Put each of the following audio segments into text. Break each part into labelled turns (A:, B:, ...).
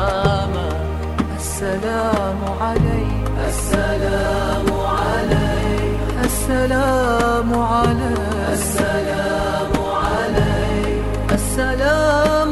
A: السلام. عليك. السلام عليك. السلام عليك. السلام عليك. السلام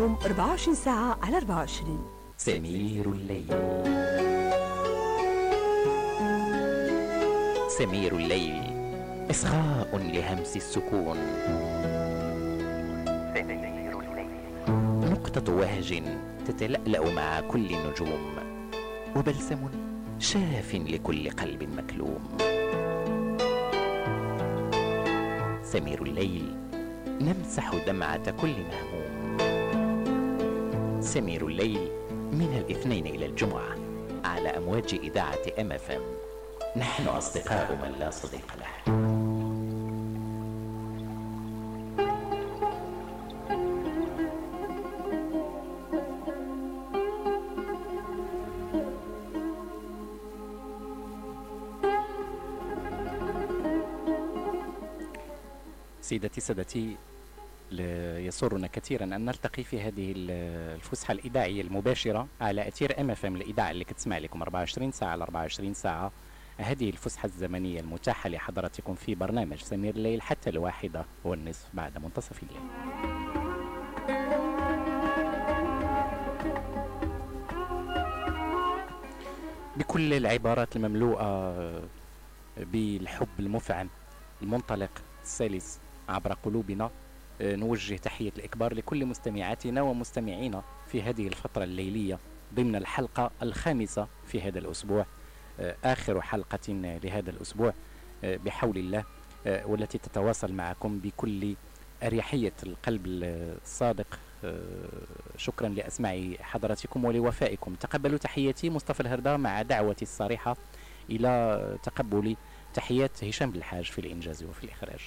B: لكم 24 ساعة على 24
C: سمير الليل. سمير الليل. إصغاء لهمس السكون. سمير الليل. نقطة وهج تتلألأ مع كل النجوم وبلسم شاف لكل قلب مكلوم. سمير الليل نمسح دمعة كل مهموم سمير الليل من الاثنين إلى الجمعة على أمواج إذاعة أم اف ام نحن أصدقاء من لا صديق له. سيدتي سادتي يسرنا كثيرا أن نلتقي في هذه ال- الفسحة الاذاعيه المباشرة على أثير MFM الاذاعه اللي كتسمع لكم 24 ساعة على 24 ساعة. هذه الفسحة الزمنية المتاحة لحضراتكم في برنامج سمير الليل حتى الواحدة والنصف بعد منتصف الليل. بكل العبارات المملوءة بالحب المفعم المنطلق السلس عبر قلوبنا نوجه تحية الإكبار لكل مستمعاتنا ومستمعينا في هذه الفترة الليلية ضمن الحلقة الخامسة في هذا الأسبوع آه، آخر حلقة لهذا الأسبوع آه، بحول الله آه، والتي تتواصل معكم بكل أريحية القلب الصادق. شكرا لأسماع حضراتكم ولوفائكم. تقبلوا تحياتي مصطفى الهردة مع دعوتي الصريحة إلى تقبل تحيات هشام بالحاج في الإنجاز وفي الإخراج.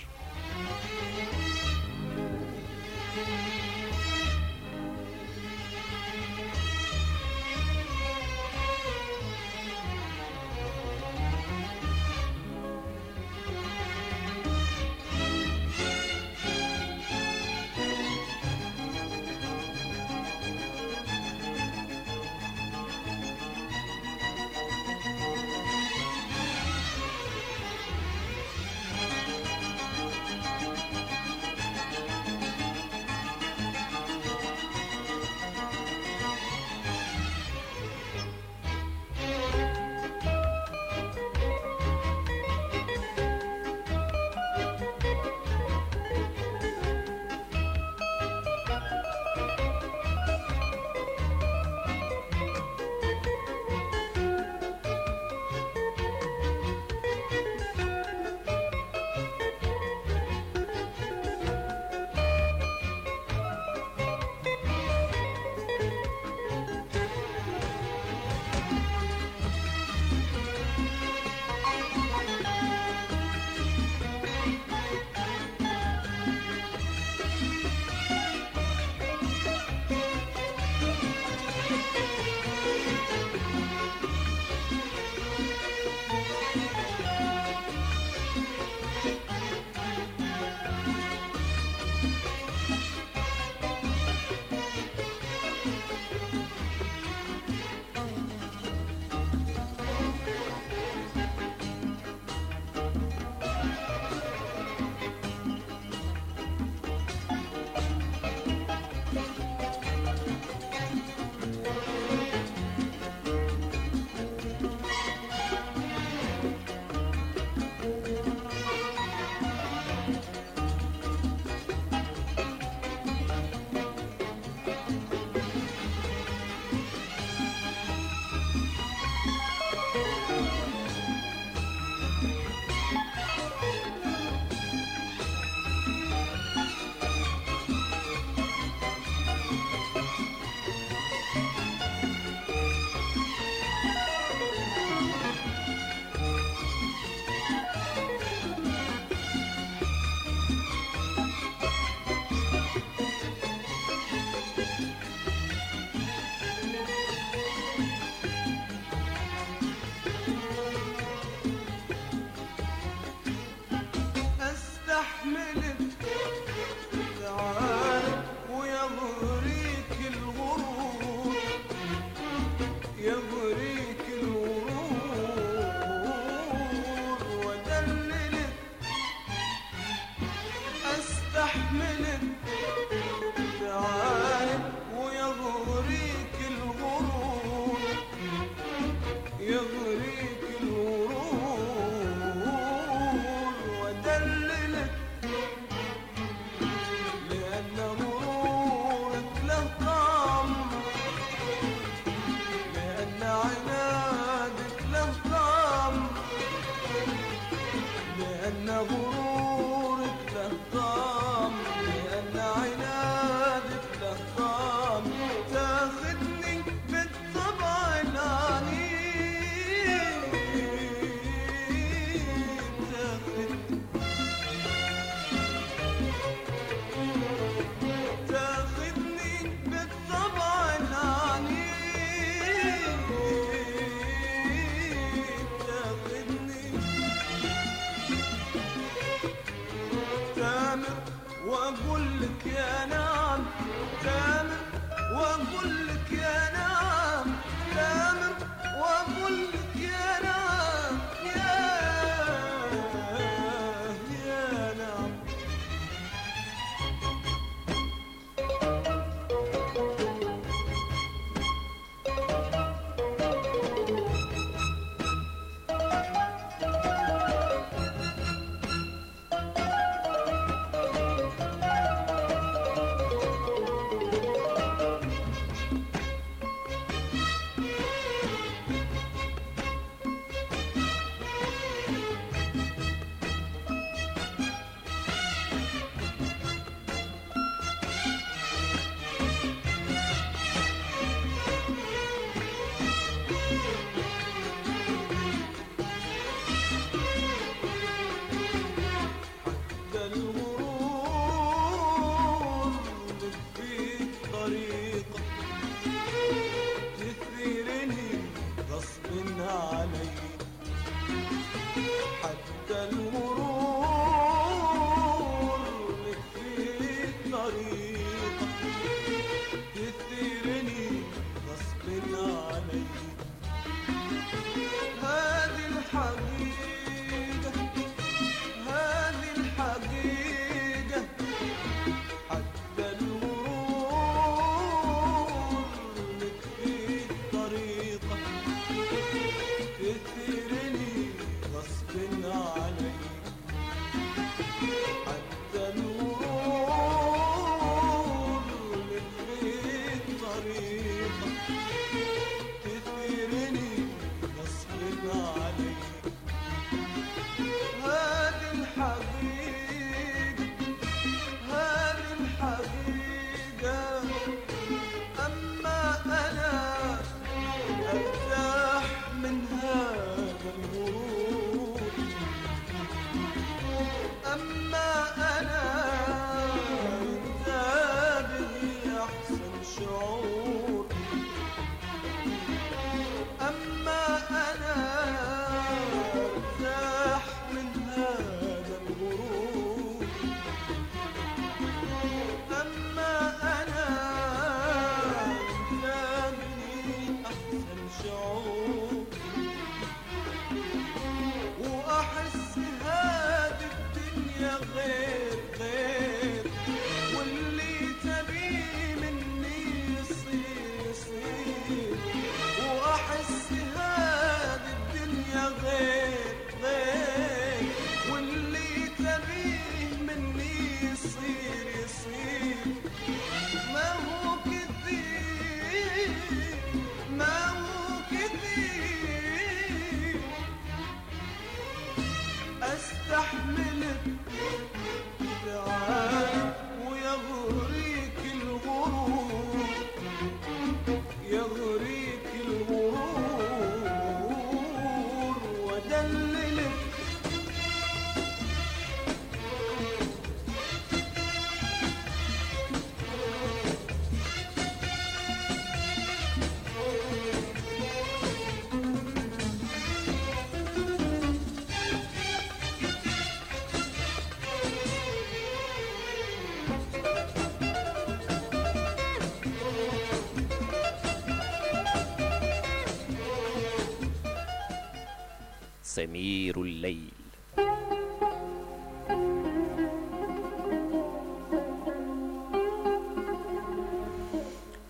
C: سمير الليل.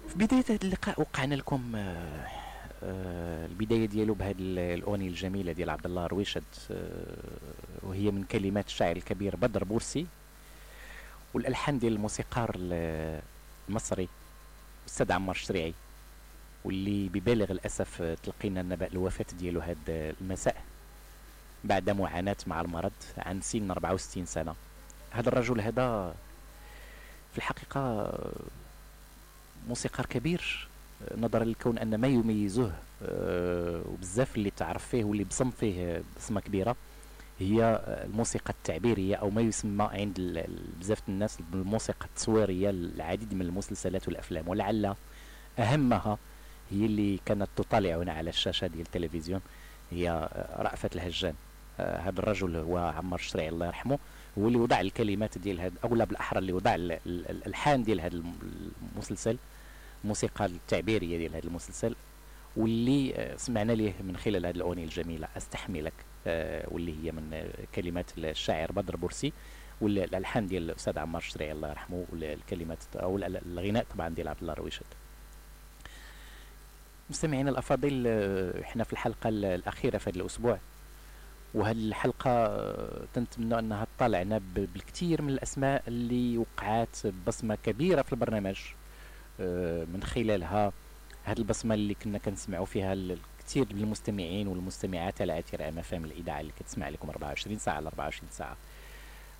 C: في بداية هذا اللقاء وقعنا لكم آه، آه، البداية ديالو بهذه الأغنية الجميلة ديال عبد الله رويشد آه، وهي من كلمات الشاعر الكبير بدر بورسي والألحان ديال الموسيقار ال- المصري الأستاذ عمار الشريعي واللي ببالغ الأسف تلقينا النبأ الوفاة ديالو هذا المساء. بعد معاناة مع المرض عن سن 64 سنة. هذا الرجل هذا في الحقيقة موسيقار كبير نظرا للكون أن ما يميزه آه، وبزاف اللي تعرف فيه واللي بصم فيه بصمة كبيرة هي الموسيقى التعبيرية أو ما يسمى عند بزاف الناس بالموسيقى التصويرية العديد من المسلسلات والأفلام. ولعل أهمها هي اللي كانت تطالعنا على الشاشة ديال التلفزيون هي رأفت الهجان. هذا الرجل هو عمار الشريعي الله يرحمه هو اللي وضع الكلمات ديال هذا اولا بالأحرى اللي وضع ال- ال- الألحان ديال هذا الم- المسلسل الموسيقى التعبيرية ديال هذا المسلسل واللي آه، سمعنا ليه من خلال هذه الأغنية الجميلة أستحملك آه، واللي هي من آه، كلمات الشاعر بدر بورسي والألحان ديال الأستاذ عمار الشريعي الله يرحمه والكلمات أو ال- الغناء طبعا ديال عبد الله رويشد. مستمعينا الأفاضل آه، إحنا في الحلقة ال- الأخيرة في هذا الأسبوع وهذه الحلقة آه، تنتمنى أنها تطلعنا ب- بالكثير من الأسماء اللي وقعات بصمة كبيرة في البرنامج آه، من خلالها هذه البصمة اللي كنا كنسمعوا فيها ال- الكثير من المستمعين والمستمعات على أثير أم أف إم الإذاعة اللي كتسمع لكم 24 ساعة على 24 ساعة.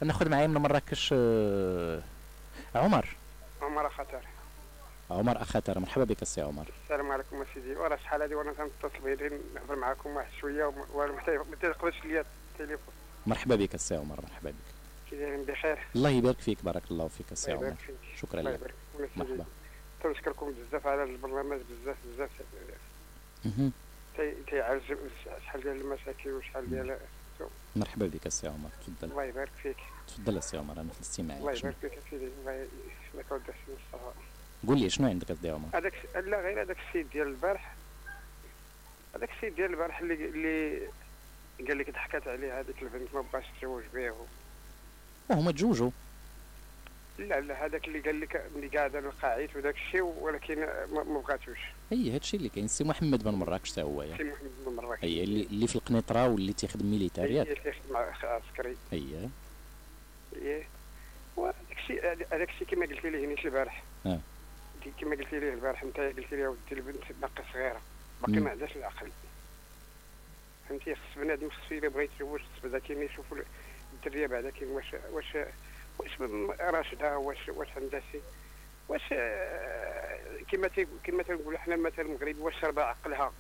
C: ناخذ معايا من مراكش آه، عمر.
D: عمر خطر
C: عمر اخاتر مرحبا بك السي عمر.
D: السلام عليكم سيدي ورا شحال هذه وأنا تنتصل بيه نهضر معاكم واحد شوية وما- وأنا ما تقبلش ليا التليفون.
C: مرحبا بك السي عمر مرحبا بك.
D: كي دايرين بخير.
C: الله يبارك فيك بارك الله فيك السي عمر. شكرا
D: الله
C: لك. مرحبا.
D: تنشكركم بزاف على البرنامج بزاف بزاف تيعالج شحال ديال المشاكل وشحال ديال
C: مرحبا بك السي عمر. تفضل.
D: الله يبارك فيك.
C: تفضل السي عمر أنا في الاستماع.
D: الله يبارك فيك سيدي الله وداك المصطفى.
C: قول لي شنو عندك السي عمر؟
D: هذاك لا غير هذاك السيد ديال البارح. هذاك السيد ديال البارح اللي اللي قال لك ضحكات عليه هذيك البنت ما بغاش تزوج به
C: وهما تزوجوا.
D: لا لا هذاك اللي قال لك اللي قاعد أنا قاعد وداك الشيء ولكن ما ما بغاتوش
C: هي هادشي اللي كاين. السي محمد بن مراكش تا هو يا.
D: سي محمد بن مراكش.
C: هي اللي اللي في القنيطرة واللي تيخدم ميليتاريات.
D: هي اللي يخدم مع عسكري.
C: هي
D: هي وهذاك الشيء هذاك الشيء كما قلت لي نيت البارح. آه. كما قلت لي البارح انت قلت لي ودي البنت باقي صغيرة باقي. ما عندهاش العقل فهمتي خص بنادم خص إلا بغى يتزوج خص بعدا كاين يشوفوا الدرية بعدا كاين واش واش واش راشدة واش واش عندها شي واش آه، كما كما تنقولوا حنا مثلا المغرب واش شربها عقلها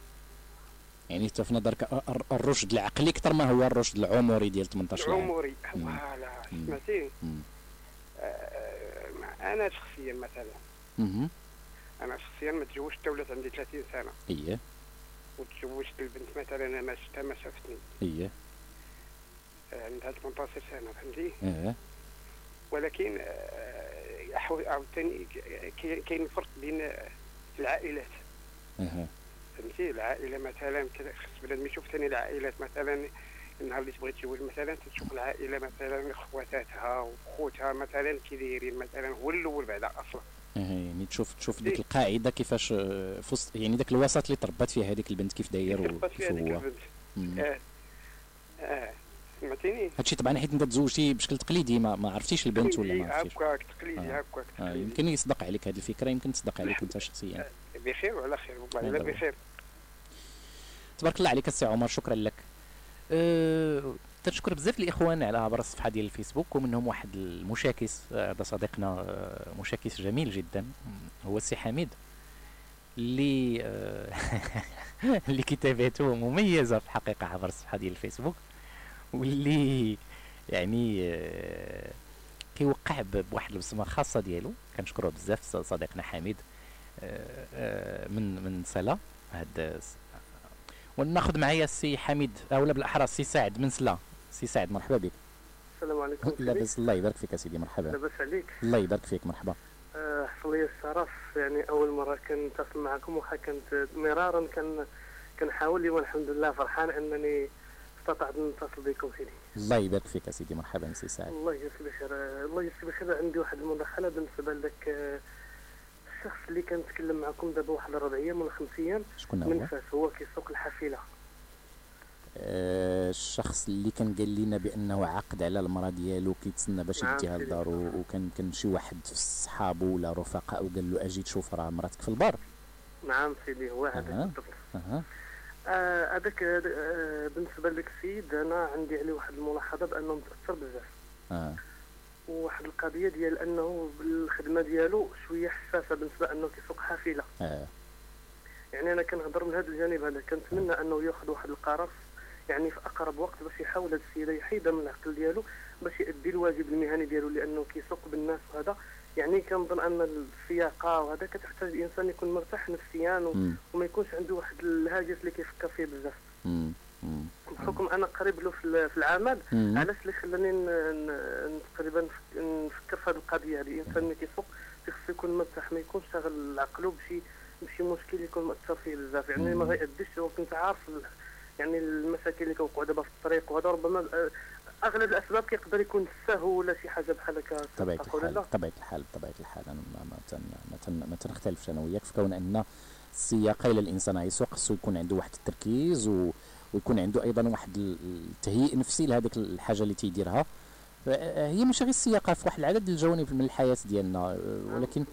C: يعني انت في نظرك الرشد العقلي أكثر ما هو الرشد العمري ديال 18 عام
D: العمري. فوالا. سمعتي
C: مم.
D: آه، أنا شخصيا مثلا أنا شخصيا ما تزوجت ولات عندي 30 سنة.
C: هي
D: وتزوجت البنت مثلا أنا ما شفتها ما شافتني.
C: هي
D: آه، عندها 18 سنة فهمتي آه ولكن عاوتاني كاين فرق بين العائلات.
C: أها
D: فهمتي العائلة مثلا خص بنادم يشوف ثاني العائلات مثلا النهار اللي تبغي تزوج مثلا تشوف العائلة مثلا خواتاتها وخوتها مثلا كي دايرين مثلا هو الأول بعدا
C: أصلا. يعني تشوف تشوف ديك. القاعدة كيفاش آه، في وسط يعني داك الوسط اللي تربات فيه هذيك البنت كيف داير وكيف هو مم.
D: آه آه سمعتيني
C: هادشي طبعا حيت انت تزوجتي بشكل تقليدي ما, ما عرفتيش البنت ولا ما عرفتيش
D: هكاك تقليدي
C: آه.
D: هكاك
C: آه
D: تقليدي.
C: يمكن يصدق عليك هذه الفكرة يمكن تصدق عليك انت شخصيا
D: بخير وعلى خير والله
C: إلا.
D: بخير
C: تبارك الله عليك السي عمر شكرا لك أه تنشكر بزاف الإخوان على عبر الصفحة ديال الفيسبوك ومنهم واحد المشاكس آه، هذا صديقنا آه، مشاكس جميل جدا هو السي حميد اللي آه، اللي كتاباته مميزة في الحقيقة عبر الصفحة ديال الفيسبوك واللي يعني كيوقع بواحد البصمة خاصة ديالو. كنشكروه بزاف صديقنا حميد من من سلا هاد وناخذ معايا السي حميد اولا بالأحرى السي سعد من سلا سي سعد مرحبا بك.
E: السلام عليكم.
C: لاباس الله يبارك فيك سيدي مرحبا.
E: لاباس عليك.
C: الله يبارك فيك مرحبا.
E: آه، حصل لي الشرف يعني أول مرة كنتصل معكم وخا كنت مرارا كان كنحاول لي والحمد لله فرحان أنني استطعت نتصل بكم سيدي
C: الله يبارك فيك سيدي مرحبا سي سعد
E: الله يجزي بخير آه، الله يجزي بخير عندي واحد المداخلة بالنسبة لك آه، الشخص اللي كان تكلم معكم دابا واحد الربع أيام ولا خمس أيام
C: شكون
E: من
C: هو
E: فاس هو كيسوق
C: الحافلة. الشخص اللي كان قال لنا بأنه عقد على المرأة ديالو كيتسنى باش
E: نعم
C: يديها. لدارو وكان كان شي واحد صحابه ولا رفقاء وقال له أجي تشوف راه مراتك في البار
E: نعم سيدي هو هذا
C: أها.
E: بالضبط
C: أها.
E: آه، هذاك آه، بالنسبة لك السيد أنا عندي عليه واحد الملاحظة بأنه متأثر بزاف.
C: آه.
E: وواحد القضية ديال أنه بالخدمة ديالو شوية حساسة بالنسبة أنه كيسوق حافلة.
C: آه.
E: يعني أنا كنهضر من هذا الجانب هذا كنتمنى أنه يأخذ واحد القرار يعني في أقرب وقت باش يحاول هذه السيدة يحيدها من العقل ديالو باش يؤدي الواجب المهني ديالو لأنه كيسوق بالناس وهذا يعني كنظن أن السياقة وهذا كتحتاج الإنسان يكون مرتاح نفسيا و- وما يكونش عنده واحد الهاجس اللي كيفكر فيه بزاف. بحكم أنا قريب له في ال- في العمل. علاش اللي خلاني تقريبا نفك- نفكر في هذه القضية هذه الإنسان ملي كيسوق خصو يكون مرتاح ما يكونش شاغل عقلو بشي بشي مشكل يكون مؤثر فيه بزاف يعني ما. غيأديش وكنت عارف ال- يعني المشاكل اللي كوقعوا دابا في الطريق وهذا ربما آه، أغلب الأسباب كيقدر يكون السهو ولا شي حاجة بحال هكا. ولا
C: الحال
E: لا؟
C: بطبيعة الحال بطبيعة الحال. أنا ما تن ما, تن ما تنختلفش أنا وياك في كون أن السياقة إلى الإنسان يسوق خصو يكون عنده واحد التركيز و ويكون عنده أيضا واحد ال- التهيئ نفسي لهذيك الحاجة اللي تيديرها. آه، هي ماشي غير السياقة في واحد العدد الجوانب من الحياة ديالنا آه، ولكن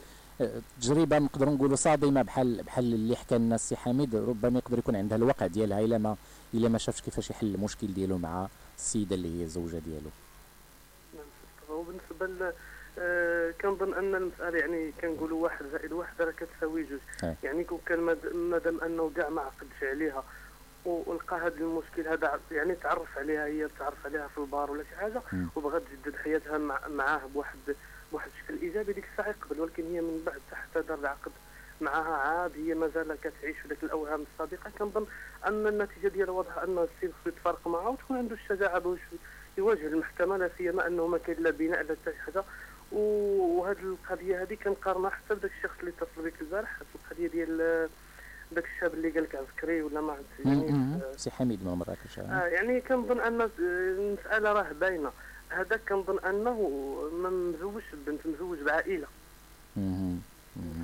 C: تجربة نقدروا نقولوا صادمة بحال بحال اللي حكى لنا السي حميد ربما يقدر يكون عندها الوقع ديالها إلا ما إلا ما شافش كيفاش يحل المشكل ديالو مع السيدة اللي هي الزوجة ديالو
E: وبالنسبة ل آه، كنظن أن المسألة يعني كنقولوا واحد زائد واحد راه كتساوي جوج. يعني كون كان ماد- مادام أنه كاع ما عقدش عليها ولقى هذا المشكل هذا يعني تعرف عليها هي تعرف عليها في البار ولا شي
C: حاجة.
E: وبغات تجدد حياتها مع معاه بواحد بواحد الشكل إيجابي ديك الساعة يقبل ولكن هي من بعد حتى دار العقد معها عاد هي مازال كتعيش في ذاك الأوهام السابقة. كنظن أن النتيجة ديالها واضحة أن السيد خصو يتفارق معها وتكون عنده الشجاعة باش يواجه المحكمة لا سيما أنه ما كاين لا بناء لا حتى شي حاجة وهذه القضية هذه كنقارنها حتى بداك الشخص اللي اتصل بك البارح. القضية ديال داك الشاب اللي قال لك عسكري ولا ما عرفت يعني. آه،
C: سي حميد من مراكش. آه
E: يعني كنظن أن المسألة راه باينة. هذا كنظن أنه ما مزوجش بنت مزوج
C: بعائلة.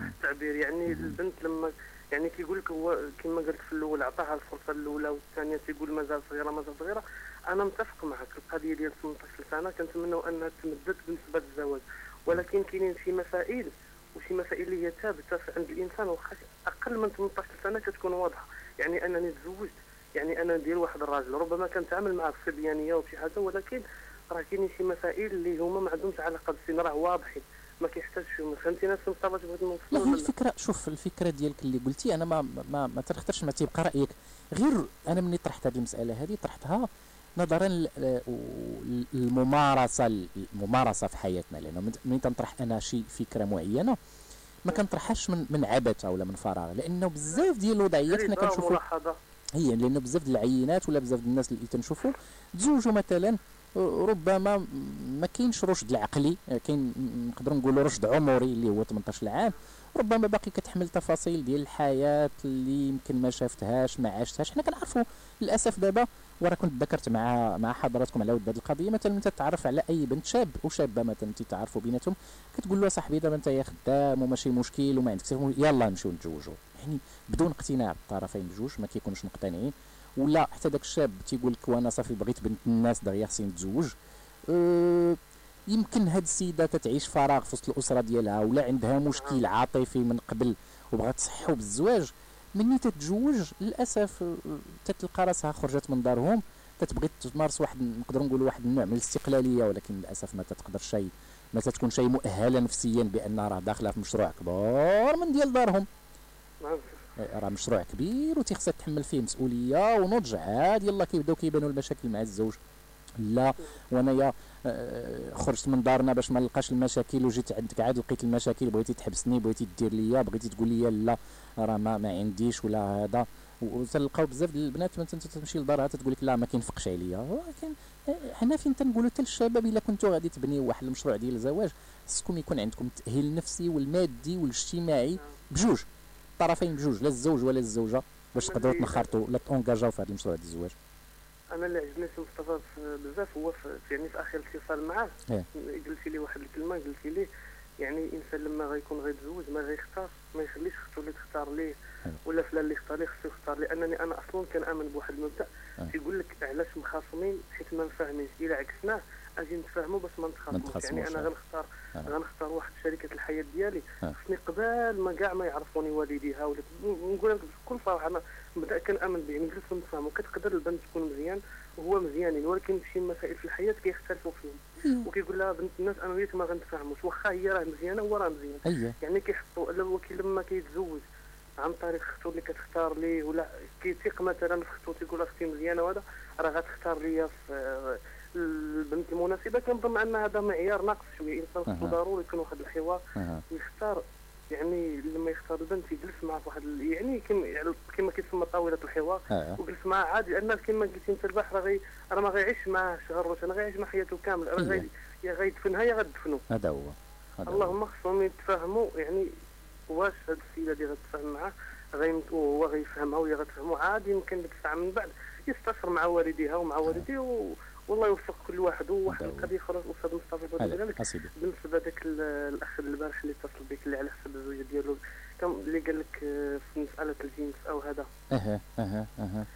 E: التعبير يعني البنت لما يعني كيقول لك هو كما قلت في الأول عطاها الفرصة الأولى والثانية تيقول مازال صغيرة مازال صغيرة. أنا متفق معك القضية ديال 18 سنه كنتمنوا أنها تمدد بالنسبة للزواج. ولكن كاينين شي مسائل وشي مسائل اللي هي ثابتة عند الإنسان واخا أقل من 18 سنه كتكون واضحة. يعني أنني تزوجت يعني أنا ندير واحد الراجل ربما كنتعامل معاه في صبيانية وشي حاجة ولكن راه كاينين شي مسائل اللي هما ما عندهمش علاقة بالسن راه واضحين. ما كيحتاجش فيهم فهمتي؟ نفس المصطلح بغيت نوصل
C: لا هي؟ الفكرة شوف الفكرة ديالك اللي قلتي أنا ما ما ما تنختارش ما تيبقى رأيك. غير أنا ملي طرحت هذه المسألة هذه طرحتها نظرا للممارسه الممارسة في حياتنا لأنه ملي تنطرح أنا شي فكرة معينة ما كنطرحهاش من من عبث ولا من فراغ. لأنه بزاف ديال الوضعيات حنا كنشوفوا هي لأنه بزاف ديال العينات ولا بزاف ديال الناس اللي تنشوفوا تزوجوا مثلا ربما ما كاينش رشد العقلي كاين نقدروا نقولوا رشد عمري اللي هو 18 عام. ربما باقي كتحمل تفاصيل ديال الحياة اللي يمكن ما شافتهاش ما عاشتهاش. حنا كنعرفوا للأسف دابا ورا كنت ذكرت مع مع حضراتكم على ود هذه القضية مثلا انت تتعرف على أي بنت شاب وشابه مثلا تتعرفوا بيناتهم كتقول له صاحبي دابا انت يا خدام وماشي مشكل وما عندك يلا نمشيو نتزوجوا يعني بدون اقتناع بالطرفين بجوج ما كيكونوش مقتنعين. ولا حتى داك الشاب تيقول لك وأنا صافي بغيت بنت الناس دغيا خصني نتزوج. أه يمكن هاد السيدة تتعيش فراغ في وسط الأسرة ديالها ولا عندها مشكل عاطفي من قبل وبغات تصحو بالزواج. مني تتزوج للأسف أه، تتلقى راسها خرجت من دارهم. تتبغي تمارس واحد نقدروا نقولوا واحد النوع من الاستقلالية ولكن للأسف ما تتقدر شيء ما تتكون شيء مؤهلة نفسيا بانها راه داخلة في مشروع كبار من ديال دارهم.
E: نعم.
C: راه مشروع كبير وتيخصها تحمل فيه مسؤولية ونضج عاد. يلا كيبداو كيبانوا المشاكل مع الزوج. لا وانايا آه، خرجت من دارنا باش ما نلقاش المشاكل وجيت عندك عاد لقيت المشاكل. بغيتي تحبسني بغيتي دير ليا بغيتي تقول لي لا راه ما, ما عنديش ولا هذا. وتلقاو بزاف ديال البنات مثلا تمشي لدارها تقول لك لا ما كينفقش عليا. ولكن آه، حنا فين تنقولوا حتى للشباب إلا كنتوا غادي تبنيو واحد المشروع ديال الزواج؟ خصكم يكون عندكم التأهيل النفسي والمادي والاجتماعي بجوج. الطرفين بجوج لا الزوج ولا الزوجة باش تقدروا تنخرطوا لا تونجاجاو في هذا المشروع ديال الزواج
E: أنا اللي عجبني سي مصطفى في- بزاف هو في في- يعني في آخر اتصال معاه
C: إيه.
E: قلتي لي واحد الكلمة قلتي لي يعني الانسان لما غيكون غيتزوج ما غيختار ما يخليش اختو اللي تختار ليه
C: إيه.
E: ولا فلان اللي اختار ليه خصو يختار لانني أنا أصلا كنامن بواحد المبدأ
C: إيه.
E: تيقول لك علاش مخاصمين حيت ما نفاهمينش إلا عكسناه أجي نتفاهموا باش ما نتخاصموش. يعني أنا
C: إيه.
E: غنختار
C: إيه.
E: غنختار واحد شريكه الحياة ديالي.
C: إيه.
E: خصني قبل ما كاع ما يعرفوني والديها ولا نقول لك بكل صراحة أنا مبدأ كنأمن به نجلسوا نتفاهموا كتقدر البنت تكون مزيان وهو مزيانين ولكن شي مسائل في الحياة كيختلفوا فيهم. وكيقول لها بنت الناس أنا وياك ما غنتفاهموش. واخا هي راه مزيانة وهو راه مزيان.
C: اييه
E: يعني كيحطوا هو كي لما كيتزوج. عن طريق اختو اللي كتختار ليه ولا كيثيق مثلا في اختو تيقول أختي مزيانة وهذا راه غتختار ليا في آه، البنت المناسبه كنظن أن هذا معيار ناقص شوية الإنسان خصو. ضروري يكون واحد الحوار
C: أها.
E: ويختار يعني لما يختار البنت يجلس معاه في واحد يعني كيما يعني كيسمى طاولة الحوار وجلس معاه عادي لأن كيما قلتي أنت البارح راه غي راه ما غيعيش معاه شهر ولا سنه غيعيش مع حياته كامل راه
C: إيه.
E: غي يا غيدفنها يا غتدفنو
C: هذا هو.
E: اللهم خصهم يتفاهموا يعني واش هاد السيدة اللي غتفاهم معاه وهو غيفهمها وهي غتفهمو عادي يمكن ديك الساعة من بعد يستشر مع والديها ومع والديه. والله يوفق كل واحد وواحد. القضية أخرى الاستاذ مصطفى بالنسبة لذاك ال- الأخ البارح اللي اتصل بك اللي على حسب الزوجه ديالو كان اللي قال لك آه، في مسألة الجنس أو هذا
C: أها أها أها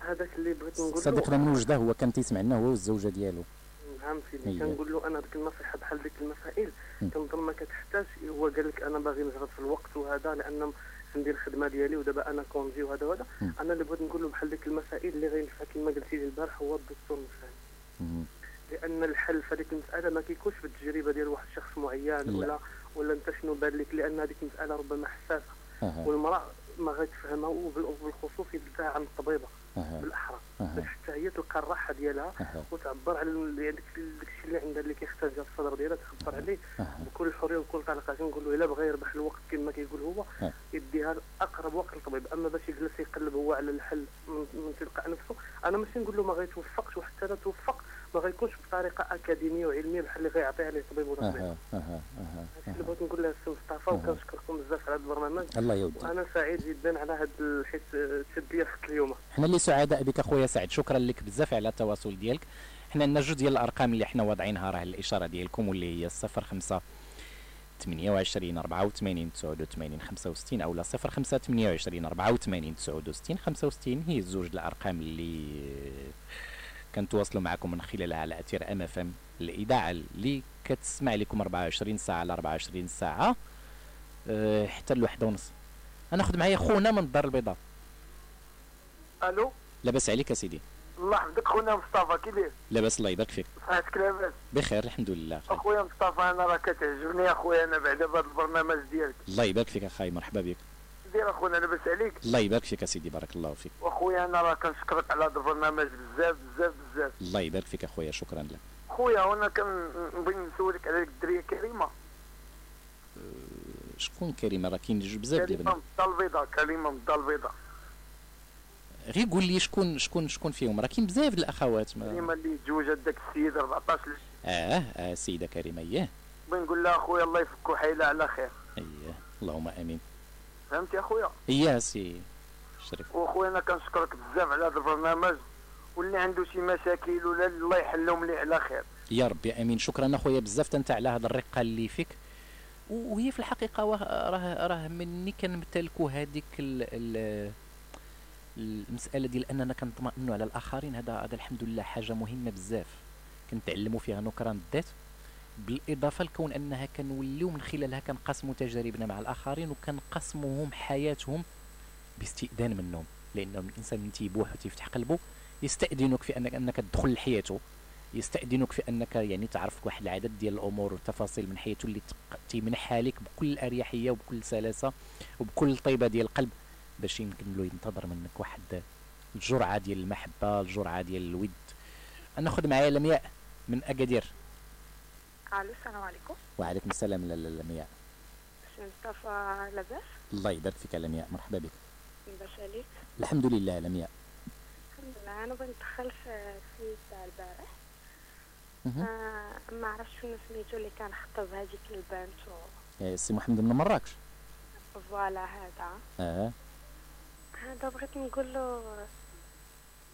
E: هذاك اللي بغيت نقول
C: صديقنا من وجده هو كان تيسمع لنا هو والزوجة ديالو
E: نعم سيدي. كنقول له أنا ديك النصيحه بحال ديك المسائل. كنظن ما كتحتاج هو قال لك أنا باغي نجرب في الوقت وهذا لأن ندير الخدمه ديالي ودابا أنا كونجي وهذا وهذا. أنا اللي بغيت نقول له بحال ديك المسائل اللي غينفع كما قلتي لي البارح هو الدكتور
C: مهم.
E: لأن الحل في هذيك المسألة ما كيكونش في التجربة ديال واحد الشخص معين
C: لا.
E: ولا ولا أنت شنو بان لك لأن هذيك المسألة ربما
C: حساسة.
E: والمرأة ما غتفهمها وبال- وبالخصوص يدفع عن الطبيبة.
C: بالأحرى.
E: باش حتى هي تلقى الراحة ديالها وتعبر على يعني داك الشيء اللي عندها اللي كيختارها في الصدر ديالها تعبر عليه. بكل حريه وبكل طلاقه نقول له إلا بغى يربح الوقت كما كيقول هو
C: أه.
E: يديها لأقرب وقت للطبيب. أما باش يجلس يقلب هو على الحل من, من تلقاء نفسه أنا ماشي نقول له ما غيتوفقش وحتى لا توفق ما غيكونش بطريقة أكاديمية وعلمية بحال اللي غيعطيها عليه الطبيب ولا الطبيب
C: أها أها
E: أها. اللي بغيت نقول له السي مصطفى. وكنشكركم بزاف على هذا البرنامج.
C: الله يودي
E: وأنا سعيد جدا على هذا الحيت لي خط اليوم.
C: حنا اللي سعداء بك أخويا سعد. شكرا لك بزاف على التواصل ديالك. حنا عندنا جوج ديال الأرقام اللي حنا واضعينها راه الإشارة ديالكم واللي هي 05 28 84 89 65 أو 05 28 84 69 65 هي الزوج الأرقام اللي كنتواصلوا معكم من خلالها على أثير MFM الإذاعة اللي كتسمع لكم 24 ساعة على 24 ساعة. أه حتى الواحدة ونص. أنا معايا خونا من الدار البيضاء.
F: ألو؟
C: لاباس عليك اسيدي
F: الله يحفظك خونا مصطفى كي داير؟
C: لاباس الله يبارك فيك.
F: صحتك لاباس
C: بخير الحمد لله.
F: أخويا مصطفى أنا راه كتعجبني أخويا أنا بعدا بهذا البرنامج ديالك.
C: الله يبارك فيك اخاي مرحبا بك.
F: دير اخونا لاباس عليك.
C: الله يبارك فيك اسيدي بارك الله فيك.
F: واخويا أنا راه كنشكرك على هذا البرنامج بزاف بزاف بزاف.
C: الله يبارك فيك اخويا شكرا لك.
F: خويا وأنا كنبغي نسولك على ديك الدرية كريمة.
C: شكون كريمة؟ راه كاين بزاف ديال كريمة
F: من الدار البيضاء كريمة من الدار البيضاء
C: غير قول لي شكون شكون شكون فيهم؟ راه كاين بزاف الأخوات. ما
F: كريمة اللي تزوجت داك السيد 14 لش-
C: آه آه سيدة كريمة اييه
F: بغي نقول لها اخويا الله يفكو حيلة على خير.
C: اييه اللهم آمين.
F: فهمتي اخويا
C: اييه سي شريف.
F: واخويا أنا كنشكرك بزاف على هذا البرنامج واللي عنده شي مشاكل ولا الله يحلهم لي على خير.
C: يا ربي آمين. شكرا اخويا بزاف أنت على هذا الرقة اللي فيك. وهي في الحقيقة راه راه مني كنمتلكوا هذيك ال ال المسألة ديال أننا كنطمئنوا على الآخرين. هذا هذا الحمد لله حاجة مهمة بزاف. كنتعلموا فيها نكران الذات بالإضافة لكون أنها كنوليو من خلالها كنقسموا تجاربنا مع الآخرين وكنقسموهم حياتهم باستئذان منهم لأن الإنسان من تيبوح وتيفتح قلبه يستأذنك في انك أنك تدخل لحياته. يستأذنك في أنك يعني تعرف واحد العدد ديال الأمور والتفاصيل من حياته اللي تيمنحها لك بكل أريحية وبكل سلاسة وبكل طيبة ديال القلب باش يمكن له ينتظر منك واحد الجرعة ديال المحبة الجرعة ديال الود. ناخذ معايا لمياء من أكادير.
G: ألو السلام عليكم.
C: وعليكم السلام لمياء.
G: مصطفى لاباس.
C: الله يبارك فيك يا لمياء مرحبا بك.
G: لاباس عليك.
C: الحمد لله لمياء.
G: الحمد لله. أنا بغيت ندخل في السيد تاع البارح. آه ما عرفتش شنو سميتو اللي كان خطب هذيك البنت و
C: سي محمد من مراكش
G: voilà هذا.
C: آه.
G: هذا بغيت نقول له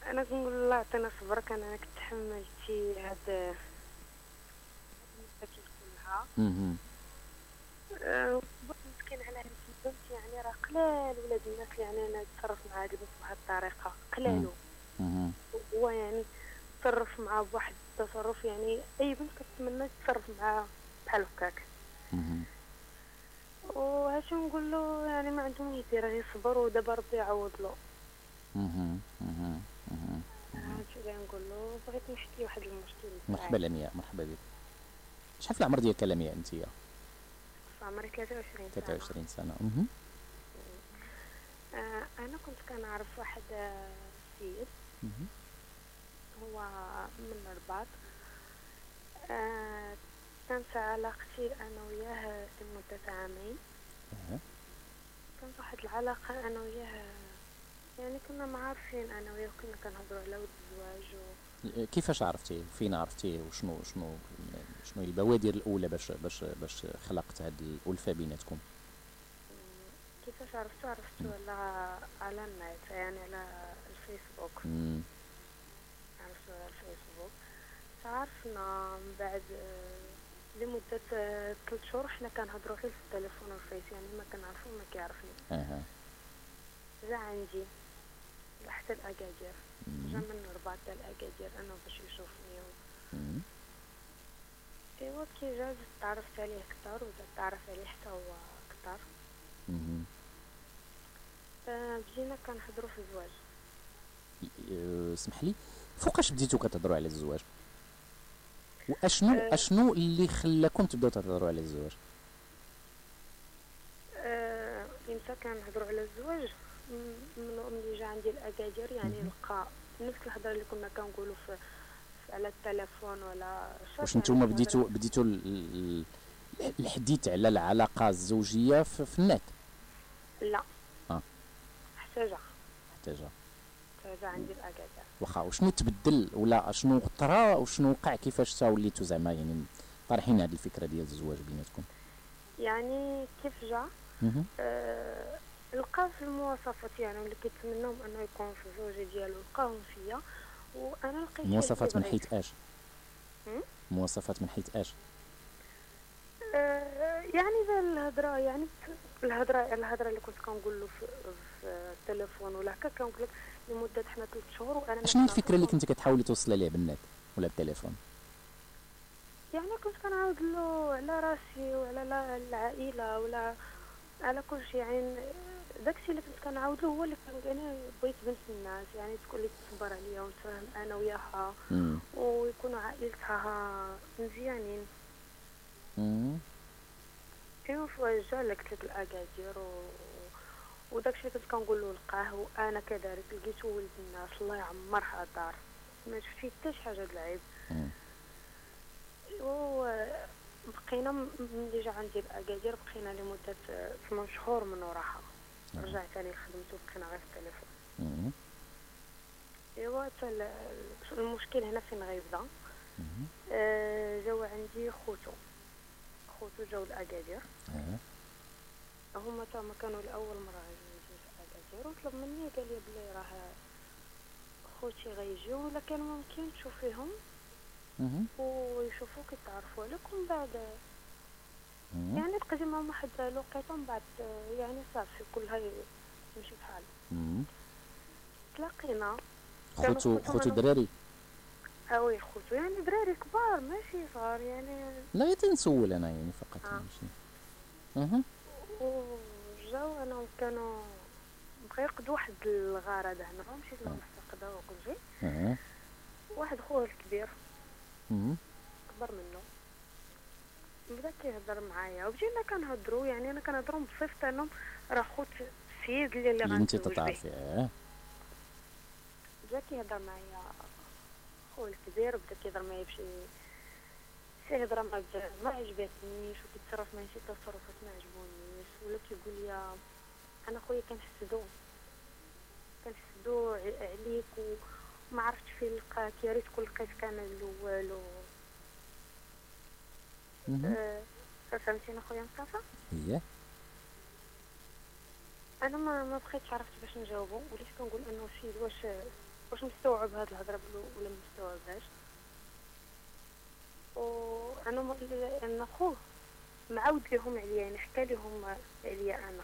G: أنا كنقول له الله يعطينا صبرك أنا كنت تحملتي هاد
C: مهم.
G: آه، مسكين على البنت يعني راه قلال ولاد الناس يعني أنا نتصرف مع هاد البنت بواحد الطريقة. قلالو. هو. يعني تصرف معاه بواحد التصرف يعني أي بنت كتمنى تتصرف معاه بحال هكاك. وهاش نقول له يعني ما عنده ما يدير غير يصبر ودابا ربي يعوض له. هادشي اللي نقول له. بغيت نحكي واحد المشكل.
C: مرحبا لمياء مرحبا بك. شحال في العمر ديالك لمياء انت؟
G: في عمري 23 سنة.
C: 23 سنة. مهم.
G: آه أنا كنت كنعرف واحد آه، سيد.
C: مهم.
G: هو من الرباط. آه كانت علاقتي أنا وياه لمدة عامين. كانت واحد العلاقة أنا وياه يعني كنا معارفين أنا وياه كنا كنهضروا على ود الزواج و...
C: كيفاش عرفتيه فين عرفتيه وشنو شنو؟ شنو هي البوادر الأولى باش باش باش خلقت هذه الألفة بيناتكم؟
G: كيفاش عرفتو؟ عرفتو على على النت يعني على الفيسبوك.
C: مم.
G: عرفتو على الفيسبوك. تعرفنا من بعد آه، لمدة آه، ثلاث شهور حنا كنهضروا غير في التليفون والفيس يعني ما كنعرفو ما كيعرفني.
C: أها.
G: جا عندي حتى الأكادير جا. من الرباط تاع الأكادير أنا باش يشوفني. ايوا كي جا تعرفت عليه كتر وزاد تعرف عليه حتى هو كتر. آه، بدينا كنهضروا في الزواج
C: أه، اسمح لي فوقاش بديتو كتهضروا على الزواج واشنو
G: أه.
C: أشنو اللي خلاكم تبداو تهضروا على الزواج
G: آه، إمتى كنهضروا على الزواج من ملي جا عندي الأكادير يعني. لقى نفس الهضرة اللي كنا كنقولوا في على التليفون ولا
C: واش نتوما
G: الهضرة-
C: بديتو بديتو ال- ال- الحديث على العلاقة الزوجية في, في النت؟
G: لا. حتى جا
C: حتى جا
G: عندي الاكادير
C: واخا وشنو تبدل ولا شنو طرا وشنو وقع؟ كيفاش تا وليتو زعما يعني طارحين هذه الفكرة ديال الزواج بيناتكم؟
G: يعني كيف جا. آه، لقى في المواصفات يعني اللي كيتمناهم أنه يكون في الزوجه ديالو لقاهم فيا. وأنا لقيت
C: مواصفات من. حيث اش؟ مواصفات من حيث اش
G: آه، يعني ذا الهضره يعني الهضره الهضره اللي كنت كنقول له في, في التليفون ولا هكا كنقول لك لمدة حنا ثلاث شهور وأنا
C: شنو الفكرة اللي كنت كتحاولي توصلي ليه بالنت ولا بالتليفون
G: يعني كنت كنعاود له على راسي وعلى العائلة ولا على كل شيء يعني داكشي اللي كنت كنعاود له هو اللي كان أنا بغيت بنت الناس يعني تكون لي تصبر عليا ونتفاهم أنا وياها. ويكونوا عائلتها مزيانين. ايوا فجا اللي قلت لك الأكادير و... وداكشي كنت كنقول له لقاه وأنا كذلك لقيتو ولد الناس الله يعمرها دار ما شفتي حتى شي حاجة العيب. و بقينا ملي جا عندي الأكادير بقينا لمدة ثمان شهور من وراها رجعت تاني لخدمته بقينا غير في التليفون. ايوا المشكل هنا فين غيبدا. آه، جاو عندي خوتو خوتو جاو الاكادير
C: آه.
G: هما تا ما كانوا لاول مرة يجيو في اكادير وطلب مني قال لي بلي راه خوتي غيجيو ولكن ممكن تشوفيهم. ويشوفوك يتعرفوا عليك ومن بعد. يعني بقيت معاهم واحد الوقيته من بعد يعني صافي كلها يمشي بحال.
C: مم.
G: تلاقينا.
C: خوتو
G: خوتو.
C: دراري؟
G: أوي خوتو يعني دراري كبار ماشي صغار يعني.
C: لا تنسول أنا يعني فقط
G: آه.
C: ماشي. أها
G: وجاو أنا كانوا بغا يقضوا واحد الغرض هنا مشيت لهم استقدا وكل شيء.
C: آه
G: واحد خوه الكبير. كبر منه. بدا كيهضر معايا. وبدينا كنهضروا يعني أنا كنهضروا بصفة أنهم راه خوت السيد اللي اللي غنتزوج به
C: تتعرفي آه
G: بدا كيهضر معايا خوه الكبير بدا كيهضر معايا بشي شي هضرة ما ما عجبتنيش وكيتصرف معايا شي تصرفات ما عجبونيش. ولا كيقول لي أنا خويا كنحسدو. كنحسدو عليك وما عرفتش فين لقاك يا ريت كون لقيتك
C: أنا
G: الأول فهمتيني خويا مصطفى.
C: هي.
G: أنا ما ما بقيتش عرفت باش نجاوبو وليت كنقول أنه السيد واش واش مستوعب هاد الهضرة ولا ما مستوعبهاش. وأنا م- ان خوه معاود لهم عليا يعني حكى لهم عليا
C: أنا.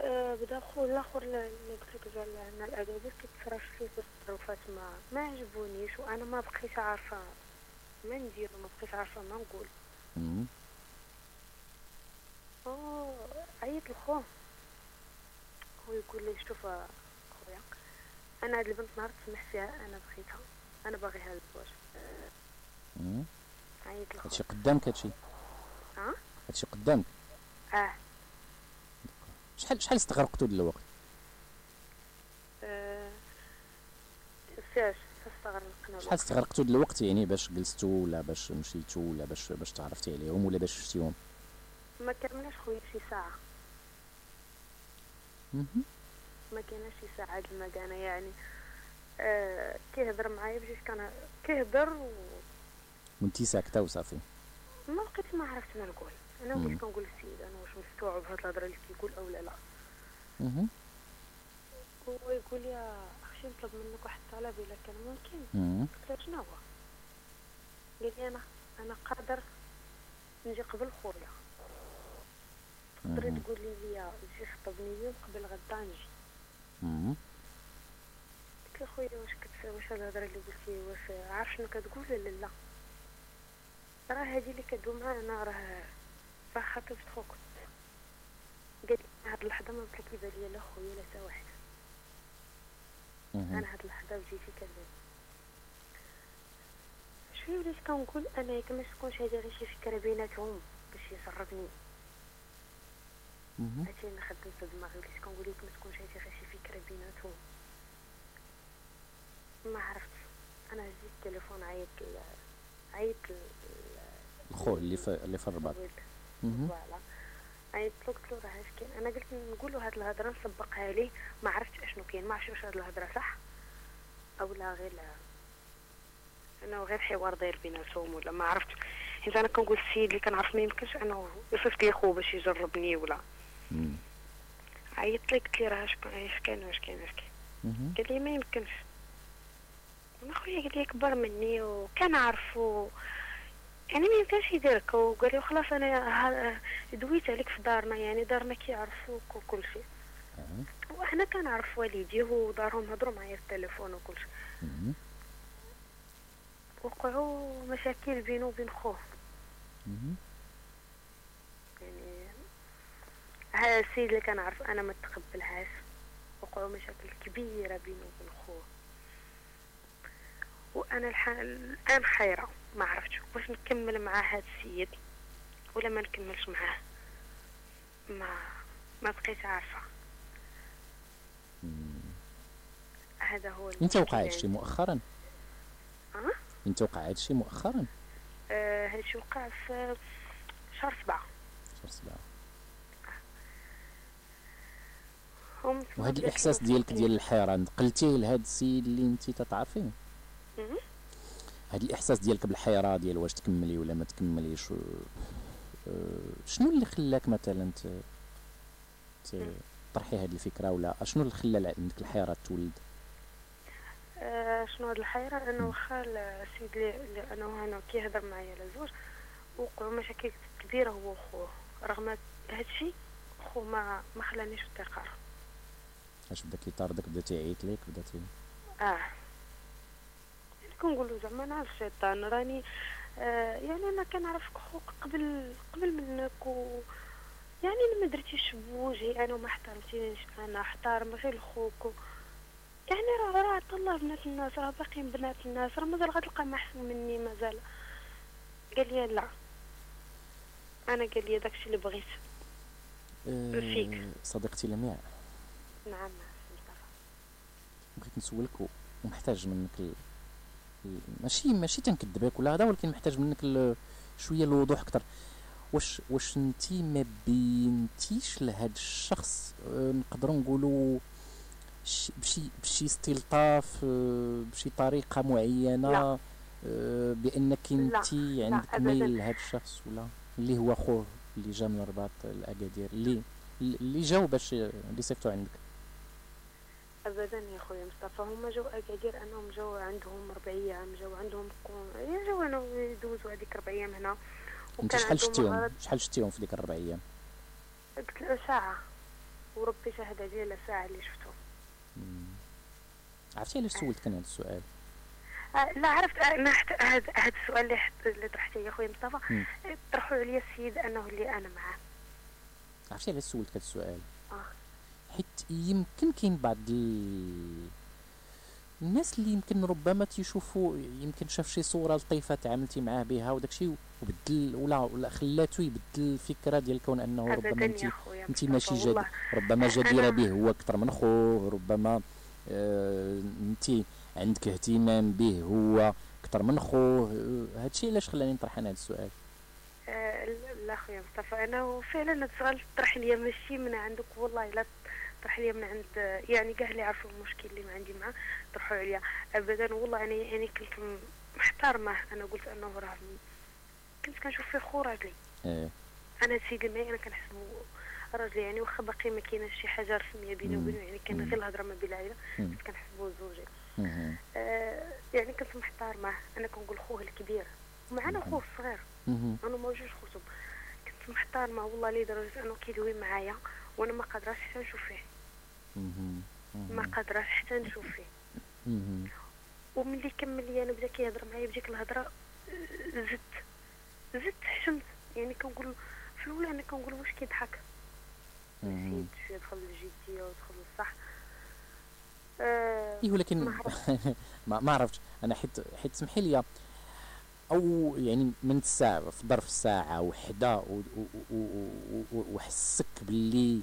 G: أه بدا خو الآخر اللي قلت لك قال أنا الاكادير كيتصرف فيه تصرفات ما ما عجبونيش وأنا ما بقيت عارفة ما ندير ما بقيت عارفة ما نقول. عيط لخوه. هو يقول لي شوف خويا أنا هاد البنت نهار تسمح فيها أنا بغيتها. أنا باغيها للزواج. عيط لخوه.
C: هادشي قدامك هادشي.
G: ها؟
C: هادشي قدامك.
G: آه.
C: شحال شحال استغرقتوا ديال الوقت
G: آه، فاش استغرقنا
C: شحال استغرقتوا ديال الوقت يعني باش جلستوا ولا باش مشيتوا ولا باش باش تعرفتي عليهم ولا باش شفتيهم
G: ما كملناش خويا شي
C: ساعة.
G: ما كايناش شي ساعة هاد المكانه يعني آه كيهضر معايا بجوج كان كيهضر و
C: وانتي ساكتة وصافي
G: ما بقيت ما عرفت ما نقول
C: أنا.
G: وليت كنقول للسيد أنا واش مستوعب هاد الهضرة اللي كيقول أو لا لا. هو يقول لي اخشي نطلب منك واحد الطلب الا كان ممكن. قلت له شنو هو قال لي أنا أنا قادر نجي قبل خويا تقدري. تقولي لي جي خطبني يوم قبل غدا نجي. قلت له خويا واش كت واش هاد الهضرة اللي قلتي واش عارف شنو كتقول ولا لا راه هادي اللي كدوي معانا راه راه خطيبة خوك قال لي هاد اللحظة ما بقى كيبان ليا لا خويا لا تا واحد. أنا هاد اللحظة وجيتي كذاب شوية وليت كنقول أنا ياك ما تكونش هادي غير شي فكرة بيناتهم باش يسربني. هادشي اللي خدمت في دماغي وليت كنقول ياك ما تكونش هادي غير شي فكرة بيناتهم ما عرفت أنا هزيت التليفون عيط. عيط.
C: الخو اللي في اللي في الرباط.
G: فوالا له قلت له راه اش كاين. أنا قلت نقول له هاد الهضرة نسبقها ليه. ما عرفتش أشنو كاين. ما عرفتش واش هاد الهضرة صح. أو لا. غير انه غير حوار داير بيناتهم ولا ما عرفتش. حيت أنا كنقول السيد اللي كنعرف ما يمكنش أنه يصيفط لي خو باش يجربني ولا. عيطت لي قلت لي راه اش كاين اش كاين واش كاين. قال لي ما يمكنش. أنا خويا قال لي كبر مني وكان عارفو يعني ما يمكنش يديرك. وقال لي خلاص أنا دويت عليك في دارنا يعني دارنا كيعرفوك وكل شيء. وحنا كنعرف والديه ودارهم هضروا معايا في التليفون وكل شيء. وقعوا مشاكل بينه وبين خوه. يعني هذا السيد اللي كنعرف أنا ما تقبلهاش. وقعوا مشاكل كبيرة بينه وبين خوه. وأنا الح... الآن حيره ما عرفتش واش نكمل مع هذا السيد ولا ما نكملش معاه. ما ما بقيت عارفة. هذا هو أنت
C: وقع
G: يعني.
C: هادشي مؤخرا؟
G: ها
C: أنت وقع هادشي مؤخرا؟
G: آه هادشي وقع في شهر سبعة.
C: شهر سبعة. وهاد الإحساس ديالك ديال الحيران قلتيه لهاد السيد اللي انت تتعرفيه؟ هاد الإحساس ديالك بالحيره ديال واش تكملي ولا ما تكمليش و- آه، شنو اللي خلاك مثلا ت... ت... طرحي هاد الفكرة ولا شنو اللي خلى عندك الحيرة تولد؟
G: آه شنو هاد الحيرة؟ انه واخا السيد اللي أنا أنا كيهضر معايا على زوج وقعوا مشاكل كبيرة هو وخوه رغم هادشي خو ما ما خلانيش في الثقة
C: اش بدا كيطاردك بدا تيعيط ليك بدا تي...
G: آه. كنقول له زعما أنا الشيطان راني آه يعني أنا كنعرفك خوك قبل قبل منك و يعني ما درتيش بوجهي أنا وما احترمتينيش أنا أحترم غير خوك و... يعني راه راه الله بنات الناس راه باقيين بنات الناس راه مازال غتلقى ما أحسن مني مازال. قال لي لا. أنا قال لي داكشي اللي بغيت. فيك.
C: آه صديقتي لمياء
G: نعم مصطفى
C: بغيت نسولك ومحتاج منك ماشي ماشي تنكذبك ولا هذا ولكن محتاج منك. شوية الوضوح أكثر واش واش انت ما بينتيش لهذا الشخص آه، نقدروا نقولوا بشي بشي استلطاف آه، بشي طريقة معينة
G: لا.
C: آه، بأنك انت عندك. ميل لهذا الشخص ولا اللي هو خوه اللي جا من الرباط الأكادير اللي اللي جاو باش اللي عندك
G: ابدا يا خويا مصطفى. هما جاو اكادير أنهم جاو عندهم ربع أيام جاو عندهم كون يعني جاو أنا يدوزوا هذيك ربع أيام هنا. أنت
C: شحال شتيهم؟ شحال شتيهم في ديك الربع أيام
G: قلت له ساعة. وربي شهد عليا لا ساعه اللي شفتو
C: عرفتي علاش سولتك أنا هذا السؤال؟
G: آه لا عرفت. آه، أنا حت- هذا هذا السؤال اللي حت- اللي طرحته يا خويا مصطفى. طرحوا عليا السيد أنه اللي أنا معاه.
C: عرفتي علاش سولتك هذا السؤال؟ حيت يمكن كاين بعض ال... الناس اللي يمكن ربما تيشوفوا يمكن شاف شي صورة لطيفة تعاملتي معاه بها وداكشي وبدل ولا ولا خلاتو يبدل الفكرة ديال كون أنه ربما انت
G: خويا
C: انت ماشي جد ربما جديرة به هو أكثر من خوه ربما آه انت عندك اهتمام به هو أكثر من خوه. آه، هادشي علاش خلاني نطرح أنا هذا السؤال؟
G: آه لا اخويا مصطفى أنا فعلا السؤال طرح لي ماشي من عندك والله لا طرح لي من عند يعني كاع اللي يعرفوا المشكل اللي ما عندي معاه طرحوا عليا ابدا والله أنا يعني كنت محترمه أنا قلت أنه راه كنت كنشوف فيه خو راجلي
C: إيه
G: أنا سيدي معي أنا كنحسبو راجلي يعني واخا باقي ما كايناش شي حاجة رسميه بيني. وبينه يعني كان. غير الهضرة ما بين
C: العائلة.
G: بس كنحسبو زوجي. آه يعني كنت محترمه أنا كنقول خوه الكبير ومعنا. خوه الصغير. أنا ما جوج خوتهم كنت محترمه والله لدرجه أنه كيدوي معايا وأنا ما قادراش حتى نشوف فيه. ما. قادراش حتى نشوف فيه. وملي كمل لي أنا بدأ كيهضر معايا بديك الهضرة زدت زدت حشمت يعني كنقول في الاولى أنا كنقول واش كيضحك. نسيت شوية دخل للجدية ودخل للصح آه
C: إيه ولكن
G: ما
C: ما عرفتش أنا حيت حيت سمحي لي أو يعني من الساعة في ظرف ساعه وحدة وحسك باللي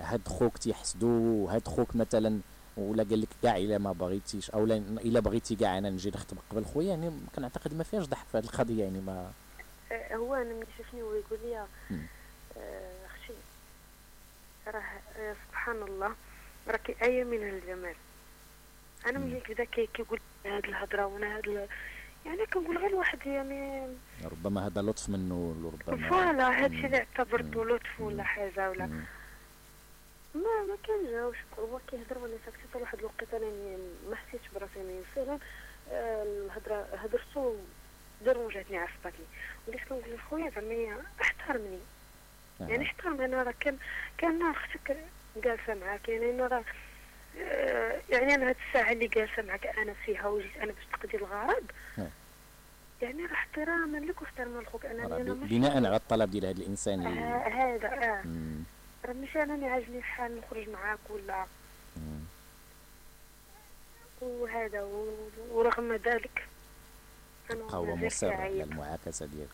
C: هاد خوك تيحسدو وهاد خوك مثلا ولا قال لك كاع إلا ما بغيتيش أو لا إلا بغيتي كاع أنا نجي نخطبك قبل خويا يعني كنعتقد ما فيهاش ضحك في هاد القضية يعني ما
G: آه، هو أنا ملي شافني هو يقول لي. آه، أختي راه آه، سبحان الله راكي آية من الجمال
C: أنا.
G: ملي كي كيقول هاد الهضرة وأنا هاد يعني كنقول غير واحد يعني
C: ربما هذا لطف منه ربما
G: فوالا هادشي. اللي اعتبرته. لطف ولا حاجة ولا
C: مم.
G: ما ما كنجاوبش هو كيهضر وأنا ساكته حتى واحد الوقيته أنا يعني ما حسيتش براسي يعني فعلا آه، الهضرة هضرتو درجتني عصبتني وليت كنقول لخويا زعما احترمني. يعني
C: آه.
G: احترم أنا راه كان كان أختك جالسة معاك. يعني أنا راه آه، يعني أنا هاد الساعة اللي جالسة معاك أنا فيها وجيت أنا باش تقضي الغرض.
C: آه.
G: يعني راه احتراما لك واحتراما لخوك. أنا
C: بناء على الطلب ديال هذا الإنسان
G: آه، هذا آه. ماشي أنا عاجبني الحال نخرج معاك ولا. وهذا و- ورغم ذلك أنا
C: بقى هو مصر على. المعاكسة ديالك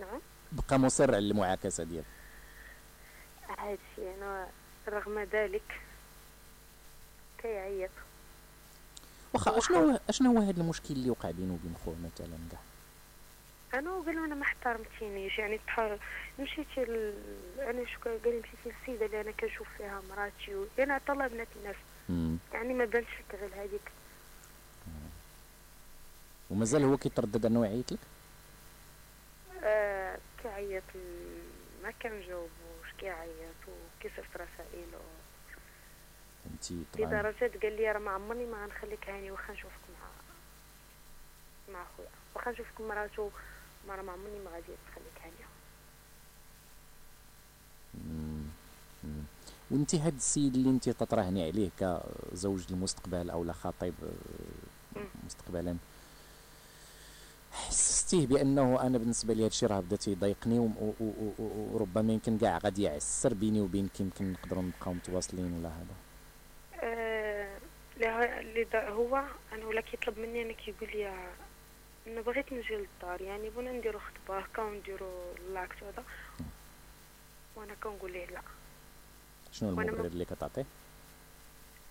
G: نعم
C: بقى مصر على المعاكسة ديالك
G: هادشي أنا رغم ذلك كيعيط
C: واخا أشنو هو أشنو هو هذا المشكل اللي وقع بينه وبين خوه مثلا كاع
G: أنا وقال له أنا ما احترمتينيش يعني تحر مشيتي ل... أنا شو قال لي مشيتي للسيدة اللي أنا كنشوف فيها مراتي و... أنا عطا بنات الناس.
C: مم.
G: يعني ما بانش لك غير هذيك
C: ومازال هو كيتردد أنه يعيط لك؟
G: آه كيعيط ما كنجاوبوش كيعيط وكيصيفط رسائل و...
C: فهمتي طبعا.
G: لدرجه قال لي راه ما عمرني ما غنخليك هاني واخا نشوفك مع مع خويا واخا نشوفك مراتو ما راه ما عمرني ما غادي نخليك.
C: مم. وانت هاد السيد اللي انت تطرهني عليه كزوج المستقبل أو لا خطيب آه،. مستقبلا حسستيه بأنه أنا بالنسبة لي هادشي راه بدا تيضايقني وربما يمكن كاع غادي يعسر بيني وبينك يمكن نقدروا نبقاو متواصلين ولا هذا
G: آه، لا اللي هو أنا ولا كيطلب مني أنا كيقول لي أنا بغيت نجي للدار يعني بغينا نديرو خطبة هكا ونديرو لاكت هذا وأنا كنقول ليه لا.
C: شنو المبرر اللي كتعطيه؟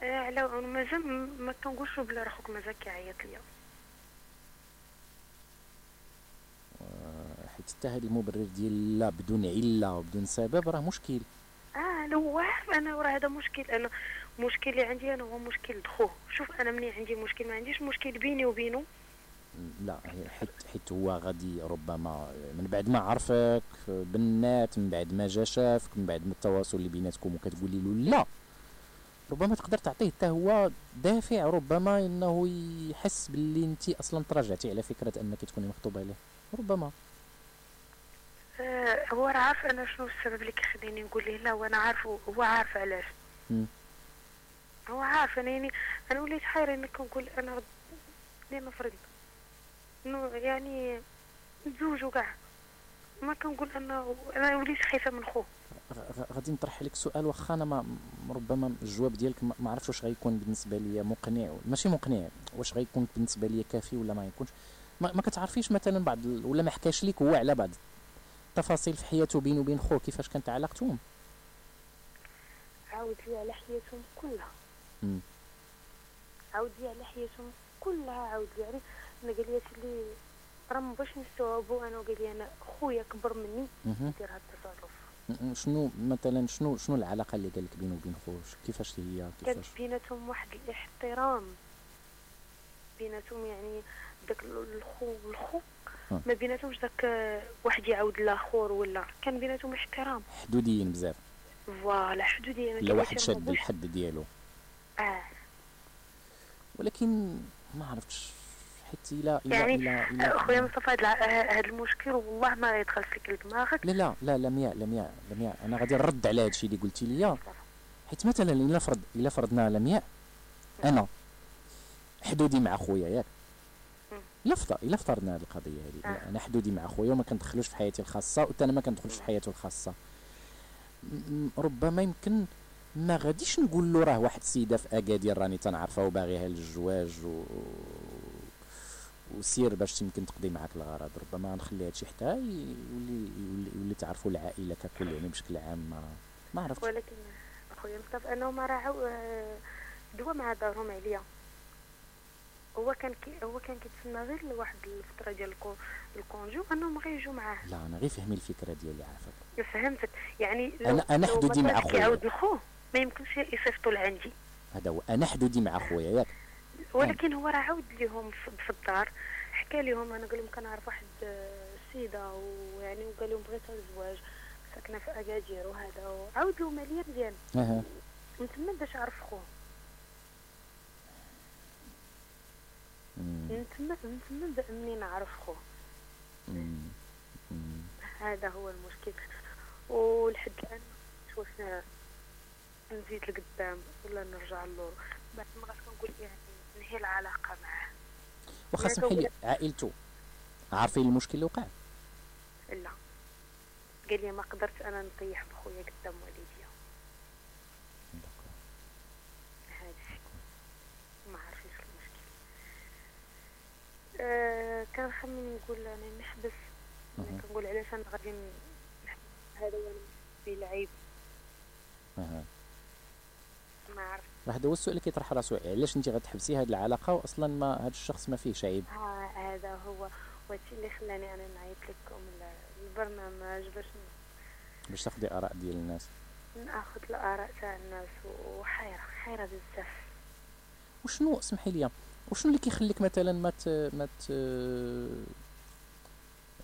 G: آه، على مازال ما كنقولش بلا راه خوك مازال كيعيط ليا.
C: آه، حيت حتى هاد المبرر ديال لا بدون علة وبدون سبب راه مشكل.
G: آه لو عارف أنا راه هذا مشكل. أنا المشكل اللي عندي أنا هو مشكل دخوه. شوف أنا مني عندي مشكل ما عنديش مشكل بيني وبينه
C: لا هي حيت حيت هو غادي ربما من بعد ما عرفك بنات من بعد ما جا شافك من بعد ما التواصل اللي بيناتكم وكتقولي له لا. ربما تقدر تعطيه حتى هو دافع ربما إنه يحس باللي أنت أصلا تراجعتي على فكرة أنك تكوني مخطوبة له. ربما.
G: آه هو راه عارف أنا شنو السبب اللي كيخليني نقول ليه لا وأنا عارف هو عارف علاش. هو عارف أنا يعني أنا وليت حيرة إني كنقول أنا لنفرض انه يعني نتزوجوا كاع ما كنقول أنه أنا وليت خايفة من خوه.
C: غ- غ- غادي نطرح لك سؤال واخا أنا ما ربما الجواب ديالك ما ما عرفتش واش غيكون بالنسبة ليا مقنع ماشي مقنع واش غيكون بالنسبة ليا كافي ولا ما يكونش. ما, ما كتعرفيش مثلا بعض ولا ما حكاش ليك هو على بعض التفاصيل في حياته بينه وبين خوه كيفاش كانت علاقتهم؟
G: عاود لي على حياتهم كلها. عاود لي على حياتهم كلها عاود لي يعني أنا قال لي راه ما بغيتش نستوعبو أنا؟ وقال لي أنا خويا كبر مني.
C: مهم.
G: دير هاد التصرف.
C: شنو مثلا شنو شنو العلاقة اللي قال لك بينه وبين خوش؟ كيفاش هي؟ كيفاش؟
G: بيناتهم واحد الاحترام. بيناتهم يعني داك ال- الخو الخو
C: آه.
G: ما بيناتهمش داك آه، واحد يعاود لاخور ولا. كان بيناتهم احترام.
C: حدوديين بزاف.
G: فوالا حدودية. ما
C: لا واحد شاد. الحد ديالو.
G: آه.
C: ولكن ما عرفتش. حيت إلا إلا
G: يعني
C: إلا, إلا
G: خويا مصطفى هاد المشكل والله ما غيدخل فيك لدماغك.
C: لا لا لا لمياء لمياء لمياء أنا غادي نرد على هذا الشيء اللي قلتي لي حيت مثلا إلا فرض إلا فرضنا لمياء أنا حدودي مع خويا ياك. الا إلا افترضنا هذه القضية هذه
G: آه.
C: أنا حدودي مع خويا وما كندخلوش في حياتي الخاصة وحتى أنا ما كندخلش في حياته الخاصة. ربما يمكن ما غاديش نقول له راه واحد السيدة في أكادير راني تنعرفها وباغيها للزواج و وسير باش يمكن تقضي معاك الغرض ربما نخلي هادشي حتى يولي يولي, يولي تعرفوا العائلة ككل يعني بشكل عام ما ما عرفتش.
G: ولكن خويا مصطفى انهم راه عاو- آه، دوا مع دارهم عليا. هو كان كي هو كان كيتسنى غير لواحد الفترة ديال الكو- الكونجو انهم غيجوا معاه.
C: لا أنا غير فهمي الفكرة ديالي عافاك.
G: فهمتك. يعني
C: أنا
G: لو
C: حدودي مع خويا.
G: كيعاود لخوه ما يمكنش يصيفطوا لعندي.
C: هذا هو. أنا حدودي مع خويا ياك.
G: ولكن هو راه عاود ليهم في الدار حكى لهم أنا قال لهم كنعرف واحد آه، السيده ويعني وقال لهم بغيت الزواج ساكنة في أكادير وهذا وعاود لهم عليا مزيان.
C: أها.
G: من تما باش عرف خوه. من تما من تما منين عرف خوه. هذا هو المشكل. ولحد الآن واش نزيد لقدام ولا نرجع للور. بعد ما غاش كنقول يعني نهي العلاقة معاه
C: واخا
G: لا
C: سمحي لي عائلته. عارفين المشكل اللي وقع؟
G: لا. قال لي ما قدرت أنا نطيح بخويا قدام والديا هذا الشيء ما عرفتش المشكل. آه كان خمم نقول أنا نحبس.
C: أها.
G: كنقول علاش أنا غادي نحبس؟ هذا هو في العيب. ما عرفت.
C: هذا هو السؤال اللي كيطرح راسو علاش انت غتحبسي هذه العلاقة واصلا ما هذا الشخص ما فيهش عيب
G: ها هذا هو. وهادشي اللي خلاني أنا نعيط لكم ال- البرنامج باش
C: باش تاخدي آراء ديال الناس.
G: ناخذ الآراء تاع الناس وحيرة حيرة بزاف.
C: وشنو اسمحي لي وشنو اللي كيخليك مثلا ما ت... ما ت...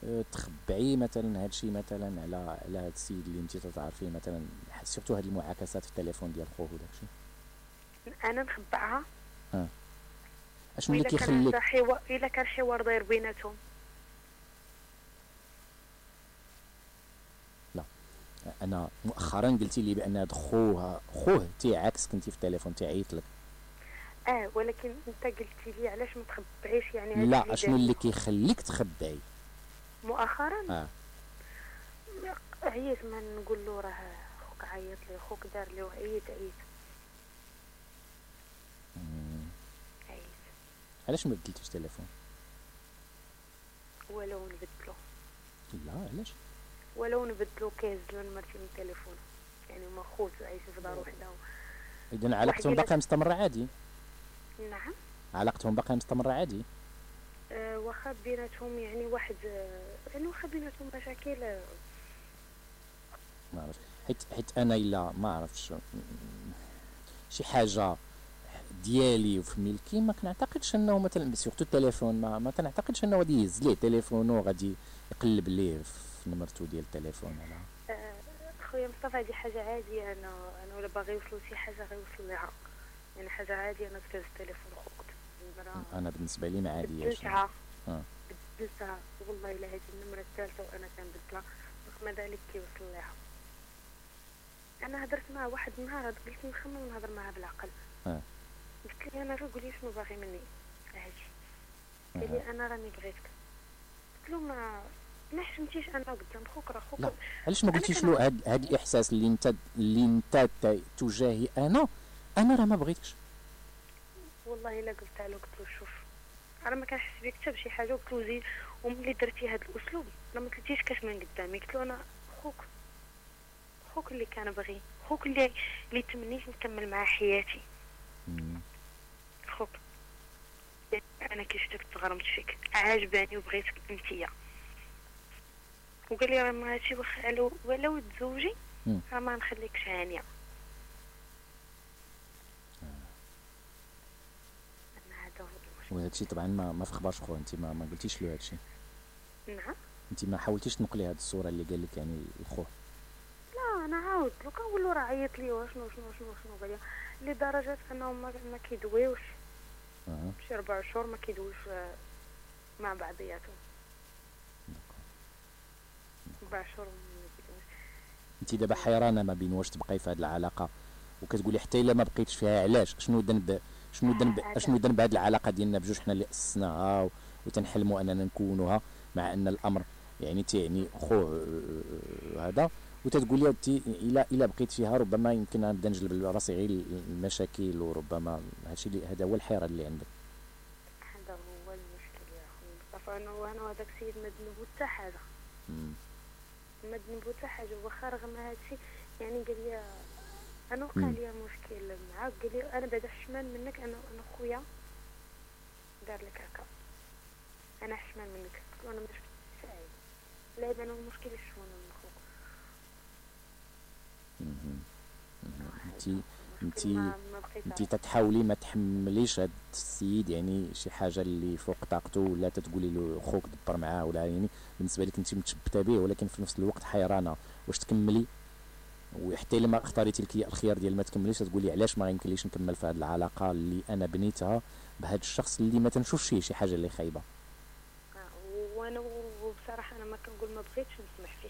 C: آه، تخبعي مثلا هذا الشيء مثلا على على هذا السيد اللي انت تتعرفيه مثلا سيرتو هذه المعاكسات في التليفون ديال خوه وداك الشيء
G: أنا نخبعها
C: أشنو اللي كيخليك؟
G: حوار إلا كان حوار داير بيناتهم.
C: أنا مؤخرا قلتي لي بأن هذا خوه تيعاكس كنتي في التليفون تيعيط لك
G: آه ولكن أنت قلتي لي علاش ما تخبعيش يعني
C: لا
G: أشنو.
C: اللي كيخليك تخبعي؟
G: مؤخرا؟
C: آه.
G: عييت ما نقول له راه خوك عيط لي خوك دار لي وعييت
C: مم.
G: عييت.
C: علاش ما بدلتيش تليفون؟
G: ولو نبدلو.
C: لا علاش؟
G: ولو نبدلو كيهز لمرتي من التليفون يعني ما خوتو عايشين في دار وحدة
C: اذا علاقتهم باقا مستمرة عادي.
G: نعم.
C: علاقتهم باقا مستمرة عادي.
G: آه واخا بيناتهم يعني واحد آه يعني واخا بيناتهم مشاكل آه،
C: ما عرفت حيت حيت أنا إلا ما عرفتش. شي حاجة ديالي وفي ملكي ما كنعتقدش أنه مثلا سورتو التليفون ما ما كنعتقدش أنه غادي يهز ليه تليفونه وغادي يقلب ليه في نمرته ديال التليفون على
G: آه، خويا مصطفى هذه حاجة عادية أنا أنا ولا باغي يوصلوا شي حاجة غيوصل ليها. يعني حاجة عادية أنا تهز التليفون خوك.
C: أنا بالنسبة لي ما عادياش
G: بدلتها
C: آه.
G: بدلتها والله إلا هذه النمرة الثالثة وأنا كنبدلها رغم ذلك كيوصل ليها. أنا هدرت مع واحد النهار قلت نخمم نهضر معاه بالعقل
C: آه.
G: قلت لي أنا راه قولي شنو باغي مني هادي قال. لي أنا راني بغيتك قلت له ما ما حشمتيش أنا قدام خوك راه خوك
C: لا. علاش ما قلتيش له هاد, هاد الاحساس اللي انت اللي انت تجاهي أنا أنا راه ما بغيتكش
G: والله الا قلت له قلت له شوف أنا ما كنحس بك حتى بشي حاجة قلت له زيد وملي درتي هذا الاسلوب راه ما قلتيش كاش من قدامي قلت له أنا خوك خوك اللي كان بغي خوك اللي اللي تمنيت نكمل معاه حياتي. خوك أنا كي شفتك تغرمت فيك عاجباني وبغيتك انتيا وقال لي راه ما هادشي واخا لو ولو تزوجي. راه ما نخليكش
C: هانية. الشيء طبعا ما ما في خبارش خويا أنت ما, ما قلتيش له هذا الشيء.
G: نعم.
C: أنت ما حاولتيش تنقلي هذه الصورة اللي قال لك يعني الخوه
G: لا أنا عاود لو كنقول له راه عيط لي وشنو شنو شنو شنو قال لي؟ لدرجة أنهم ما ما كيدويوش. شي ربع شهور ما كيدويوش آه، مع بعضياتهم. ربع شهور
C: أنت دابا حيرانة ما بين واش تبقاي في هذه العلاقة؟ وكتقولي حتى إلا ما بقيتش فيها علاش؟ شنو ذنب شنو ذنب
G: هذا.
C: شنو ذنب هذه العلاقة ديالنا بجوج حنا اللي أسسناها وتنحلموا أننا نكونوها مع أن الأمر يعني تيعني خو آه، هذا. وتتقولي انت الا إلا بقيت فيها ربما يمكن نبدا نجلب لراسي غير المشاكل وربما هادشي اللي هذا هو الحيرة اللي عندك.
G: هذا هو المشكل يا اخويا مصطفى أنا وأنا وهذاك السيد ما ذنبو حتى
C: حاجة.
G: ما ذنبو حتى حاجة. واخا رغم هادشي. يعني قال لي أنا وقع. لي مشكل معاك. قال لي أنا بعدا حشمان منك. أنا أنا خويا. دار لك هكا. أنا حشمان منك. قلت له أنا ما شفتش سعيد لا أنا المشكل شنو من خوك
C: مهم. مهم. انت
G: المشكل
C: انت
G: ما- ما بقيت
C: انت
G: عارفة.
C: تتحاولي ما تحمليش هاد السيد يعني شي حاجة اللي فوق طاقته ولا تتقولي له خوك دبر معاه ولا يعني بالنسبة لك انت متشبتة به ولكن في نفس الوقت حيرانة. واش تكملي؟ وحتى إلا ما اختاريتي الكي- الخيار ديال ما تكمليش تقولي علاش ما يمكنليش نكمل في هذه العلاقة اللي أنا بنيتها بهذا الشخص اللي ما تنشوفش فيه شي حاجة اللي خايبة.
G: آه، وأنا وبصراحة أنا ما كنقول ما بغيتش نسمح فيه.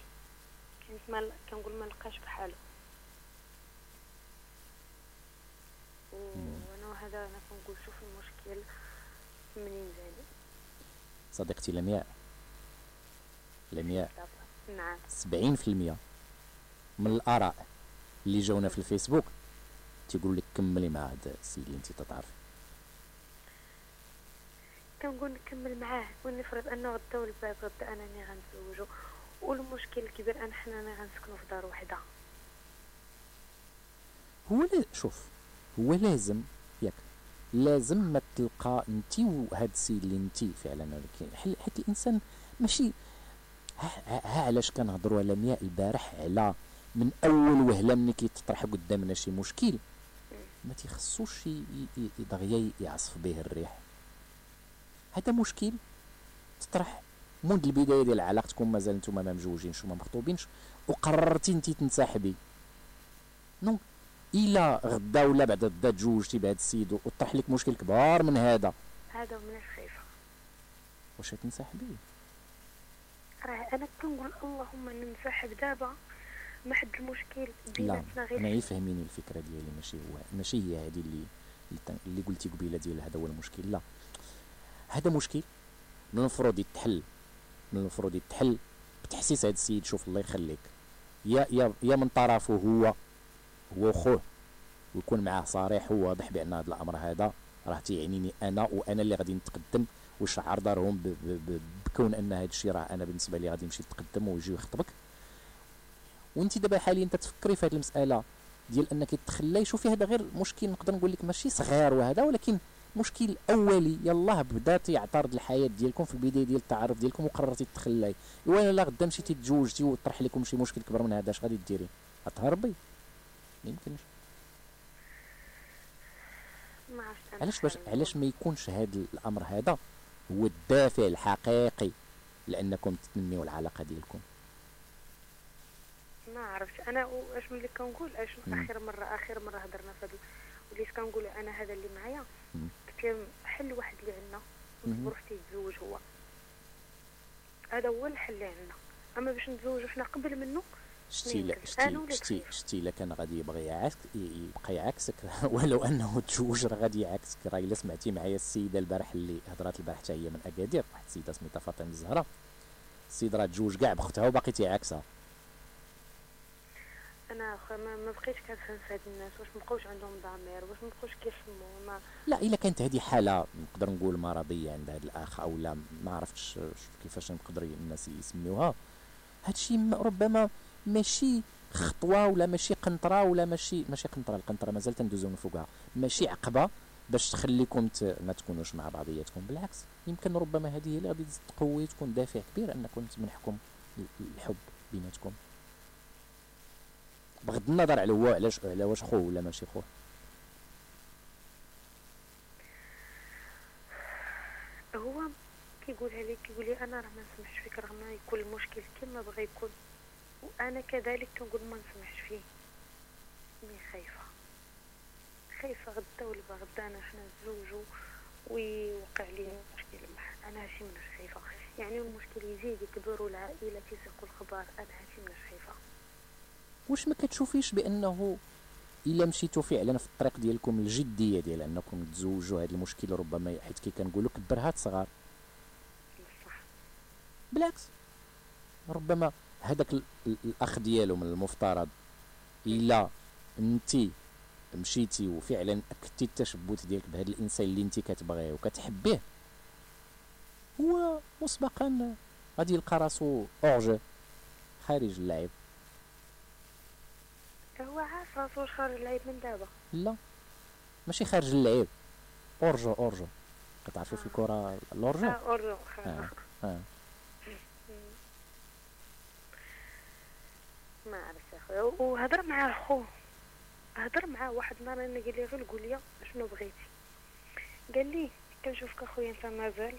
G: كنت ما كنقول ما لقاش بحالو و- وأنا وهذا أنا كنقول شوف المشكل منين جاني.
C: صديقتي لمياء. لمياء.
G: نعم.
C: 70% من الآراء اللي جاونا في الفيسبوك تيقول لك كملي مع هذا السيد اللي انت تتعرفي
G: كنقول نكمل معاه ونفرض أنه غدا الباب غدا انني غنتزوجو. والمشكل الكبير أن حنا غنسكنوا في دار وحدة.
C: هو لا شوف هو لازم ياك. لازم ما تلقى انت وهاد السيد اللي انت فعلا حيت الإنسان ماشي ها, علاش كنهضروا على مياه البارح على من أول وهلة ملي كيتطرح قدامنا شي مشكل؟ ما تيخصوش دغيا يعصف به الريح. هذا مشكل. تطرح منذ البداية ديال علاقتكم مازال نتوما ما مجوجينش وما مخطوبينش وقررتي انت تنسحبي. نو الا غدا ولا بعد غدا تزوجتي بهذا السيد وطرح لك مشكل كبار من هذا.
G: هذا مناش خايفه
C: واش تنسحبي
G: راه أنا كنقول اللهم ننسحب دابا ما حد المشكل
C: لا
G: بيناتنا غير
C: أنا يفهميني الفكرة ديالي ماشي هو ماشي هي هذه اللي اللي قلتي قبيلة ديال هذا هو المشكل لا. هذا مشكل من المفروض يتحل من المفروض يتحل بتحسيس هذا السيد شوف الله يخليك. يا يا يا من طرفه هو. هو خوه ويكون معاه صريح وواضح بأن هذا الأمر هذا راه تيعنيني أنا وأنا اللي غادي نتقدم وشعر دارهم بكون أن هذا الشيء راه أنا بالنسبة لي غادي نمشي نتقدم ويجي يخطبك. وانت دابا حاليا تتفكري في هذه المسألة ديال أنك تخلي شوفي هذا غير مشكل نقدر نقول لك ماشي صغير وهذا ولكن مشكل أولي يلاه بدا تيعترض الحياة ديالكم في البداية ديال التعارف ديالكم وقررتي تخلي ايوا لا غدا مشيتي تزوجتي وطرح لكم شي مشكل كبر من هذا اش غادي ديري؟ غتهربي ما يمكنش
G: ما عرفتش
C: علاش باش علاش ما يكونش هذا الأمر هذا هو الدافع الحقيقي لأنكم تنميو العلاقة ديالكم؟
G: ما عرفتش. أنا واش ملي كنقول
C: أش.
G: آخر مره آخر مرة هضرنا في هذا وليت كنقول أنا هذا اللي معايا. لهم حل واحد اللي عندنا
C: مم.
G: وصبر حتى يتزوج هو. هذا هو الحل اللي عندنا. أما باش نتزوجوا حنا قبل منه
C: شتي. شتي شتي؟ شتي لا كان غادي يبغي يعاكس يبقى يعاكسك. ولو أنه تزوج راه غادي يعاكسك. راه إلا سمعتي معايا السيدة البارح اللي هضرات البارح حتى هي من أكادير واحد السيدة سميتها فاطمة الزهراء السيد راه تزوج كاع بختها وباقي تيعاكسها.
G: أنا اخا ما, بقيتش كنفهم في هاد الناس. واش مبقاوش عندهم ضمير؟ واش مبقاوش كيفهموا؟ ما
C: لا إلا كانت هذه حالة نقدر نقول مرضية عند هذا الأخ أو لا ما عرفتش كيفاش نقدر الناس يسميوها. هادشي ربما ماشي خطوة ولا ماشي قنطرة ولا ماشي ماشي قنطرة القنطرة مازال تندوزو من فوقها. ماشي عقبة باش تخليكم ت... ما تكونوش مع بعضياتكم بالعكس. يمكن ربما هذه هي اللي غادي تقوي تكون دافع كبير انكم تمنحكم ال- الحب بيناتكم. بغض النظر على هو علاش على واش خو ولا ماشي خو
G: هو كيقولها لي كيقول لي أنا راه ما نسمحش فيك رغم يكون المشكل كما بغى يكون. وأنا كذلك كنقول ما نسمحش فيه. مي خايفة. خايفة غدا ولا غدا أنا حنا نتزوجوا ويوقع لي مشكل أنا هادشي مناش خايفة. يعني المشكل يزيد يكبر والعائلة تيسيقوا الخبار أنا هادشي مناش خايفة.
C: واش ما كتشوفيش بأنه إلا مشيتوا فعلا في الطريق ديالكم الجدية ديال أنكم تزوجوا هذا المشكل ربما حيت كي كنقولوا كبرها صغار
G: بصح.
C: بالعكس. ربما هذاك ال- ال- الأخ ديالو من المفترض إلا انت مشيتي وفعلا أكدتي التشبث ديالك بهذا الإنسان اللي انت كتبغيه وكتحبيه هو مسبقا غادي يلقى راسو اعجب خارج اللعب.
G: هو عارف راسو واش خارج اللعب من دابا.
C: لا ماشي خارج اللعب hors-jeu hors-jeu كتعرفوا في الكرة ال
G: hors-jeu آه hors-jeu خارج.
C: آه. آه
G: ما عرفت وهضر مع خوه هضر مع واحد النهار أنا قال لي غير قول لي شنو بغيتي. قال لي كنشوفك أخويا أنت مازال.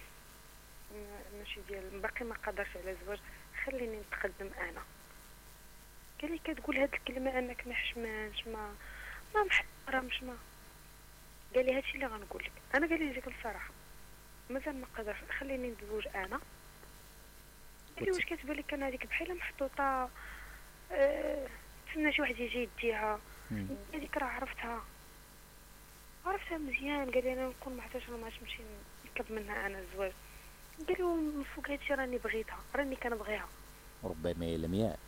G: ما- ماشي ديال باقي ما قدرش على الزواج خليني نتقدم أنا. قال لي كتقول هاد الكلمة أنك ما حشمانش ما ما محترمش ما قال لي هادشي اللي غنقول لك. أنا قال لي نجيك الصراحه مازال ما قدرش. خليني نتزوج أنا. قال لي واش كتبان لك أنا هذيك بحال محطوطة تسنى شي واحد يجي يديها. هذيك راه عرفتها. عرفتها مزيان. قال لي أنا نكون محتاج ما عادش نمشي نطلب منها أنا الزواج قال لي من فوق هادشي راني بغيتها راني كنبغيها.
C: ربما يا لمياء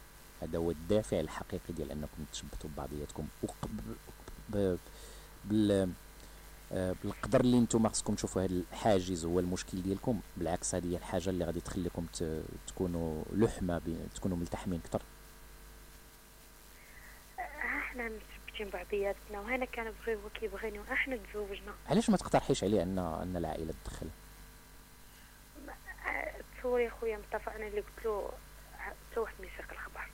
C: هذا هو الدافع الحقيقي ديال أنكم تشبتوا ببعضياتكم. بال آه، بالقدر اللي نتوما خصكم تشوفوا هذا الحاجز هو المشكل ديالكم. بالعكس هذه هي الحاجة اللي غادي تخليكم تكونوا لحمة تكونوا ملتحمين أكثر.
G: ها حنا مثبتين بعضياتنا وهنا كنبغي هو كيبغيني وحنا تزوجنا
C: علاش ما تقترحيش عليه ان أن العائلة تدخل؟
G: آه، تصور يا خويا مصطفى أنا اللي قلت له حتى واحد ما الخبر.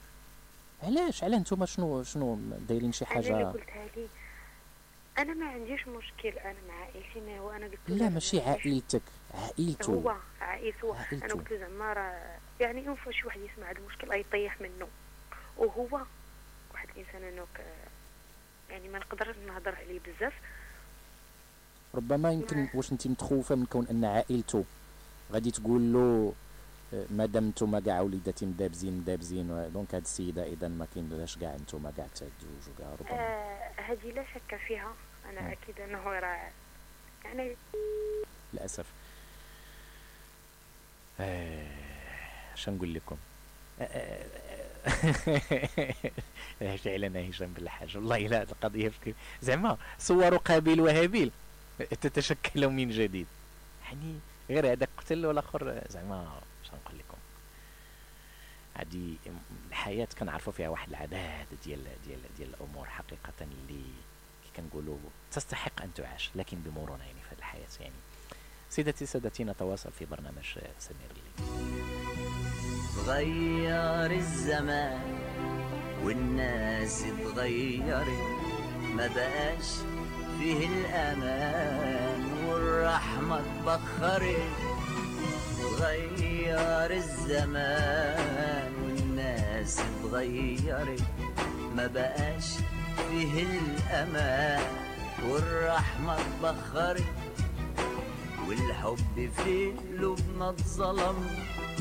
C: علاش؟ علاه نتوما شنو شنو دايرين شي
G: أنا اللي
C: حاجة؟
G: قلتها لي أنا ما عنديش مشكل أنا مع عائلتي ما هو أنا قلت
C: لا ماشي عائلتك عائلته.
G: هو عائلته. أنا
C: عائلته.
G: قلت له زعما راه يعني ينفع شي واحد يسمع هذا المشكل يطيح منه. وهو الإنسان أنه يعني ما نقدرش نهضر عليه بزاف.
C: ربما يمكن
G: ما-
C: واش أنت متخوفة من كون أن عائلته غادي تقول له آه، مادام نتوما كاع وليداتي مدابزين مدابزين دونك هاد السيدة إذا ما كاين لاش كاع نتوما كاع تزوجوا كاع ربما.
G: آه هذه لا شك فيها. أنا أكيد أنه راه يعني
C: للأسف. آه، اش نقول لكم فعلا هشام بالحاج والله لا هاد القضية فك- زعما صور قابيل وهابيل. تتشكل من جديد. يعني غير هذاك قتل والاخر زعما اش نقول لكم؟ هذه الحياة كنعرفوا فيها واحد العداد ديال ديال ديال الأمور حقيقة اللي كي كنقولوا تستحق أن تعاش لكن بمرونة يعني في هذه الحياة. يعني سيدتي سادتي نتواصل في برنامج سمير الليل.
H: تغير الزمان والناس اتغيرت ما بقاش فيه الأمان والرحمة اتبخرت تغير الزمان والناس اتغيرت ما بقاش فيه الأمان والرحمة اتبخرت والحب في قلوبنا اتظلم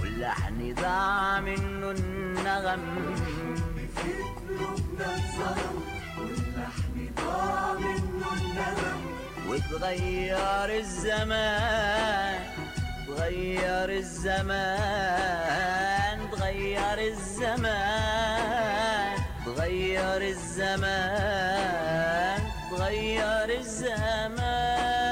H: واللحن ضاع منه النغم في قلوبنا اتظلم واللحن ضاع منه النغم. وتغير الزمان تغير الزمان تغير الزمان تغير الزمان تغير الزمان.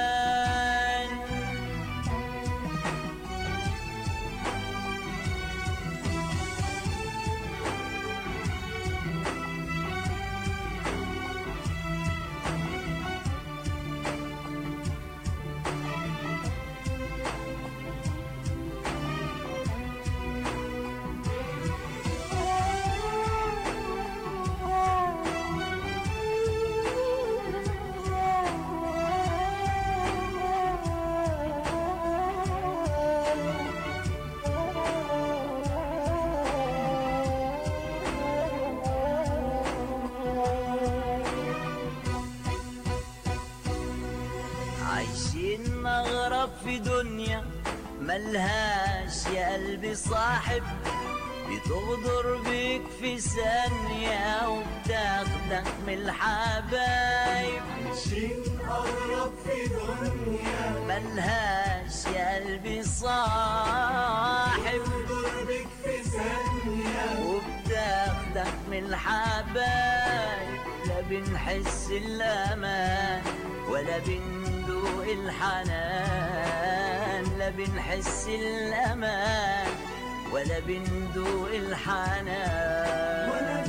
H: في دنيا ملهاش يا قلبي صاحب بتغدر بيك في ثانية وبتاخدك من الحبايب. ملهاش يا قلبي صاحب وبتاخدك من الحبايب. لا بنحس الأمان ولا بندوق الحنان لا بنحس الأمان ولا بندوق الحنان. ولا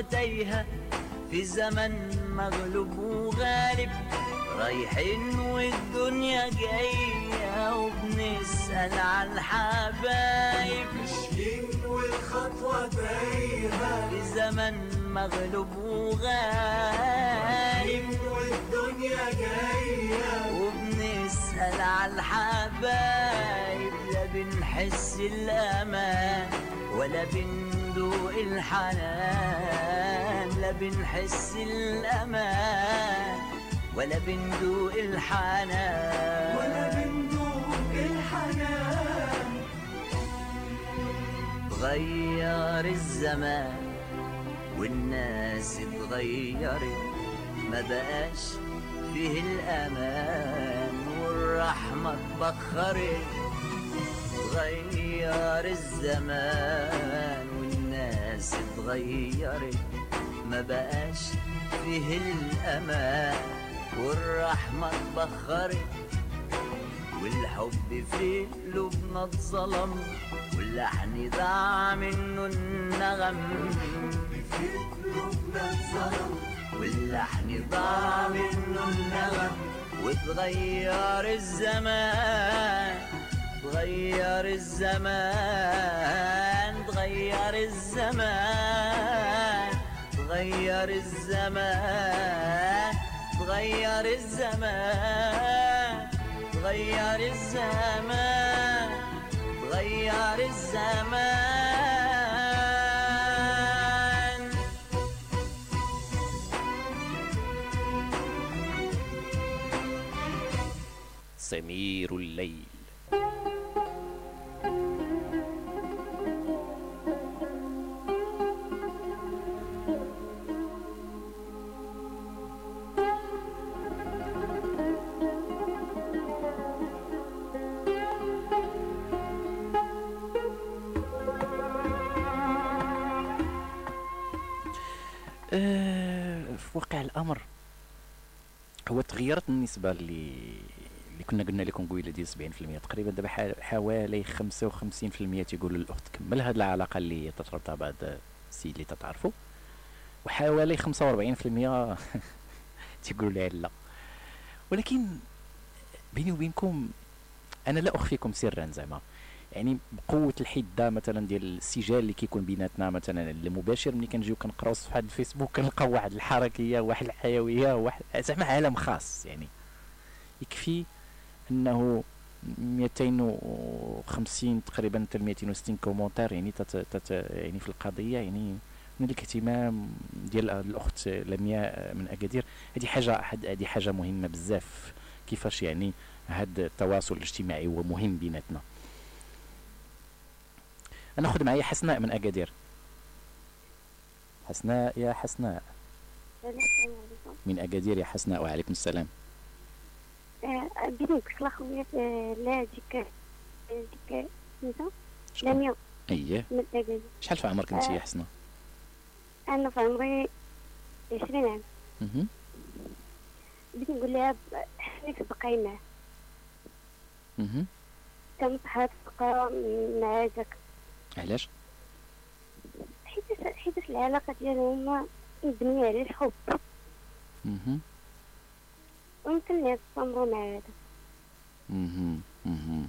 H: تايهة في زمن مغلوب وغالب رايحين والدنيا جاية وبنسأل على الحبايب. ماشيين والخطوة تايهة في زمن مغلوب وغالب والدنيا جاية. وبنسأل على الحبايب. لا بنحس الأمان ولا بندوق الحنان لا بنحس الأمان ولا بندوق الحنان. ولا بندوق الحنان. تغير الزمان والناس اتغيرت ما بقاش فيه الأمان والرحمة اتبخرت. تغير الزمان والناس اتغيرت ما بقاش فيه الأمان والرحمة اتبخرت. والحب في قلوبنا اتظلم واللحن ضاع منه النغم في قلوبنا اتظلم واللحن ضاع منه النغم وتغير الزمان تغير الزمان. تغير الزمان تغير الزمان تغير الزمان تغير الزمان تغير الزمان.
C: سمير الليل. في واقع الأمر. هو تغيرت النسبة اللي اللي كنا قلنا لكم قبيلة ديال 70% تقريبا دابا حوالي 55% تيقولوا الأخت كمل هاد العلاقة اللي تتربطها بهذا السيد اللي تتعرفوا. وحوالي 45% تيقولوا لها لا. ولكن بيني وبينكم أنا لا أخفيكم سرا زعما. يعني بقوة الحدة مثلا ديال السجال اللي كيكون بيناتنا مثلا المباشر ملي كنجيو كنقراو صفحه الفيسبوك كنلقاو واحد الحركية واحد الحيوية واحد زعما عالم خاص. يعني يكفي أنه 250 تقريبا حتى 260 كومونتير يعني تت تت يعني في القضية يعني من الاهتمام ديال الأخت لمياء من أكادير. هذه حاجة هذه حاجة مهمة بزاف كيفاش يعني هذا التواصل الاجتماعي هو مهم بيناتنا. أنا ناخذ معايا حسناء من اكادير حسناء يا حسناء. من اكادير يا حسناء وعليكم السلام.
G: بديك صلاح خويا لا ديك ديك سميتها لميا
C: اييه
G: من أكادير
C: شحال في عمرك أنت يا حسناء؟
I: أنا في عمري 20 عام. بغيت نقول لها ب- حسني تبقاي معاه
C: مهم.
I: كنصحها تبقى معاه داك
C: علاش
I: حيت حيت العلاقة ديالهم مبنية على الحب
C: مهم.
I: ويمكن ليها تستمروا مع هذا.
C: مهم. مهم.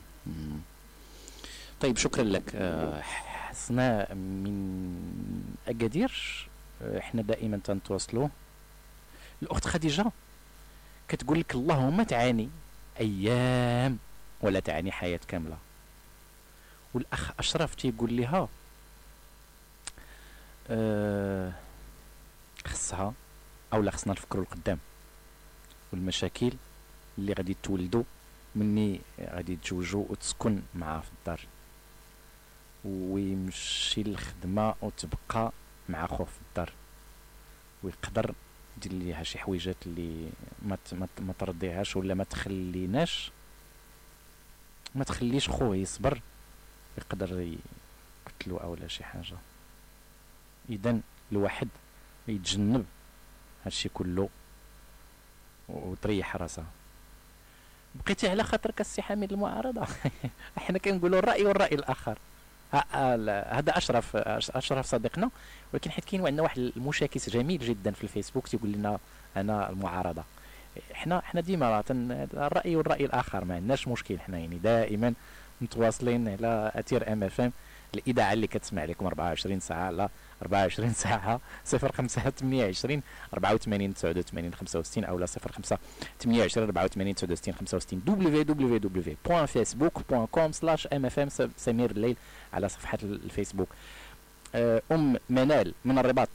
C: طيب شكرا لك آه، حسناء من أكادير آه، إحنا دائما تنتواصلوا الأخت خديجة كتقول لك اللهم تعاني أيام ولا تعاني حياة كاملة والأخ أشرف تيقول لها آه خصها أو لا خصنا نفكروا القدام. والمشاكل اللي غادي تولدوا مني غادي تزوجوا وتسكن معاه في الدار. ويمشي للخدمة وتبقى مع خوه في الدار. ويقدر يدير ليها شي حويجات اللي ما ما ترضيهاش ولا ما تخليناش ما تخليش خوه يصبر. يقدر يقتلو اولا شي حاجة. اذا الواحد يتجنب هادشي كله وتريح راسها بقيتي على خاطرك السي حميد المعارضة. إحنا كنقولوا الرأي والرأي الآخر. لا، هذا أشرف أشرف صديقنا. ولكن حيت كاين عندنا واحد المشاكس جميل جدا في الفيسبوك تيقول لنا أنا المعارضة. إحنا إحنا ديما الرأي والرأي الآخر ما عندناش مشكل. إحنا يعني دائما متواصلين على أثير MFM الإذاعة اللي كتسمع لكم 24 ساعة على 24 ساعة 05 28 84 89 65 أو لا 05 28 84 69 65 www.facebook.com slash mfm سمير الليل على صفحة الفيسبوك. آه، أم منال من الرباط.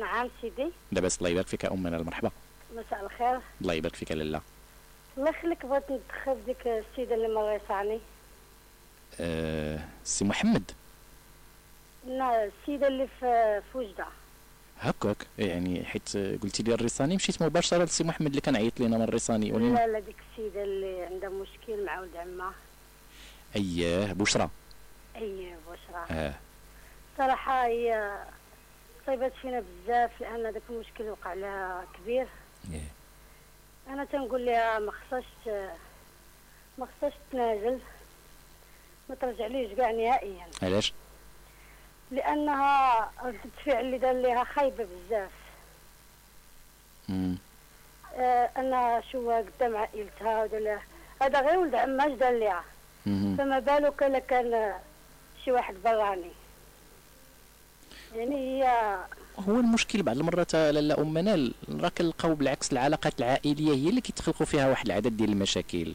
I: نعم سيدي.
C: لاباس الله يبارك فيك يا أم منال مرحبا.
I: مساء الخير.
C: الله يبارك فيك لالا
I: الله يخليك بغيت ندخل ديك السيدة اللي مريصاني
C: آه، سي محمد.
I: لا السيده اللي في في وجده
C: هكاك يعني حيت قلتي لي الريساني مشيت مباشرة لسي محمد اللي كان عيط لينا من الريساني ولا؟
I: لا لا ديك السيدة اللي عندها مشكل مع ولد عمها.
C: أياه بشرى.
I: اي بشرى.
C: آه.
I: صراحة هي صيبت فينا بزاف لأن داك المشكل وقع لها كبير.
C: إيه.
I: أنا تنقول لها ما خصهاش ما خصهاش تنازل ما ترجعليش كاع نهائيا.
C: علاش؟
I: لأنها ردة الفعل اللي دار ليها خايبة بزاف.
C: مم.
I: آه أنها شوها قدام عائلتها ودار هذا غير ولد عمها اش دار ليها. فما بالك إلا كان شي واحد براني. يعني هي
C: هو المشكل بعض المرات لالا أم منال راه كنلقاو بالعكس العلاقات العائلية هي اللي كيتخلقوا فيها واحد العدد ديال المشاكل.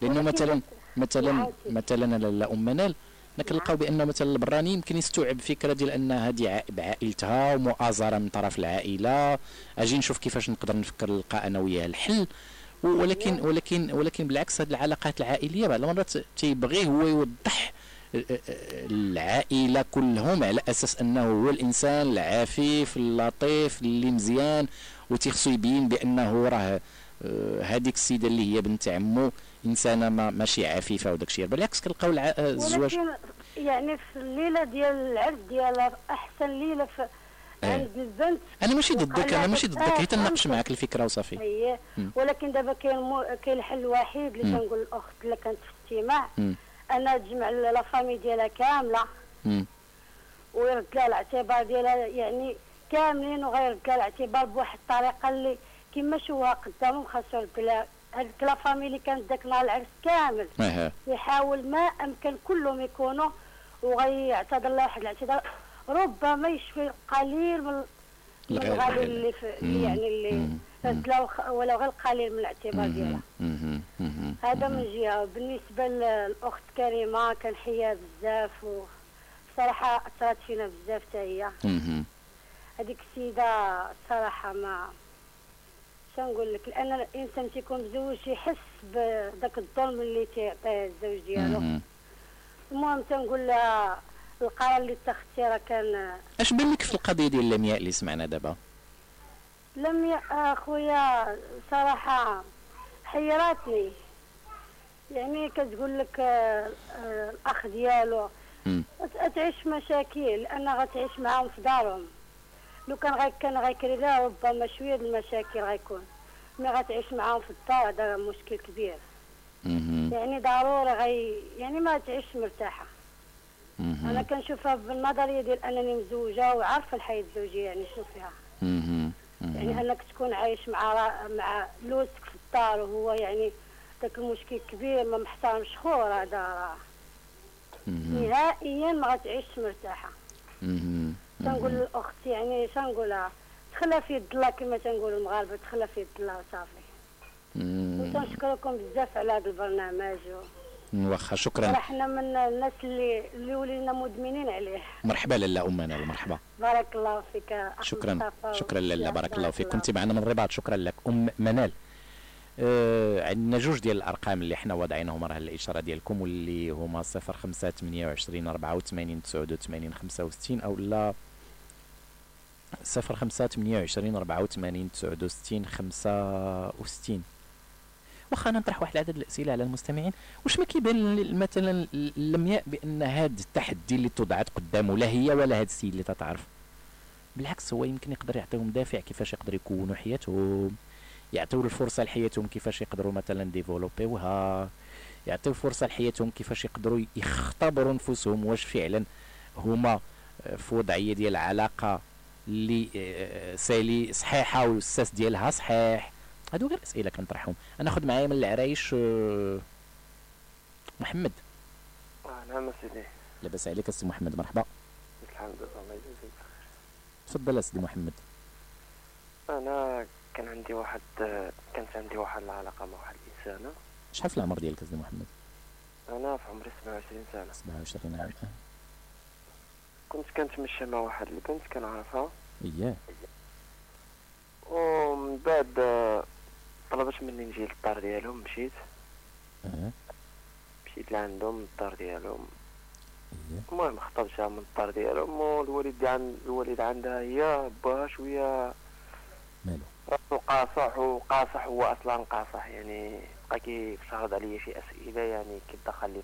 I: لأنه
C: مثلا مثلا
I: نعم.
C: مثلا لالا أم منال حنا كنلقاو بأن مثلا البراني يمكن يستوعب فكرة ديال أن هذه عا- بعائلتها ومؤازره من طرف العائلة. أجي نشوف كيفاش نقدر نفكر نلقى أنا وياه الحل. ولكن ولكن ولكن بالعكس هذه العلاقات العائلية بعض المرات تيبغي هو يوضح آه، آه، آه، العائلة كلهم على أساس أنه هو الإنسان العفيف اللطيف اللي مزيان. وتيخصو يبين بأنه راه هذيك السيدة اللي هي بنت عمو. انسانه ما ماشي عفيفة وداك الشيء بالعكس كنلقاو آه، الزواج
I: يعني في الليلة ديال العرس ديالها أحسن ليلة في
C: إيه.
I: عند البنت
C: أنا ماشي ضدك أنا ماشي ضدك هي تناقش. معاك الفكرة وصافي
I: هي. ولكن دابا كاين مو... كاين الحل الوحيد اللي
C: مم.
I: تنقول الأخت اللي كانت في الاجتماع
C: مم.
I: انها تجمع لا فامي ديالها
C: كاملة.
I: ويرد لها الاعتبار ديالها يعني كاملين وغيرد لها الاعتبار بواحد الطريقة اللي كما شوها قدامهم خاصو يرد لها هذيك لا فامي اللي كانت داك نهار العرس كامل. يحاول ما أمكن كلهم يكونوا وغيعتذر له واحد الاعتذار ربما يشفي قليل من الغالي اللي في يعني اللي ولو غير قليل من الاعتبار ديالها. هذا من جهة. بالنسبة للأخت كريمة كنحياها بزاف وصراحة أثرت فينا بزاف حتى هي. هذيك السيدة صراحة ما شنقول لك لأن الإنسان تيكون مزوج يحس بداك الظلم اللي تيعطيه الزوج ديالو.
C: مهم.
I: المهم تنقول لها القرار اللي اتخذتي راه كان
C: اش بان لك في القضية ديال اللمياء اللي سمعنا دابا؟
I: لم ي... أخويا صراحة حيراتني. يعني كتقول لك آه، آه، الأخ ديالو. تعيش مشاكل لأن غتعيش معاهم في دارهم. لو كان كان غيكري لها ربما شوية المشاكل غيكون ملي غتعيش معاهم في الدار هذا مشكل كبير. يعني ضروري غي يعني ما تعيش
C: مرتاحة.
I: أنا كنشوفها بالنظرية ديال أنني مزوجة وعارفة الحياة الزوجية يعني شنو فيها. يعني. أنك تكون عايش مع را- مع لوزك في الدار وهو يعني ذاك المشكل كبير ما محترمش خور هذا. نهائيا ما غتعيش
C: مرتاحة.
I: تنقول للأخت يعني شنقولها تخلى في يد الله كما تنقولوا المغاربة تخلى في يد الله وصافي. وتنشكركم بزاف على هذا البرنامج و...
C: واخا شكرا.
I: راه حنا من الناس اللي اللي ولينا مدمنين عليه.
C: مرحبا لاله ام منال مرحبا.
I: بارك الله فيك.
C: شكرا. شكرا لاله بارك الله فيك. كنتي معنا من الرباط. شكرا لك. أم منال. آه عندنا جوج ديال الأرقام اللي حنا واضعينهم راه الإشارة ديالكم واللي هما 05 28 84 89 65 أو لا 05 28 84 69 65 واخا أنا نطرح واحد العدد الأسئلة على المستمعين. واش ما كيبان مثلا لمياء بأن هذا التحدي اللي توضعت قدامه لا هي ولا هذا السيد اللي تتعرف. بالعكس هو يمكن يقدر يعطيهم دافع كيفاش يقدروا يكونوا حياتهم. يعطيو الفرصة لحياتهم كيفاش يقدروا مثلا ديفلوبيوها يعطيو فرصه لحياتهم كيفاش يقدروا يختبروا نفوسهم واش فعلا هما آه، في وضعية ديال علاقه اللي آه، سالي صحيحة والساس ديالها صحيح. هادو غير أسئلة كنطرحهم. أنا ناخذ معايا من العرايش آه، محمد.
F: آه نعم سيدي
C: لاباس عليك السي محمد مرحبا.
F: الحمد لله الله يجزيك
C: تفضل اسيدي محمد.
F: أنا كان عندي واحد كانت عندي واحد العلاقة مع واحد الإنسانة.
C: شحال في العمر ديالك اسيدي محمد؟
F: أنا في عمري 27 سنة.
C: 27 عام. آه.
F: كنت كنتمشى مع واحد البنت كنعرفها.
C: إياه.
F: ومن بعد طلبت مني نجي للدار ديالهم مشيت.
C: أه.
F: مشيت لعندهم للدار ديالهم. المهم خطبتها من الدار ديالهم والوالد عند الوالد عندها هي باها شوية.
C: مالو
F: راسو قاصح وقاصح هو أصلا قاصح يعني بقى كيفرض عليا شي أسئلة يعني كيدخل لي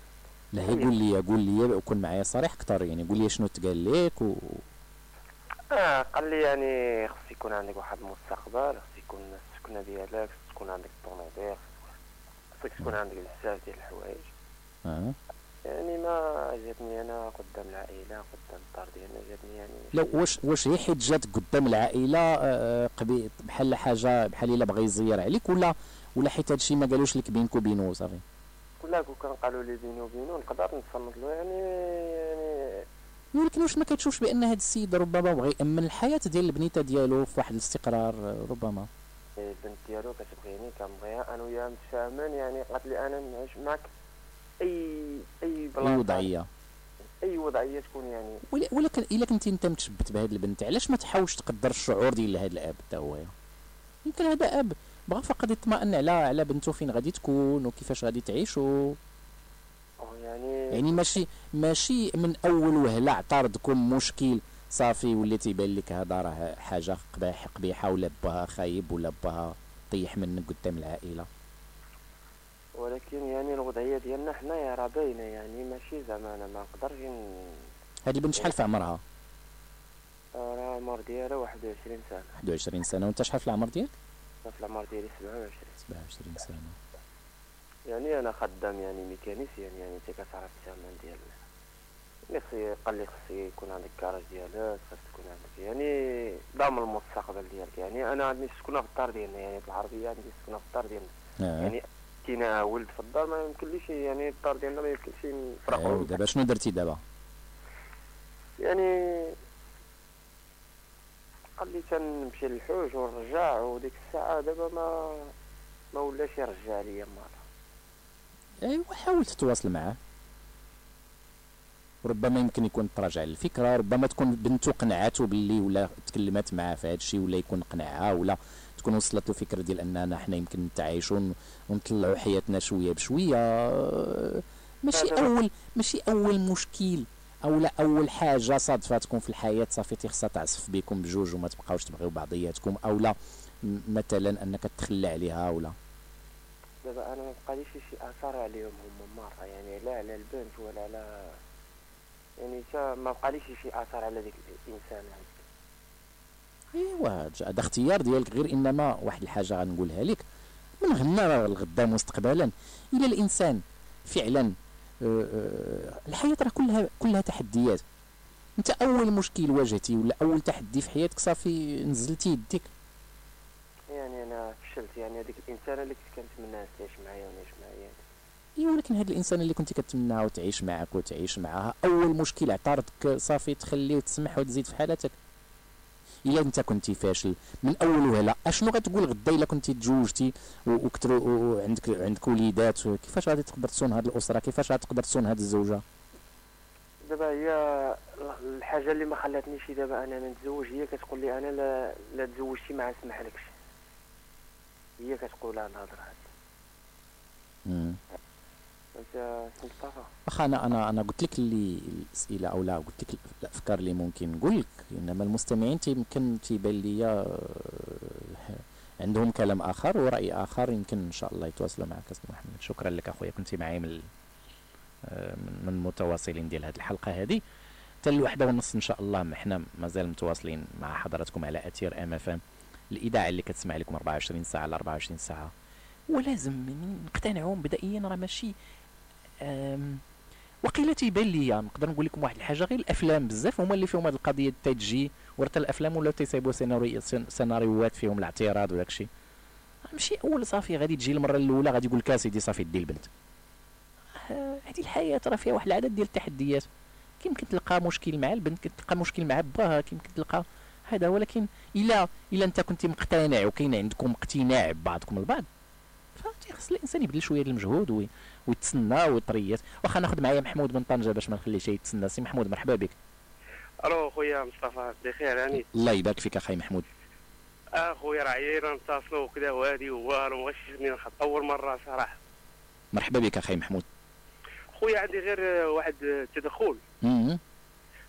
C: لا هي قول لي قول لي وكون معايا صريح أكثر يعني قول لي شنو تقال لك و
F: آه قال لي يعني خص يكون عندك واحد المستقبل خص يكون السكنة ديالك تكون عندك طوموبيل خصك تكون عندك بزاف ديال الحوايج.
C: آه.
F: يعني ما عجبني أنا قدام العائلة قدام الدار ديالنا عجبني يعني
C: لا واش واش هي حيت جات قدام العائلة آه، قبي بحال حاجة بحال إلا بغى يزير عليك ولا ولا حيت هادشي ما قالوش لك بينك وبينه صافي؟
F: ولا كون كان قالوا لي بيني وبينه نقدر نتصنت له يعني يعني
C: ولكن واش ما كتشوفش بأن هاد السيد ربما بغى يأمن الحياة ديال البنيتة ديالو في واحد الاستقرار ربما.
F: البنت ديالو كتبغيني كنبغيها أنا وياها متفاهمين يعني قالت لي أنا نعيش معك اي أي
C: أي
F: بلاصه
C: وضعية.
F: أي وضعية تكون يعني.
C: ولكن إلا كنتي أنت متشبت بهاد البنت علاش ما تحاولش تقدر الشعور ديال هاد الأب حتى هو؟ يمكن هذا أب. بغى فقط يطمئن على على بنته فين غادي تكون وكيفاش غادي تعيشوا
F: يعني
C: يعني ماشي ماشي من أول وهلة اعترضكم مشكل. صافي ولي تيبان لك هذا راه حاجة قباح قبيحة ولا باها خايب ولا باها طيح منك قدام العائلة.
F: ولكن يعني الوضعية ديالنا حنايا راه باينة يعني ماشي زعما أنا ما نقدرش
C: هاد البنت شحال في عمرها؟
F: راه العمر ديالها 21 سنة.
C: 21 سنة وأنت شحال في العمر ديالك؟
F: أنا في العمر ديالي 27
C: 27 سنة.
F: يعني أنا خدام يعني ميكانيسيان يعني انت كتعرف الثمن ديال خصي قال لي خصي يكون عندك كراج ديالك خصك تكون عندك يعني ضامن المستقبل ديالك. يعني أنا عندي سكنة في الدار ديالنا يعني بالعربيه عندي سكنة في الدار ديالنا.
C: آه
F: يعني كاين ولد في الدار ما يمكنليش يعني الدار ديالنا ما يمكنش نفرقوا
C: دابا شنو درتي دابا؟
F: يعني قال لي تنمشي للحوش ونرجع وديك الساعة دابا ما ما ولاش يرجع ليا مرة.
C: أيوا حاول تتواصل معاه. ربما يمكن يكون تراجع للفكرة ربما تكون بنته قنعته باللي ولا تكلمات معاه في هذا الشيء ولا يكون قنعها ولا تكون وصلت له فكرة ديال أننا حنا يمكن نتعايشوا ون- ونطلعوا حياتنا شوية بشوية. ماشي اول ماشي أول مشكل. أو لا أول حاجة صادفتكم في الحياة صافي تيخصها تعصف بكم بجوج وما تبقاوش تبغيو بعضياتكم. أو لا م- مثلا أنك تخلى عليها ولا
F: دابا أنا ما بقاليش شي آثار عليهم هما مرة يعني لا على البنت ولا على يعني تا ما بقاليش شي آثار على ديك الإنسان هذيك
C: أيوا ج- هذا اختيار ديالك غير إنما واحد الحاجة غنقولها لك. من هنا الغدا مستقبلا إلى الإنسان فعلا الحياة راه كلها كلها تحديات. أنت أول مشكل واجهتي ولا أول تحدي في حياتك صافي نزلتي يديك
F: يعني أنا فشلت يعني هذيك الإنسانة اللي كنت كنتمنى تعيش معايا ونعيش معايا.
C: اي ولكن هاد الإنسان اللي كنت كتمناها وتعيش معك وتعيش معها أول مشكل اعترضك صافي تخليه وتسمح وتزيد في حالتك الا انت كنتي فاشل. من أول وهلا أشنو غتقول غدا إلا كنتي تزوجتي و- وكترو وعندك عندك وليدات؟ كيفاش غادي تقدر تصون هاد الأسرة؟ كيفاش غتقدر تصون هاد الزوجة؟
F: دابا هي الحاجة اللي ما خلاتنيش دابا أنا نتزوج هي كتقول لي أنا لا لا تزوجتي ما نسمحلكش هي كتقولها الهضرة هادي.
C: مم. واخا أنا أنا أنا قلت لك اللي الأسئلة أو لا قلت لك الأفكار اللي ممكن نقول لك. إنما المستمعين يمكن تيبان لي آه، عندهم كلام آخر ورأي آخر يمكن إن شاء الله يتواصلوا معك أستاذ محمد. شكرا لك أخويا كنت معي من آه، من المتواصلين ديال هذه الحلقة هذه. حتى الواحدة ونص إن شاء الله ما إحنا مازال متواصلين مع حضراتكم على أثير MFM الإذاعة اللي كتسمع لكم 24 ساعة على 24 ساعة. ولازم نقتنعوا مبدئيا راه ماشي أم، وقيلا تيبان لي نقدر نقول لكم واحد الحاجة غير الأفلام بزاف هما اللي فيهم هذه القضية تجي ورتا الأفلام ولاو تيصايبوا سيناريوهات فيهم الاعتراض وداك الشيء ماشي أول صافي غادي تجي المرة الأولى غادي يقول لك سيدي صافي دي البنت. آه، هذه الحياة راه فيها واحد العدد ديال التحديات. يمكن تلقى مشكل مع البنت يمكن تلقى مشكل مع باها يمكن تلقى هذا ولكن إلا إلا أنت كنت مقتنع وكاين عندكم اقتناع ببعضكم البعض فخص الإنسان يبذل شوية المجهود ويتسنى ويطريات واخا ناخذ معايا محمود من طنجة باش ما نخليش يتسنى. سي محمود مرحبا بك.
D: ألو خويا مصطفى بخير يعني؟
C: الله يبارك فيك أخي محمود.
D: آه خويا راه عيينا نتصلوا وكذا وهادي والو ما غاش نخط أول مرة صراحة.
C: مرحبا بك أخي محمود.
D: خويا عندي غير آه، واحد آه، تدخل
C: مم.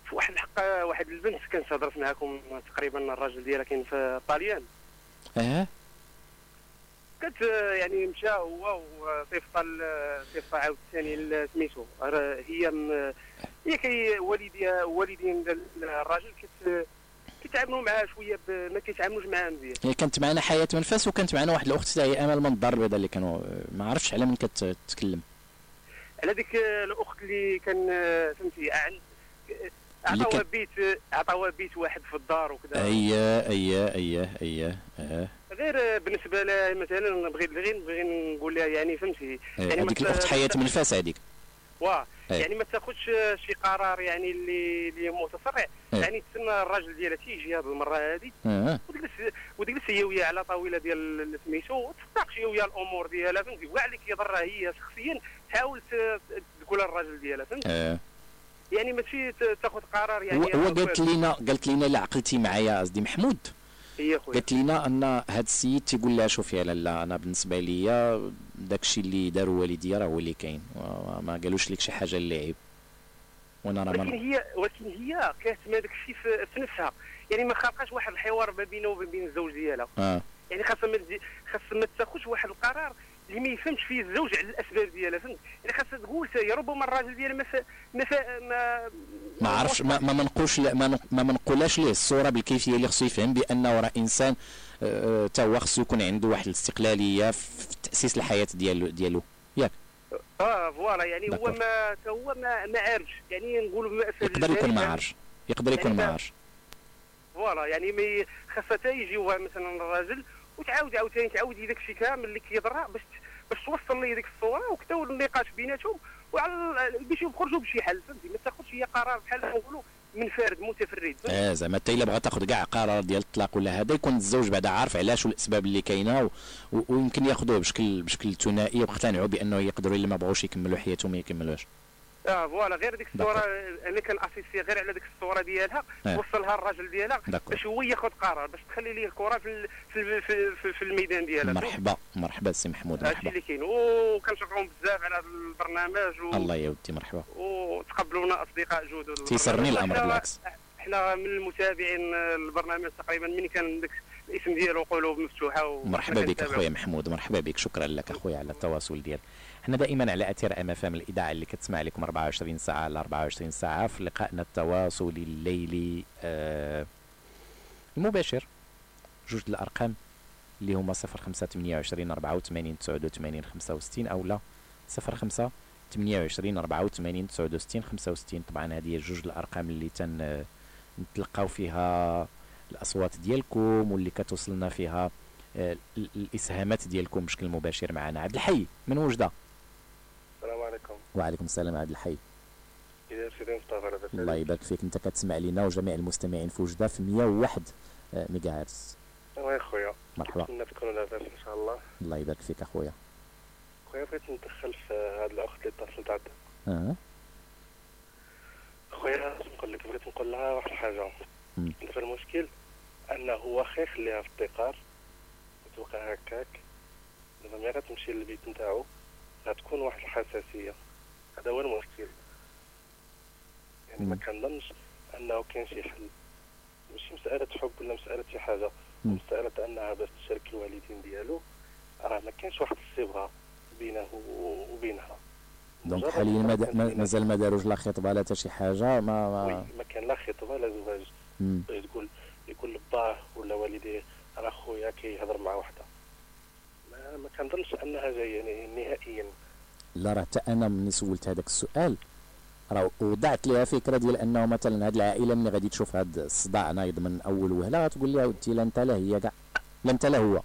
D: في واحد الحق آه، واحد البنت كانت هضرت معاكم تقريبا الراجل ديالها كاين في طاليان.
C: أه؟
D: كانت آه، يعني مشى هو وصيفطة صيفطة عاود ثاني سميتو هي هي كي والديها والدين الراجل كت كيتعاملوا معاه شوية ب- ما كيتعاملوش معاه مزيان.
C: هي كانت معنا حياة منفاس وكانت معنا واحد الاخت تاعي أمل من الدار البيضاء اللي كانوا ما عرفتش على من كتكلم
D: على ديك الأخت اللي كان فهمتي
C: اللي
D: عطاوها
C: كان-
D: بيت عطاوها بيت واحد في الدار وكذا.
C: اييه اييه اييه اييه
D: غير بالنسبة لها مثلا بغيت غير بغي نقول لها يعني فهمتي. يعني
C: هذيك الاخت حياة منفاس هذيك.
D: واه
C: أي.
D: يعني ما تاخذش شي قرار يعني اللي اللي متسرع
C: أي.
D: يعني تسنى الراجل ديالها تيجي هذه المرة هذه. وتجلس وتجلس هي وياه على طاولة ديال سميتو وتناقش هي وياه الأمور ديالها فهمتي؟ وكاع اللي كيضرها هي شخصيا تحاول تقول للراجل ديالها فهمتي؟ يعني ماشي تاخذ قرار يعني
C: هو قالت لينا قالت لينا لا عقلتي معايا قصدي محمود. قالت لينا ان هذا السيد تيقول لها شوفي لا لا أنا بالنسبة ليا داكشي اللي داروا والديا راه هو اللي كاين ما قالوش لك شي حاجة اللي عيب وأنا راه
D: ولكن هي ولكن هي كاتمة داك الشيء في, في نفسها يعني ما خلقاش واحد الحوار ما بينه وما بين الزوج ديالها
C: آه
D: يعني خاصها ما خاصها ما تاخذش واحد القرار اللي ما يفهمش فيه الزوج على الأسباب ديالها فهمت يعني خاصها تقول هي ربما الراجل ديالها ما. ما. ما
C: عرفش ما ما منقولش ما نق- ما منقولاش ليه. الصورة بالكيفية اللي خصو يفهم بأنه راه إنسان آه، تا هو خصو يكون عنده واحد الاستقلالية في تأسيس الحياة ديالو ديالو. ياك.
D: آه voilà. يعني هو. ما هو ما, ما عارفش يعني نقولوا أساس
C: يقدر يكون ما عارفش يقدر يكون ما
D: يعني
C: عارفش
D: voilà. يعني ما ي- خاصها تا يجيوها مثلا الراجل وتعاود عاوتاني تعاود داك الشيء كامل اللي كيضرها باش باش توصل ليه ديك الصورة وكتاو النقاش بيناتهم وعلى باش يخرجوا بشي حل فهمتي ما تاخذش هي قرار بحال نقولوا منفرد متفرد فهمتي؟
C: آه زعما حتى إلا بغا تاخذ كاع قرار ديال الطلاق ولا هذا يكون الزوج بعدا عارف علاش والأسباب اللي كاينة ويمكن ياخذوه بشكل بشكل ثنائي ويقتنعوا بأنه يقدروا إلا ما بغاوش يكملوا حياتهم ما يكملوش
D: آه فوالا غير ديك. الصورة أنا كان اسيسي غير على ديك الصورة ديالها
C: آه.
D: وصلها الراجل ديالها. باش هو ياخذ قرار باش تخلي ليه الكرة في في في, في, في الميدان ديالها
C: مرحبا مرحبا سي محمود
D: هادشي
C: مرحبا
D: اللي كاين وكنشكرهم بزاف على هذا البرنامج و...
C: الله يا ودي مرحبا
D: وتقبلونا أصدقاء جدد
C: تيسرني
D: الأمر
C: بالعكس
D: إحنا من المتابعين البرنامج تقريبا من كان داك الاسم ديالو قلوب مفتوحة و-
C: مرحبا بك. أخويا محمود مرحبا بك شكرا لك أخويا على التواصل ديالك إحنا دائما على اثير MFM الاذاعه اللي كتسمع لكم 24 ساعة على 24 ساعة في لقائنا التواصلي الليلي آه المباشر. جوج الأرقام اللي هما 05 28 84 89 65 أو لا 05 28 84 69 65 طبعا. هذه جوج الأرقام اللي تن نتلقاو فيها الأصوات ديالكم واللي كتوصلنا فيها آه، ال- الإسهامات ديالكم بشكل مباشر معنا. عبد الحي من
J: وجدة؟
C: وعليكم السلام عبد الحي. الله؟ يبارك فيك. انت كتسمع لينا وجميع المستمعين في وجدة في 101 آه، ميجا هرتز
J: oui خويا.
C: مرحبا.
J: كنتمنى تكونوا لاباس إن شاء الله.
C: الله يبارك فيك اخويا
J: خويا. بغيت ندخل في هاد الأخت اللي اتصلت عندها
C: أه.
J: خويا نقول لك بغيت نقول لها واحد
C: الحاجة.
J: دابا المشكل؟ أنه هو غا يخليها في الدار وتبقى هكاك. دابا ملي غتمشي للبيت نتاعو غتكون واحد الحساسية. هذا هو المشكل يعني ما. كنظنش أنه كاين شي حل. ماشي مسألة حب ولا مسألة شي
C: حاجة.
J: مسألة انها باش تشارك الوالدين ديالو راه ما كاينش واحد الصبغه بينه وبينها.
C: دونك حاليا مازال ما داروش لا خطبة لا حتى شي حاجة ما ما
J: ما كان لا خطبة لا زواج. تقول يقول لباه ولا والديه راه خويا كيهضر مع وحده. ما, ما كنظنش أنها جاية يعني نهائيا.
C: لا راه حتى أنا ملي سولت هذاك السؤال. راه وضعت لها فكرة ديال أنه مثلا هذه العائلة ملي غادي تشوف هذا الصداع نايض من أول وهلة غتقول لها ودي لا أنت لا هي كاع لا أنت لا هو.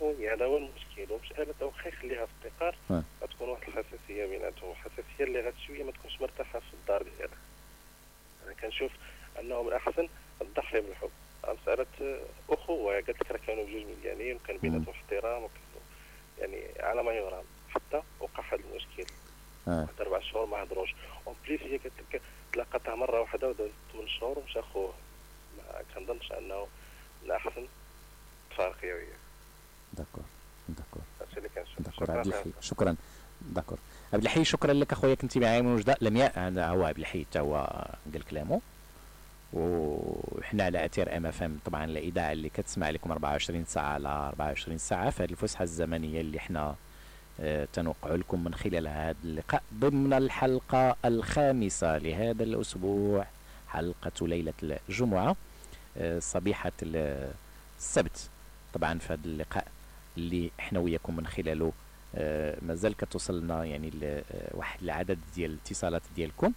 J: وي هذا هو المشكل ومساله واخا يخليها في الدقار. غتكون واحد الحساسية بيناتهم الحساسيه اللي غات شوية ما تكونش مرتاحة في الدار ديالها. أنا كنشوف انه من الاحسن تضحي بالحب آه، أخوة قالت لك راه كانوا بجوج مزيانين وكان بيناتهم احترام يعني على ما يرام. حتى وقع هذا المشكل.
C: آه.
J: واحد أربع شهور ما هضروش. en plus هي تلاقاتها مرة واحدة ودازت ثمان شهور ومشى خوه ما كنظنش أنه من الاحسن تفارقي وياه.
C: d'accord d'accord.
J: هادشي اللي كنشوف d'accord
C: عبد الحي. شكرا. d'accord. عبد الحي شكرا لك أخويا كنتي معايا من وجدة. لم ي... هذا هو عبد الحي حتى هو قال كلامه. وحنا على أثير MFM طبعا الاذاعه اللي كتسمع لكم 24 ساعة على 24 ساعة. في هذه الفسحة الزمنية اللي حنا آه، تنوقع لكم من خلال هذا اللقاء ضمن الحلقة الخامسة لهذا الأسبوع حلقة ليلة الجمعة آه، صبيحة ال- السبت. طبعا في هذا اللقاء اللي إحنا وياكم من خلاله آه، مازال كتوصلنا يعني آه، واحد العدد ديال الاتصالات ديالكم.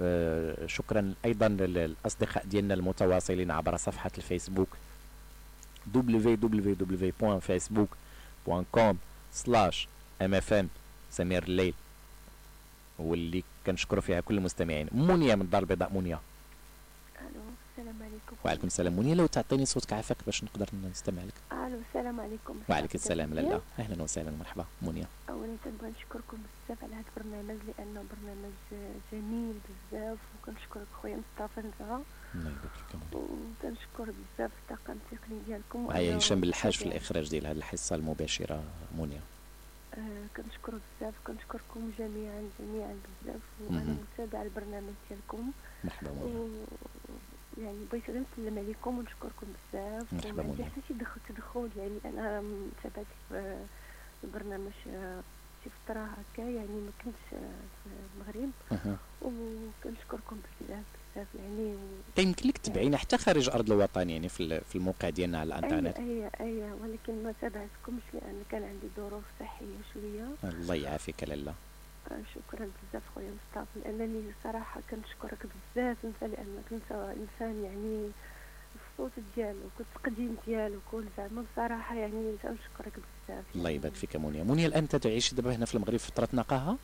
C: آه، شكرا أيضا للأصدقاء ديالنا المتواصلين عبر صفحة الفيسبوك www.facebook.com سلاش mfm سمير الليل واللي كنشكروا فيها كل المستمعين. منيا من الدار البيضاء منيا
K: ألو السلام عليكم.
C: وعليكم السلام. منيا لو تعطيني صوتك عافاك باش نقدر نستمع لك.
K: ألو السلام عليكم.
C: وعليك السلام لالا. أهلا وسهلا مرحبا منيا
K: اولا تنبغي نشكركم بزاف على هذا البرنامج لأنه برنامج جميل بزاف وكنشكرك خويا مصطفى نزغه
C: الله يبارك فيك.
K: وكنشكر بزاف الطاقم التقني ديالكم.
C: وهي
K: وأنه
C: هشام بالحاج في
K: متابع.
C: الإخراج ديال هذه الحصة المباشرة منيا
K: كنشكر بزاف كنشكركم جميعا جميعا بزاف وأنا
C: مهم.
K: متابعة البرنامج ديالكم
C: مرحبا منيا
K: و يعني بغيت غير نسلم عليكم ونشكركم بزاف وما عندي. حتى شي دخل تدخل يعني أنا متابعت في البرنامج آه، شي فترة هكا يعني ما كنتش آه، في المغرب. وكنشكركم بزاف بزاف يعني و...
C: يمكن لك تبعينا حتى خارج أرض الوطن يعني في في الموقع ديالنا على الإنترنت.
K: اي اي اي ولكن ما تابعتكمش لأن كان عندي ظروف صحية شوية.
C: الله يعافيك لالا
K: آه، شكرا بزاف خويا مصطفى. لأنني صراحة كنشكرك بزاف انت لأنك انت إنسان يعني الصوت ديالو التقديم ديالو كل زعما بصراحه يعني كنشكرك بزاف.
C: الله يبارك فيك يا منيا منيا الآن انت تعيش دابا هنا في المغرب في فترة
K: نقاهة؟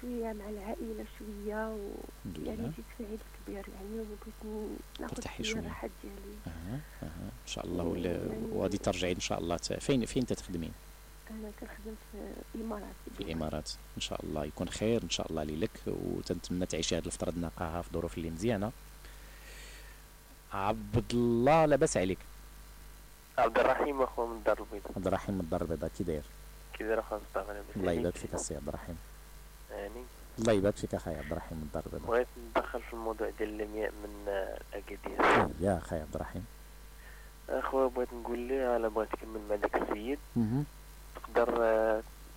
K: شوية مع العائلة شوية و
C: الحمد
K: يعني جيت في عيد كبير يعني وبغيت ناخذ شوية
C: شوية.
K: الراحه ديالي
C: أها أها. إن شاء الله ولا- وغادي ترجعي إن شاء الله ت- فين فين تخدمين
K: أنا كنخدم في الإمارات.
C: في الإمارات. إن شاء الله يكون خير إن شاء الله ليلك وتنتمنى تعيشي هذه الفترة النقاهه في ظروف اللي مزيانة. عبد الله لاباس عليك.
F: عبد الرحيم اخو من الدار البيضاء.
C: عبد الرحيم من الدار البيضاء كي داير؟
F: كي داير اخو
C: الله؟ يبارك فيك السي عبد الرحيم.
F: يعني
C: الله يبارك فيك اخاي عبد الرحيم من الدار البيضاء
F: بغيت ندخل في الموضوع ديال المياه من اكادير
C: يا اخاي عبد الرحيم.
F: أخويا بغيت نقول ليه أنا بغيت نكمل مع داك السيد. تقدر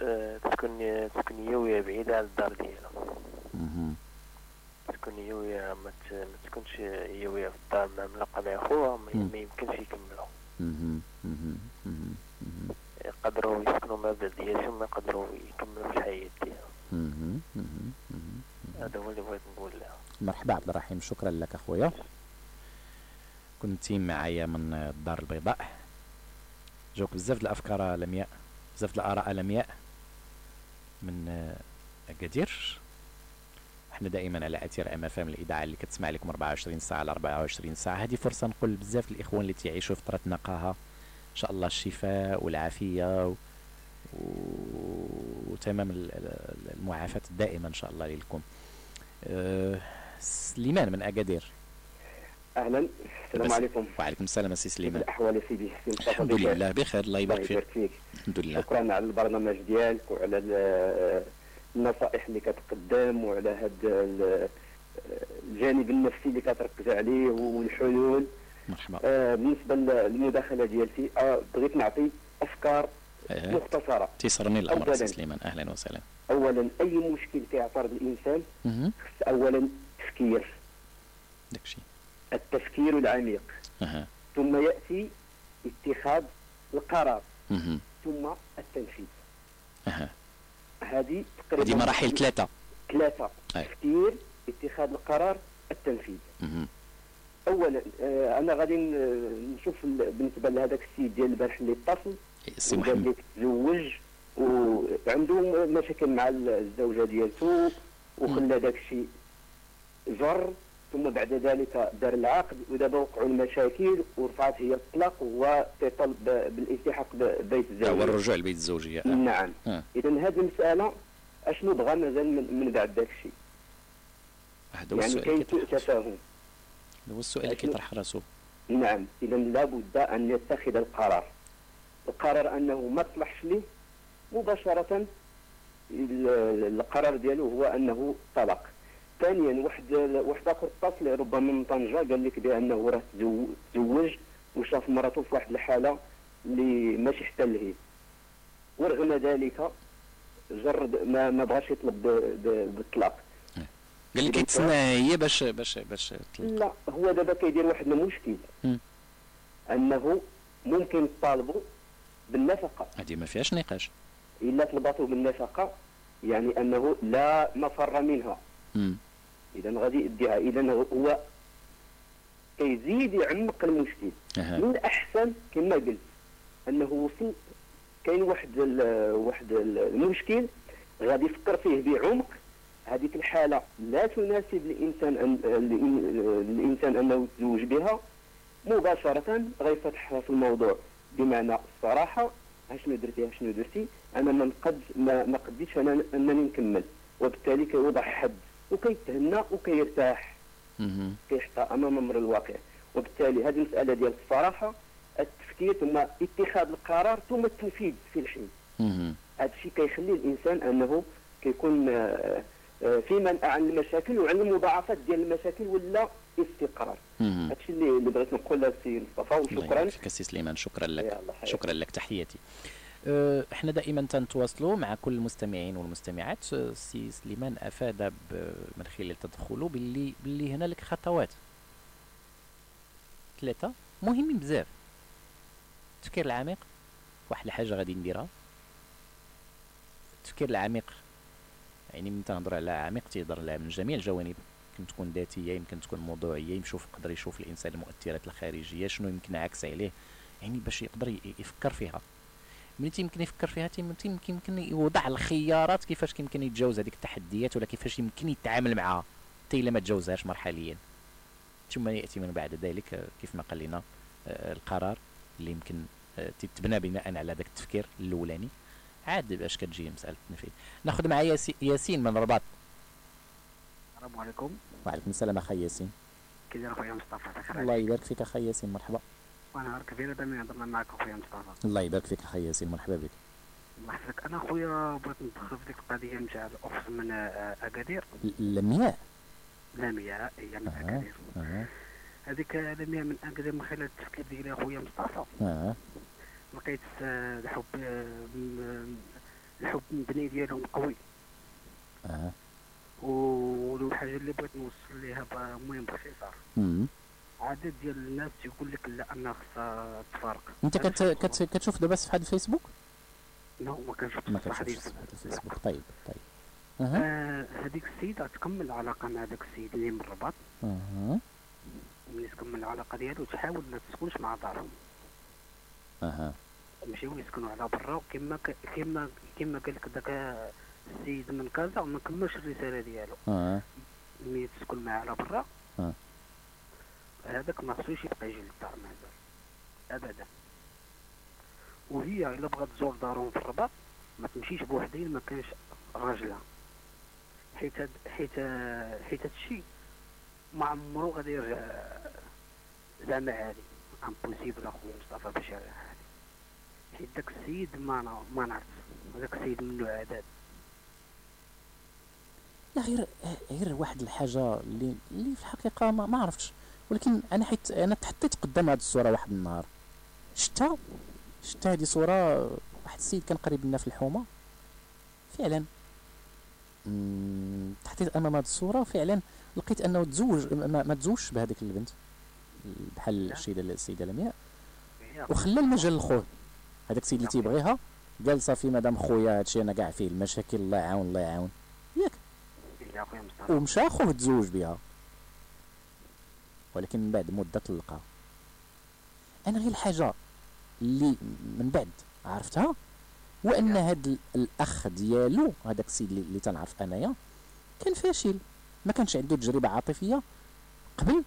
F: آه، تسكن تسكن هي وياه بعيدة على الدار ديالها. تكون هي وياها ما تكونش هي وياه في الدار مع ملاقة مع خوها ما يمكنش يكملوا. يقدروا يسكنوا المبدا ديالهم ما يقدروا يكملوا في الحياة ديالهم. هذا هو اللي بغيت نقول لها
C: مرحبا عبد الرحيم شكرا لك أخويا. كنتي معايا من الدار البيضاء. جوك بزاف الأفكار لمياء بزاف الآراء لمياء من اكادير إحنا دائما على اثير MFM الإذاعة اللي كتسمع لكم 24 ساعة على 24 ساعة. هذه فرصة نقول بزاف الإخوان اللي تعيشوا فتره نقاهة. إن شاء الله الشفاء والعافية وتمام ال- ال- المعافاة الدائمه إن شاء الله لكم. أه سليمان من اكادير
L: أهلا. السلام عليكم.
C: وعليكم السلام سي
L: كيف
C: سليمان
L: الاحوال سيدي؟
C: الحمد؟ لله بخير الله يبارك فيك. الحمد لله.
L: شكرا على البرنامج ديالك وعلى ال- النصائح اللي كتقدم وعلى هذا الجانب النفسي اللي كتركز عليه والحلول.
C: مرحبا.
L: آه، بالنسبة للمداخلة ديالتي آه، بغيت نعطي أفكار
C: آه،
L: مختصرة.
C: تيسرني سي
L: أولاً.
C: سليمان. أهلا وسهلا.
L: اولا أي مشكل كيعترض. خص اولا تفكير.
C: داكشي
L: التفكير العميق.
C: أها.
L: ثم يأتي اتخاذ القرار.
C: مهم.
L: ثم التنفيذ.
C: أها.
L: هذه تقريبا
C: هذه مراحل
L: ثلاثة.
C: أي.
L: تفكير اتخاذ القرار التنفيذ.
C: مهم.
L: اولا آه، أنا غادي ن- نشوف ال- بالنسبة لهذاك السيد ديال البارح اللي اتصل
C: سي محمد
L: تزوج وعنده مشاكل مع الزوجة ديالته وخلى داك الشيء جر ثم بعد ذلك دار العقد ودابا وقعوا المشاكل ورفعت هي الطلاق وهو تيطالب ب- بالالتحاق ببيت
C: هو
L: الزوجيه
C: الرجوع لبيت الزوجيه.
L: نعم.
C: آه.
L: اذا هذه المسألة أشنو بغى مازال من, من بعد داك الشيء؟
C: هذا هو
L: يعني كاين سوء تفاهم.
C: هذا هو السؤال اللي؟ كيطرح راسو.
L: نعم. اذا لابد أن يتخذ القرار. القرار أنه ما تصلحش ليه مباشرة. ال- القرار ديالو هو أنه طلاق. ثانيا واحد واحد آخر اتصل ربما من طنجة قال لك بأنه راه تزو- تزوج وشاف مراته في واحد الحالة اللي ماشي حتى لهي. ورغم ذلك جرد ما ما بغاش يطلب بالطلاق.
C: قال لي
L: إذا
C: كيتسنى هي باش باش باش.
L: لا هو دابا كيدير واحد المشكل. أنه ممكن يطالبوا بالنفقة.
C: هذه ما فيهاش نقاش.
L: إلا طلباتوا بالنفقة يعني أنه لا مفر منها. اذا غادي يديها. اذا هو كيزيد يعمق المشكل.
C: أها.
L: من الاحسن كما قلت أنه وصل كاين واحد ال- واحد ال- المشكل غادي يفكر فيه بعمق. هذيك الحالة لا تناسب الإنسان أن الإن- الإنسان أنه يتزوج بها مباشره غيفتح في الموضوع. بمعنى الصراحة اشنو درتي اشنو درتي؟ أنا ما نقد ما, ما قديتش أنا أنني نكمل. وبالتالي كيوضع حد وكيتهنى وكيرتاح. كيحطها أمام أمر الواقع. وبالتالي هذه المسألة ديال الصراحة التفكير ثم اتخاذ القرار ثم التنفيذ في الحين. هذا الشيء كيخلي الإنسان أنه كيكون في منع عن المشاكل وعن المضاعفات ديال المشاكل ولا استقرار.
C: مهم.
L: هذا الشيء اللي اللي بغيت نقول السي مصطفى وشكرا.
C: السي سليمان. شكرا لك. شكرا لك. تحياتي. أه، إحنا دائما تنتواصلوا مع كل المستمعين والمستمعات. أه، السي سليمان أفاد من خلال تدخله باللي باللي هنالك خطوات. ثلاثة. مهمين بزاف. التفكير العميق. واحد الحاجة غادي نديرها. التفكير العميق. يعني من تنهضر على عميق تيهضر على من جميع الجوانب. يمكن تكون ذاتية يمكن تكون موضوعية يشوف يقدر يشوف الإنسان المؤثرات الخارجية شنو يمكن عكس عليه. يعني باش يقدر يفكر فيها. ملي تيمكن يفكر فيها تيم- تيمكن يمكن يوضع الخيارات كيفاش يمكن يتجاوز هذيك التحديات ولا كيفاش يمكن يتعامل معها. حتى إلا ما تجاوزهاش مرحليا. ثم يأتي من بعد ذلك كيف ما قال لنا آه، القرار اللي يمكن آه، تتبنى بناء على ذاك التفكير الأولاني. عاد باش كتجي مسألة التنفيذ. ناخذ معايا ياسي- ياسين من الرباط
M: السلام عليكم.
C: وعليكم السلام أخي ياسين.
M: كي داير اخويا مصطفى؟ بخير
C: الله يبارك فيك أخي ياسين مرحبا.
M: وأنا نهار كبير دائما هضرنا معك أخويا مصطفى.
C: الله يبارك فيك أخي ياسين مرحبا بك.
M: الله يحفظك. أنا أخويا بغيت ندخل في ديك القضية نتاع الأخت من
C: أكادير. لمياء.
M: لامياء هي من
C: أكادير.
M: هذيك لامياء من أكادير من خلال التفكير ديالي أخويا مصطفى.
C: أها.
M: لقيت الحب الحب المبني ديالهم قوي.
C: أها.
M: والحاجة اللي بغيت نوصل ليها المهم باختصار. عدد ديال الناس يقول لك لا انها خصها تفارق.
C: أنت كت... كت... كتشوف دابا صفحة الفيسبوك
M: نو ما كنشوفش
C: ما كنشوفش
M: ديال
C: الفيسبوك طيب طيب.
M: آه، هذيك السيدة تكمل العلاقة مع ذاك السيد اللي من الرباط.
C: أها.
M: ملي تكمل العلاقة ديالو تحاول ما تسكنش مع دارهم.
C: أها.
M: يمشيو يسكنوا على برا كما ك... كما كما قال لك ذاك السيد من كازا ما كملش الرسالة ديالو.
C: آه.
M: ملي تسكن معاه على برا.
C: آه.
M: هذاك ما خصوش يبقى يجي للدار مازال. ابدا. وهي إلا بغات تزور دارهم في الرباط ما تمشيش بوحدين ما كانش راجلها. حيت حيت حيت هادشي ما عمرو غادي يرجع زعما عادي امبوسيبل أخويا مصطفى باش يرجع عادي حيت داك السيد ما ما نعرف داك السيد منو عداد
C: لا غير غير واحد الحاجة اللي اللي في الحقيقة ما, ما عرفتش. ولكن أنا حيت أنا تحطيت قدام هذه الصورة واحد النهار. شتا شتا هذه صورة واحد السيد كان قريب لنا في الحومة. فعلا. تحطيت أمام هذه الصورة فعلا لقيت أنه تزوج ما, ما تزوجش بهذيك البنت. بحال السيده السيدة لمياء. وخلى المجال لخوه. هذاك السيد اللي تيبغيها قال صافي مادام خويا هادشي أنا كاع فيه المشاكل الله يعاون الله يعاون.
M: أخويا مصطفى.
C: ومشى خوه تزوج بها ولكن من بعد مدة طلقها أنا غير الحاجة اللي من بعد عرفتها؟ هو ان هاد ال- الأخ ديالو هذاك السيد اللي, اللي تنعرف أنايا كان فاشل. ما كانش عنده تجربة عاطفية. قبل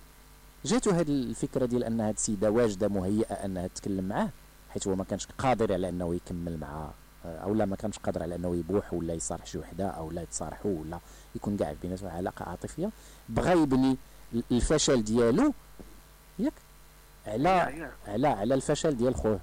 C: جاتو هاد الفكرة ديال أن هاد السيدة واجدة مهيئة أنها تتكلم معاه حيت هو ما كانش قادر على أنه يكمل معها آه، أو لا ما كانش قادر على أنه يبوح ولا يصارح شي وحدة أو لا يتصارحوا ولا يكون كاع بيناتهم علاقة عاطفية. بغى يبني ال- الفشل ديالو ياك؟ على على على الفشل ديال خوه.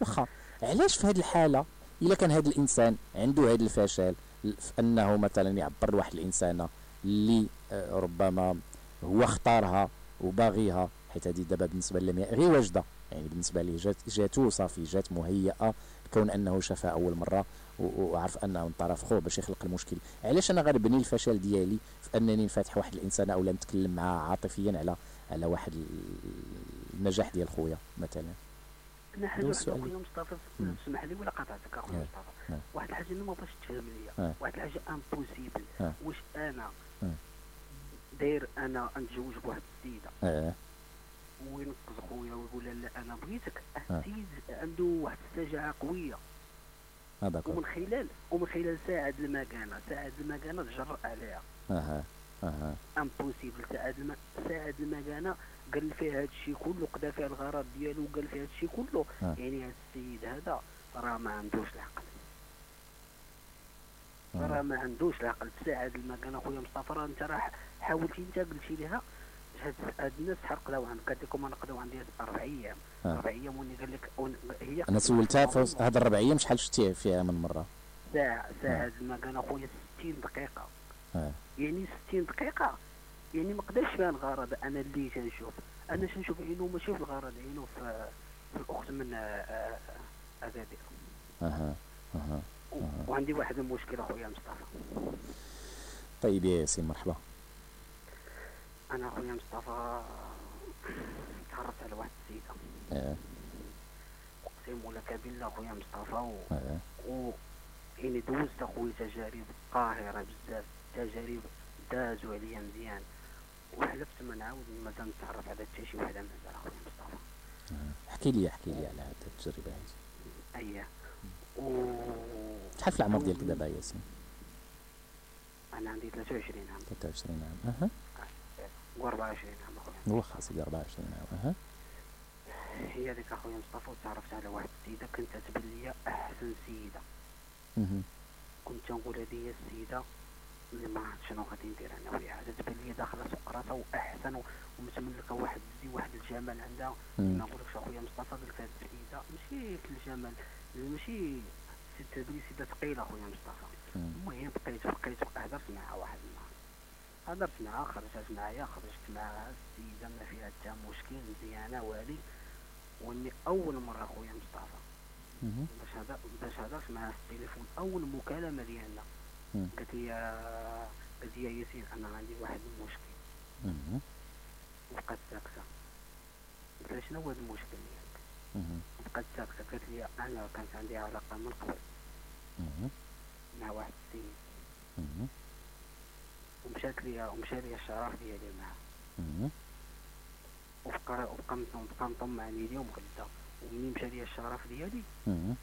C: واخا علاش في هذه الحالة إلا كان هذا الإنسان عنده هذا الفشل في أنه مثلا يعبر لواحد الإنسانة اللي آه، ربما هو اختارها وباغيها حيت هذه دابا بالنسبة للمياه غير واجدة. يعني بالنسبة ليه جات جاتو صافي جات مهيئة كون أنه شافها أول مرة وعرف أنه من طرف خوه باش يخلق المشكل علاش أنا غنبني الفشل ديالي في أنني نفاتح واحد الإنسان أو نتكلم معاه عاطفيا على على واحد ال- النجاح ديال خويا مثلا أنا
M: حاجة
C: واحدة.
M: اخويا مصطفى
C: مم.
M: اسمح لي ولا قطعتك اخويا. مصطفى. واحد الحاجة اللي ما بغاش تفهم ليا. واحد الحاجة امبوسيبل. واش
C: أنا.
M: داير أنا نتزوج بواحد
C: السيدة
M: وينقذ خويا ويقول لا أنا بغيتك.
C: آه.
M: السيد عنده واحد الشجاعة قوية.
C: آه d'accord
M: ومن خلال ومن خلال ساعة د المكانة ساعة د المكانة تجرأ عليها.
C: أها أها
M: impossible ساعة د الم... ساعة د المكانة قال فيها هذا الشيء كله قدا فيها الغرض ديالو وقال فيها هذا الشيء كله.
C: آه.
M: يعني هذا السيد هذا راه ما عندوش العقل.
C: آه.
M: راه ما عندوش العقل. ساعة د المكانة. خويا مصطفى راه انت راه حاولتي انت قلتي لها هاد هاد الناس شحال قداو عندك قالت لكم أنا قداو عندي أربع أيام.
C: آه.
M: أربع أيام وني قال لك هي
C: أنا سولتها في هاد الربع أيام شحال شفتيها فيها من مرة؟
M: ساعة ساعة المكانة خويا 60 دقيقة.
C: آه.
M: يعني 60 دقيقة؟ يعني ما قدرش فيها الغرض. أنا اللي تنشوف أنا تنشوف عينو ماشي في الغرض عينو في في الأخت من آه، آه، اكادير أها
C: أها.
M: وعندي واحد المشكل أخويا مصطفى.
C: طيب يا ياسين مرحبا.
M: أنا اخويا مصطفى تعرفت على واحد السيدة.
C: آه
M: اقسم لك بالله اخويا مصطفى و... و يعني دوزت اخويا تجارب قاهرة بزاف تجارب دازوا عليا مزيان. وحلفت ما نعاود مازال نتعرف على حتى شي وحدة مازال اخويا مصطفى.
C: آه. احكي لي احكي لي على هاد التجربة هذه.
M: اييه و
C: شحال في العمر ديالك دابا يا ياسين؟
M: أنا عندي 23 عام.
C: 23 عام. أها.
M: و 24 عام أخويا
C: واخا سيدي 24 عام
M: هي هذيك أخويا مصطفى وتعرفت على واحد السيدة كانت تبان لي أحسن سيدة
C: مهم.
M: كنت تنقول هذه هي السيدة اللي ما عرفت شنو غادي ندير أنا وياها تبان لي داخلة سقراطة وأحسن ومتملكة واحد الزي واحد الجمال عندها. ما نقولكش أخويا مصطفى قلت هذه السيدة ماشي في الجمال ماشي تبان سيدة ثقيلة أخويا مصطفى. المهم بقيت بقيت هضرت معها واحد هضرت معها خرجت معايا خرجت معها السيدة ما فيها حتى مشكل مزيانه والي وإني أول مرة أخويا مصطفى. باش هذا باش هضرت معها في التليفون أول مكالمة ديالنا. قالت لي قالت لي يا ياسين أنا عندي واحد المشكل. وبقات ساكته قلت لها شنو هو هذا المشكل ديالك. بقات ساكته قالت لي أنا كانت عندي علاقة من قبل. مع واحد السيد. ومشات لي ومشى لي الشرف ديالي معاه
C: مهم.
M: وبقى وبقى مط- بقى مطمعني اليوم غدا ومنين مشى لي الشرف ديالي.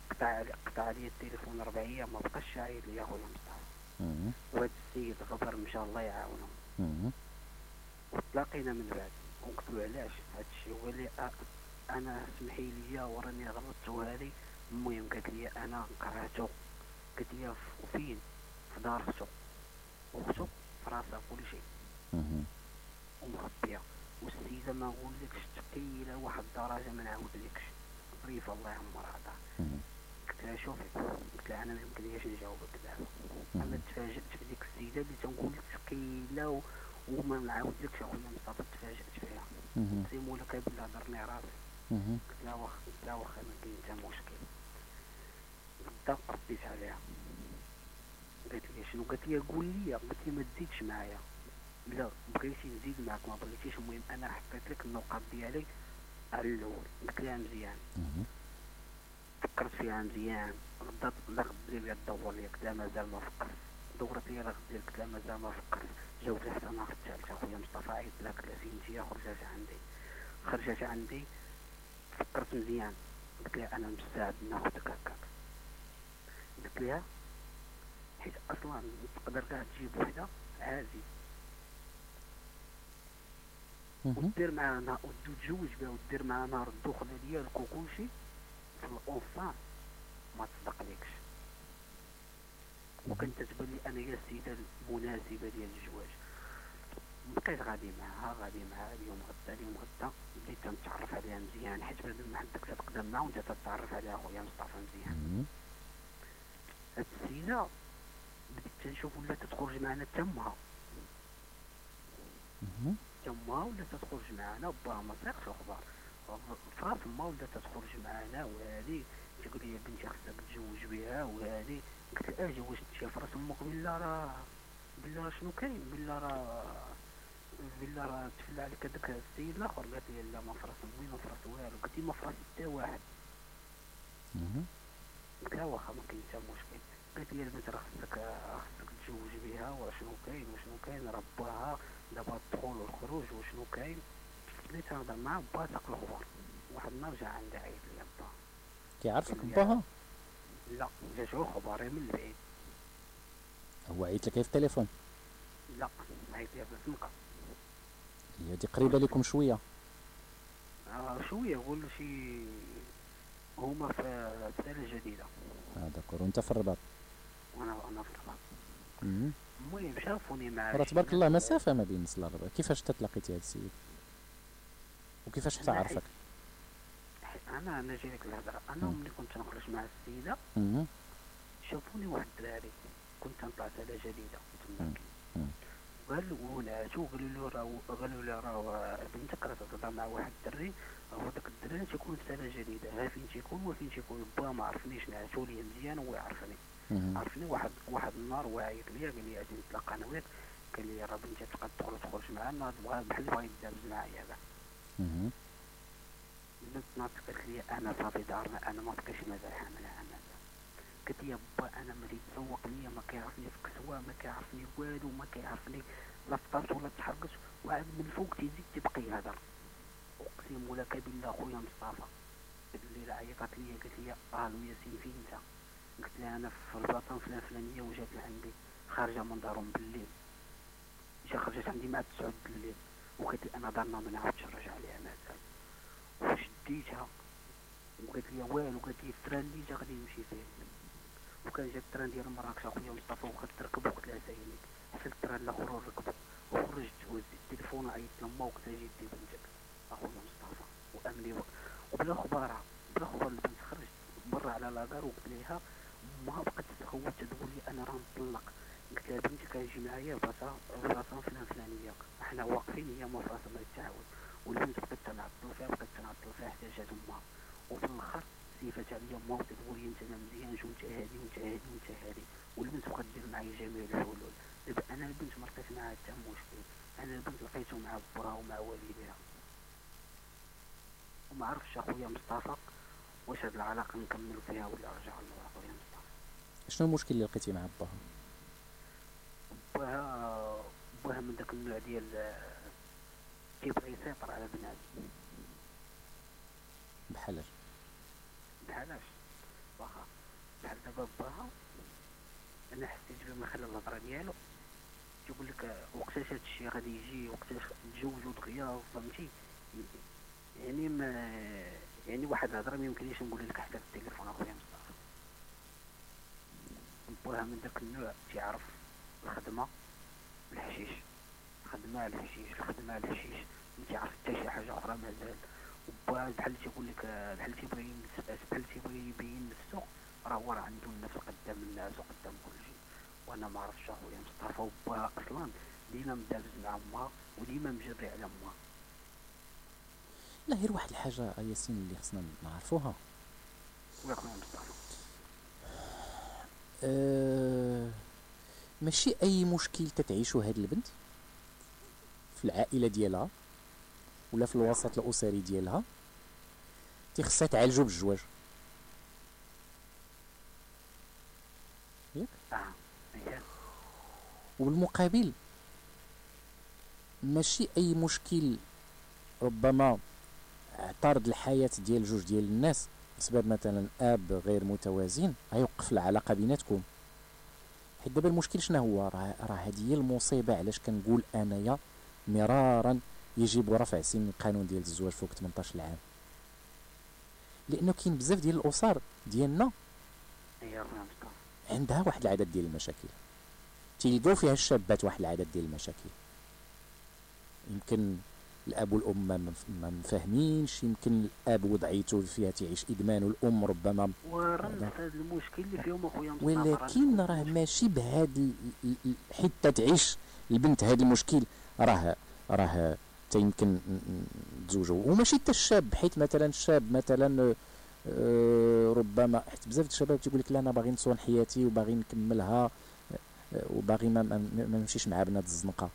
M: قطع قطع عليا التليفون ربع أيام ما بقاش شاعر لي اخويا مصطفى. وهاد السيد غبر مشى الله يعاونه. وتلاقينا من بعد. وقلت له علاش؟ هادشي هو اللي أنا سمحي لي وراني غلطت وهادي المهم قالت لي أنا كرهته قلت لي ف- وفين؟ في دار اختو واختو في راسها كل شيء. ومخبيه والسيده ما نقولكش ثقيله واحد الدرجه ما نعاودلكش ظريفه الله يعمرها
C: مهم.
M: قلت لها شوفي قلت لها أنا ما يمكنليش نجاوبك دابا أنا
C: مهم.
M: تفاجأت في ديك السيدة اللي تنقول لك ثقيله و... وما نعاودلكش أخويا مصطفى تفاجأت فيها
C: مهم.
M: سيمو لك بالله درني راسي. قلت لها واخا قلت لها واخا ما كاين حتى مشكل غدا رديت عليها قالت لي شنو قالت لي قول لي قلت لي ما تزيدش معايا. لا بغيتي نزيد معاك ما بغيتيش. المهم أنا حطيت لك النقاط ديالي على الأول. قلت لها مزيان. فكرت فيها مزيان. غدا لا غدا لي تدور لي قلت لها مازال ما فكرت. دورت لي لا غدا قلت لها مازال ما فكرت. جاوبت حتى أنا الثالثه خويا مصطفى عيط لها قلت لها فين انتيا خرجت عندي. خرجت عندي. فكرت مزيان. قلت لها أنا مستعد ناخذك هكاك. قلت لها حيت أصلا تقدر كاع تجيب وحدة عادي. ودير معاها نهار وتتزوج بها ودير معاها نهار الدخله ديالك وكلشي في الاونفان ما تصدقليكش وكانت تتبان لي أنا هي السيده المناسبة ديال الزواج. بقيت غادي معاها غادي معاها اليوم غدا اليوم غدا. بديت تنتعرف عليها مزيان حيت بعد ما عندك تتقدم معاها وانت تتعرف عليها خويا مصطفى مزيان. هاد السيدة تنشوف ولا تخرج معنا تمها
C: مهم.
M: تما ولا تخرج معنا باها ما ساقش أخبار فراس ما ولا تخرج معنا وهادي تقول لي بنتي خصك تزوج بها وهادي قلت لها أجي واش شاف رأس أمك؟ بلا راه بلا راه شنو كاين؟ بلا راه بلا راه تفلى عليك هذاك السيد الآخر. قالت لي لا ما فراس أمي ما فراس والو. قلت لي ما فراس حتى واحد. قلت لها واخا ما كاين حتى مشكل. قالت لي البنت راه خصك خصك تزوج بها وشنو كاين؟ وشنو كاين؟ رباها دابا الدخول والخروج وشنو كاين؟ بديت نهضر مع با تاق الاخبار واحد النهار جا عندي عيط لي با
C: كيعرفك باها
M: لا جا شو خباري من البعيد.
C: هو عيط لك في التليفون.
M: لا عيط لي في الزنقه
C: هي دي قريبة لكم شوية.
M: آه شوية قول شي هما في رسالة جديدة.
C: آه d'accord. وانت في الرباط.
M: وأنا أنا في
C: مهم.
M: المهم شافوني مع
C: راه تبارك الله مسافه ما بين الرباط كيفاش تتلاقيتي هذا السيد وكيفاش حتى عرفك
M: أنا أنا جاي لك الهضرة
C: أنا.
M: ملي كنت نخرج مع
C: السيدة.
M: شافوني واحد الدراري كنت نطلع سنه
C: جديدة.
M: تماك. قالوا ونعسو قالوا له راه قالوا له راه بنتك راه تهضر مع واحد الدري هو داك الدري تيكون في سنه جديدة ها فين تيكون وفين تيكون با ما عرفنيش نعسو لي مزيان وهو يعرفني. عرفني واحد واحد النهار هو عيط ليا قال لي غادي نتلاقى أنا وياك. قال لي راه بنتي تبقى تدخل تخرج معنا بغا بحال بغا يتدابز معايا
C: مهم.
M: البنت ناضت قالت لي أنا صافي دارنا أنا ما بقيتش مازال حامل أنا قلت يا با أنا ملي تسوق ليا ما كيعرفني في كسوه ما كيعرفني والو ما كيعرفني لا فطرت ولا تحركت وعاد من فوق تيزيد تبقى يهضر أقسم لك بالله خويا مصطفى الليلة عيطت ليا قالت لي ألو ياسين فين أنت؟ قلت لها أنا في البلاصه الفلان- الفلانيه وجات لعندي خارجة من دارهم بالليل. جا خرجت عندي مع تسعود بالليل. وقالت لي أنا دارنا ما نعاودش نرجع عليها مازال وشديتها وقالت لي والو قالت لي ال train اللي جا غادي نمشي فيه. وكان جا ال train ديال مراكش اخويا مصطفى وخدت تركب وقلت لها سايني حتى ال train الأخر ركبو. وخرجت وهزيت التليفون وعيطت لما وقتها جيت دي بنتك أخويا مصطفى. وامني وبلا خبارها بلا خبار البنت خرجت برا على لاكار وقلت لها ما بقات تتخوت تقول لي أنا راه نطلق قلت لها بنتي كيجي معايا بلاصه بلاصه فلان فلانيه أحنا واقفين هي ما فراسها ما تتعاود. والبنت بقات تنعطل فيها بقات تنعطل فيها حتى جات أمها. وفي الآخر سيفات عليا امها وتقول لي أنت أنا مزيان شو انت هادي وأنت هادي وأنت هادي. والبنت بقات دير معايا جميع الحلول. دابا أنا البنت ما لقيت معاها حتى مشكل. أنا البنت لقيته مع باها ومع والديها. وما عرفتش أخويا مصطفى واش هاد العلاقة نكمل فيها ولا نرجع للورا خويا مصطفى
C: شنو المشكل اللي لقيتي مع باها
M: باها باها من داك النوع ديال كيبغي يسيطر على بنادم.
C: بحال اش؟
M: بحالاش واخا بحال دابا باها أنا حسيت به من خلال الهضرة ديالو تيقول لك وقتاش هاد الشيء غادي يجي وقتاش نتزوجوا دغيا فهمتي؟ يعني ما يعني واحد الهضرة ما يمكنليش نقول لك حتى في التليفون أخويا. باها من داك النوع تيعرف الخدمة الحشيش. الخدمة على الحشيش الخدمة على الحشيش. ما تيعرف حتى شي حاجة أخرى مازال. وبا بحال تيقول لك بحال تيبغي بحال تيبغي يبين نفسه راه هو راه عنده النفس قدام الناس وقدام كل شيء. وأنا ما عرفتش أخويا مصطفى وبا أصلا ديما مدابز مع امها وديما مجري على امها
C: لا غير واحد الحاجة ياسين اللي خصنا نعرفوها.
M: ويا خويا مصطفى.
C: أه ماشي. أي مشكل تتعيشو هاد البنت في العائلة ديالها ولا في الوسط الأسري ديالها تيخصها تعالجو بالزواج ياك؟
M: مزيان
C: وبالمقابل ماشي أي مشكل ربما اعترض الحياة ديال جوج ديال الناس بسبب مثلا آب غير متوازن غيوقف العلاقة بيناتكم. حيت دابا المشكل شنو هو؟ راه راه هذه هي المصيبة. علاش كنقول أنايا مرارا يجب رفع سن القانون ديال الزواج فوق 18 عام لأنه كاين بزاف ديال الأسر ديالنا عندها واحد العدد ديال المشاكل. تيلقاو فيها الشابات واحد العدد ديال المشاكل. يمكن الاب والام ما مف- ما مفاهمينش يمكن الأب وضعيته فيها تعيش إدمان والام ربما.
M: ورا
C: هذا.
M: المشكل اللي فيهم أخويا
C: ولكن راه ماشي ال- حتى تعيش البنت. هذا المشكل راه راه حتى يمكن تزوجوا وماشي حتى الشاب حيت مثلا الشاب مثلا آه، ربما حيت بزاف الشباب تيقول لك لا أنا باغي نصون حياتي وباغي نكملها آه، وباغي ما نمشيش مع بنات الزنقة.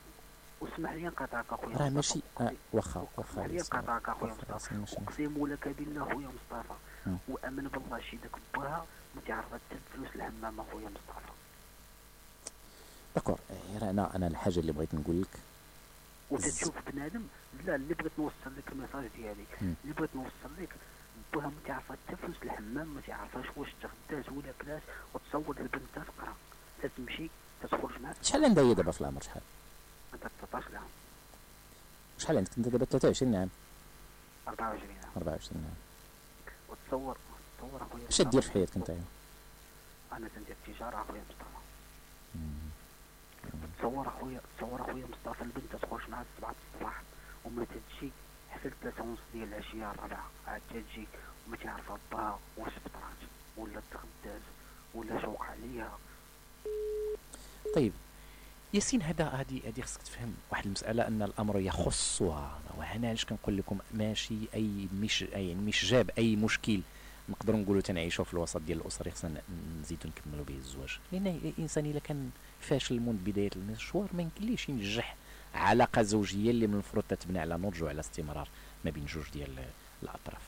M: واسمح لي نقاطعك اخويا
C: راه. ماشي. آه واخا واخا
M: لي نقاطعك اخويا مصطفى. أقسم لك بالله اخويا مصطفى.
C: مم.
M: وأمن بالله شي داك باها ما تعرف حتى فلوس الحمام أخويا مصطفى.
C: داكور. غير أنا أنا الحاجة اللي بغيت نقول لك.
M: وتتشوف بنادم؟ لا اللي بغيت نوصل لك الميساج ديالي. اللي بغيت نوصل لك باها ما تعرف حتى فلوس الحمام ما تعرفاش واش تغدات ولا كلاش وتصور البنت تقرا تتمشي تتخرج معاك
C: شحال عندها هي دابا في العمر؟ شحال؟
M: عندها 19 عام
C: شحال عندك انت دابا 23 عام
M: 24 عام
C: 24 عام
M: وتصور تصور أخويا
C: اش دير في. حياتك أنت
M: أنا تندير التجاره أخويا مصطفى تصور اخويا تصور أخويا مصطفى البنت تخرج معها السبعة الصباح وما تجي حتى الثلاثة ونص ديال العشية الرابعة. عاد تجي وما تعرف باها واش فطرات ولا تغدات ولا شوق عليها.
C: طيب. ياسين هذا هذه هذه خصك تفهم واحد المسألة أن الأمر يخصها وهنا علاش كنقول لكم ماشي أي مش أي يعني مش جاب أي مشكل نقدروا نقولوا تنعيشوا في الوسط ديال الأسرة خصنا نزيدوا نكملوا به الزواج. لأن الإنسان إلا كان فاشل منذ بداية المشوار ما يمكنليش ينجح علاقة زوجية اللي من المفروض تتبنى على نضج وعلى استمرار ما بين جوج ديال الأطراف.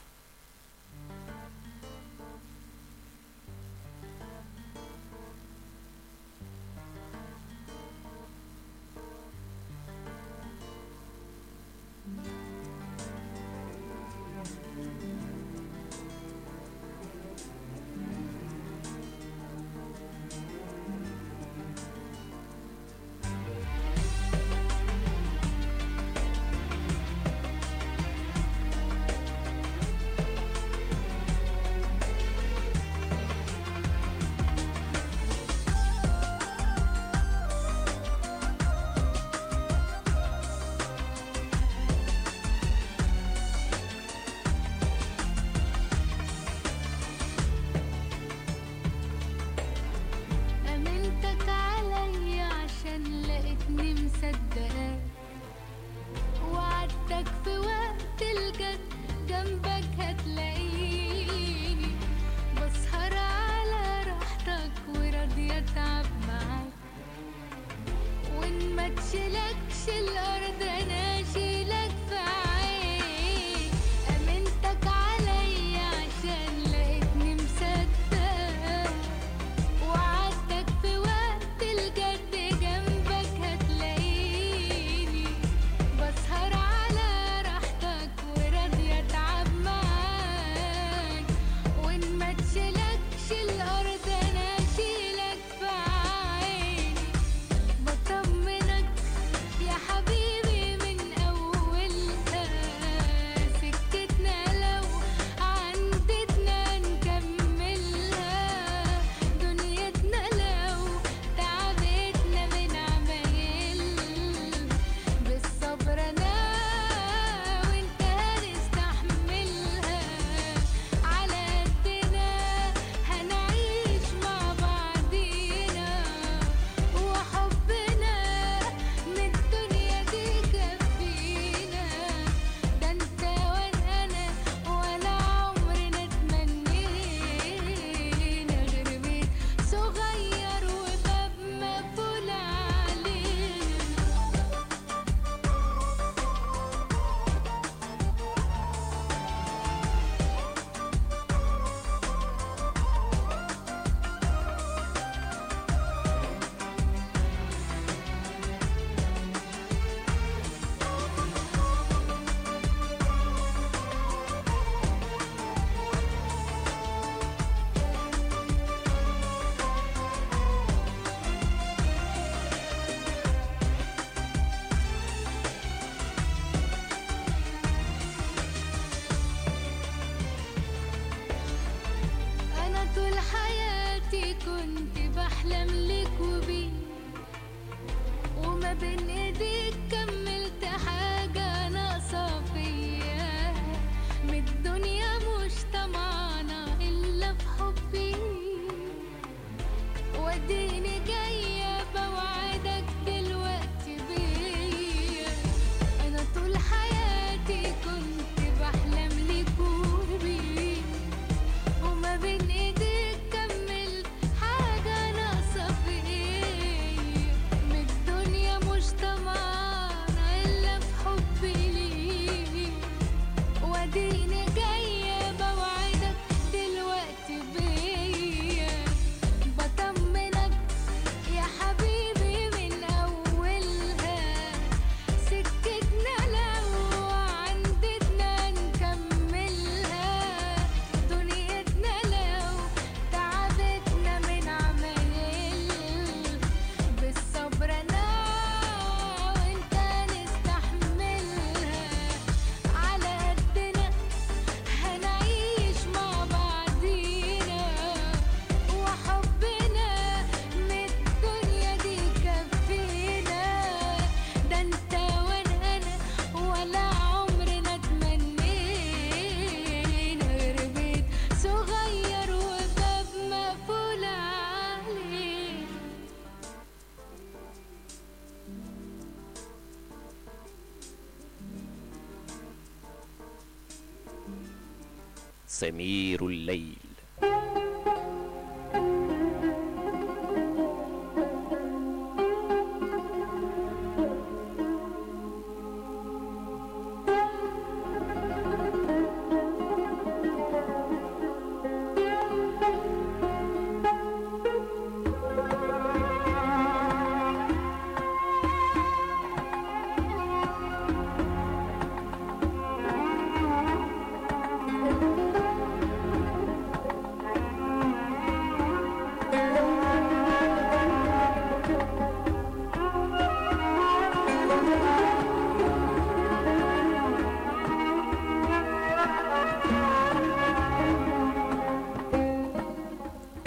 C: سمير الليل.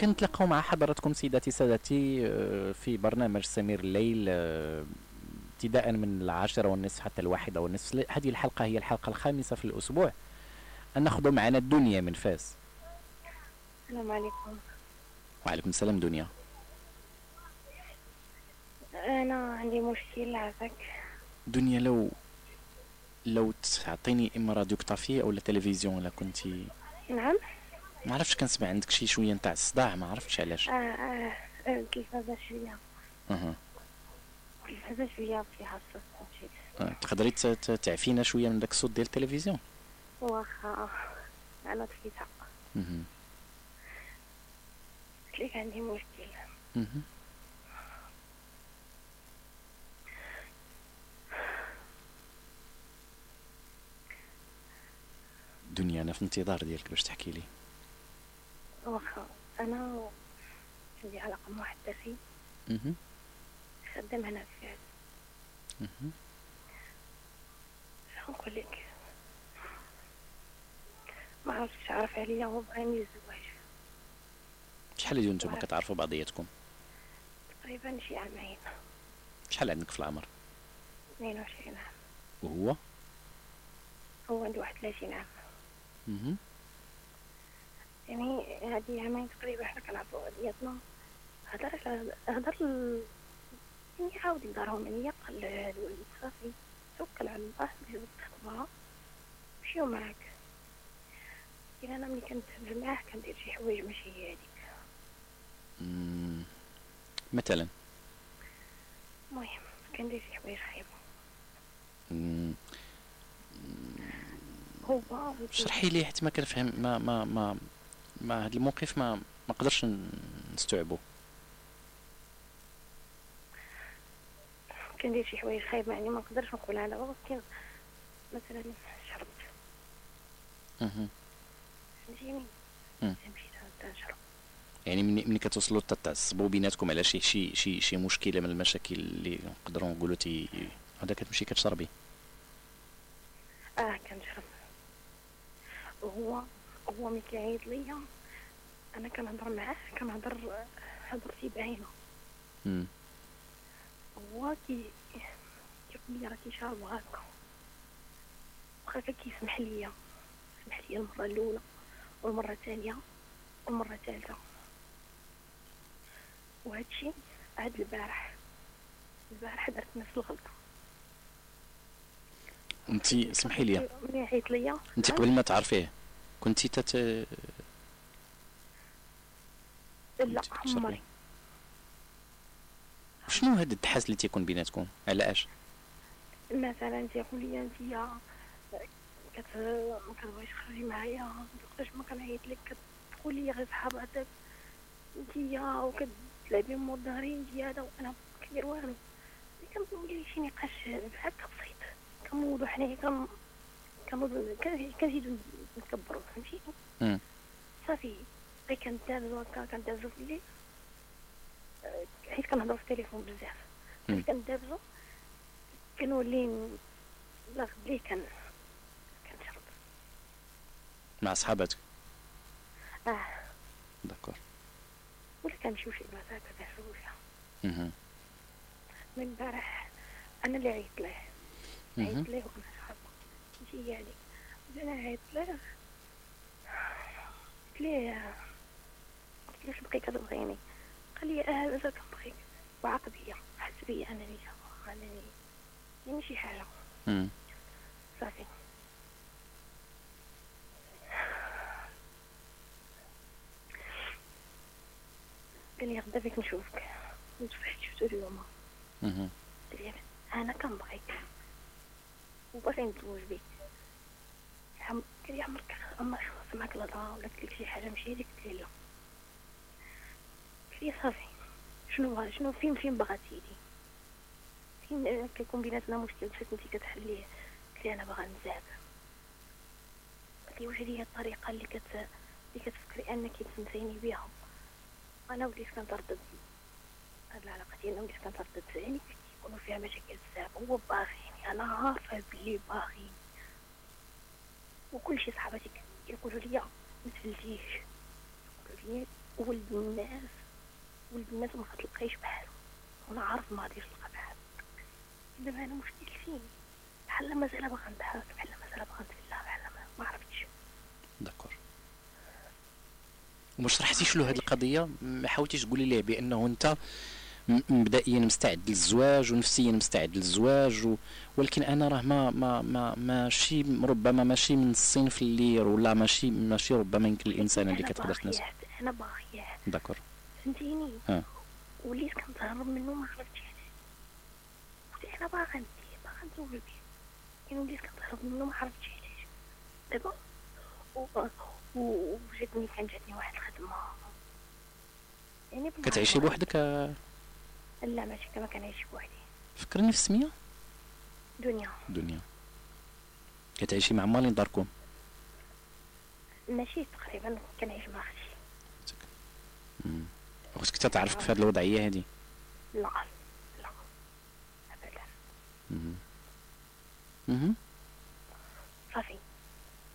C: كنتلاقاو مع حضراتكم سيداتي سادتي آه، في برنامج سمير الليل آه، ابتداء من العاشرة والنصف حتى الواحدة والنصف. هذه الحلقة هي الحلقة الخامسة في الأسبوع. ناخذ معنا الدنيا من فاس.
N: السلام عليكم.
C: وعليكم السلام دنيا.
N: أنا عندي مشكل عافاك
C: دنيا لو لو تعطيني إما راديو طافي أو تلفزيون الا كنتي.
N: نعم.
C: ما عرفتش كنسمع عندك شي شوية نتاع الصداع ما عرفتش علاش.
N: آه آه آه، التلفازة شوية.
C: أها.
N: التلفازة شوية فيها الصوت فهمتي
C: آه، تقدري تعفينا شوية من داك الصوت ديال التلفزيون.
N: واخا أنا طفيتها
C: مهم.
N: قلت لك عندي مشكل
C: مهم. دنيا أنا في انتظار ديالك باش تحكي لي.
N: واخا أنا عندي علاقة مع واحد
C: مهم.
N: خدام هنا في
C: مهم.
N: شنو نقول لك؟ ما عرفتش عارف عليا وبغاني الزواج
C: شحال ديال نتوما كتعرفوا بعضياتكم؟
N: تقريبا شي عامين.
C: شحال عندك في العمر؟
N: 22 عام.
C: وهو؟
N: هو عنده 31 عام. يعني هذه عامين تقريبا حنا كنعرفوا بعضياتنا هدر ال- يعني عاود لدارهم يعني قال الولد صافي توكل على الله جبت خطبة مشيو معاك. لكن أنا ملي كنتعامل معاه كندير شي حوايج ماشي هي
C: مم. مثلا؟
N: المهم كندير شي حوايج خايبة.
C: مم.
N: هو
C: شرحي لي حيت ما كنفهم ما ما ما ما هذا الموقف ما ما قدرش نستوعبه
N: كندير شي حوايج خايبة يعني ما نقدرش نقول على ولكن مثلا شربت.
C: مهم.
N: فهمتيني
C: يعني ملي ملي كتوصلوا تتعصبوا بيناتكم على شي شي شي شي مشكلة من المشاكل اللي نقدروا نقولوا تي هذا كتمشي كتشربي.
N: آه كنشرب. وهو هو ملي كيعيط ليا. أنا كنهضر معاه كنهضر هضرتي باينه
C: مم.
N: هو كي كيقول لي راكي شاربه هكا واخا كيسمح ليا سمح ليا المرة الأولى والمرة الثانية والمرة الثالثة. وهادشي عاد البارح. البارح درت نفس الغلطة.
C: انت اسمحي لي.
N: ملي عيط ليا.
C: انت قبل ما تعرفيه كنتي تت
N: لا. عمري.
C: شنو هاد التحاس اللي تيكون بيناتكم؟ علاش
N: مثلا تيقول لي انت يا كت ما كتبغيش تخرجي معايا وقتاش ما كنعيط لك كتقول لي غير صحاباتك انت يا وكتلعبي مور ظهري انت هذا وأنا كندير والو. ملي كنقول لي شي نقاش هكا بسيط كنوضو حنايا كن كنوضو كن- كنزيدو نكبرو فهمتي؟
C: مم.
N: صافي غير كندابزو هكا كندابزو في الليل حيت كنهضرو في التليفون بزاف. ملي كندابزو كنولي لا غدلي كان كنشرب
C: مع صحاباتك؟
N: آه.
C: داكور.
N: ولا كنمشيو شي بلاصة هكا كنشربو فيها. من البارح أنا اللي عيطت ليه. عيطت ليه وأنا شاربه ماشي هي هاديك أنا عيطت ليه قلت ليه علاش بقي كتبغيني قال لي آه مازال كنبغيك وعقبيه حس بيا أنني انني يعني شي
C: حاجة
N: صافي. قال لي غدا بيك نشوفك. وصبحت شفتو اليوم؟ قلت لي أنا كنبغيك وباغي نتزوج بيك. قال لي عمرك عمرك سمعك الهضره ولا قلت لك شي حاجة؟ مشي لك قلت لي لا. قلت لي صافي. شنو شنو فين فين باغا تيدي؟ فين آه، كيكون بيناتنا مشكل فاش انت كتحليه قلت أنا باغا نزعب قالت لي واش هي الطريقة اللي كت اللي كتفكري أنك تنسيني بها أنا وليت كنتردد هاد العلاقة ديالنا وليت كنتردد في عيني يكونوا فيها مشاكل بزاف. هو باغيني. أنا عارفة بلي باغيني. وكل شي صحاباتي يقولوا لي ما تفلتيش. لي ولد الناس. ولد الناس ما كتلقايش بحالو وأنا عارف ما غاديش نلقى بحالو دابا أنا مشكل فين بحال مازال باغا نضحك بحال مازال باغا نتفلا بحال ما- عرفتش.
C: داكور. وما شرحتيش له هذه القضية؟ ما حاولتيش تقولي ليه؟ بأنه أنت مبدئيا مستعد للزواج ونفسيا مستعد للزواج و... ولكن أنا راه ما ما ما ماشي ربما ماشي من الصنف اللي ولا ماشي ماشي ربما يمكن الإنسان اللي كتقدر تناسب.
N: أنا باغياه
C: داكور.
N: فهمتيني؟ وليت كنتهرب منه ما عرفتش علاش قلت أنا باغا ندير باغا نزوج بيه يعني وليت كنتهرب منه ما عرفتش علاش دابا وجاتني كان جاتني واحد الخدمة يعني
C: كتعيشي بوحدك؟
N: لا ماشي كما كنعيش بوحدي.
C: فكرني في السميه
N: دنيا.
C: دنيا. كتعيشي مع مالين داركم
N: ماشي تقريبا كنعيش مع أختي
C: مم. أختك تعرفك في هذه الوضعية هذه؟
N: لا لا ابدا.
C: مهم. مهم.
N: صافي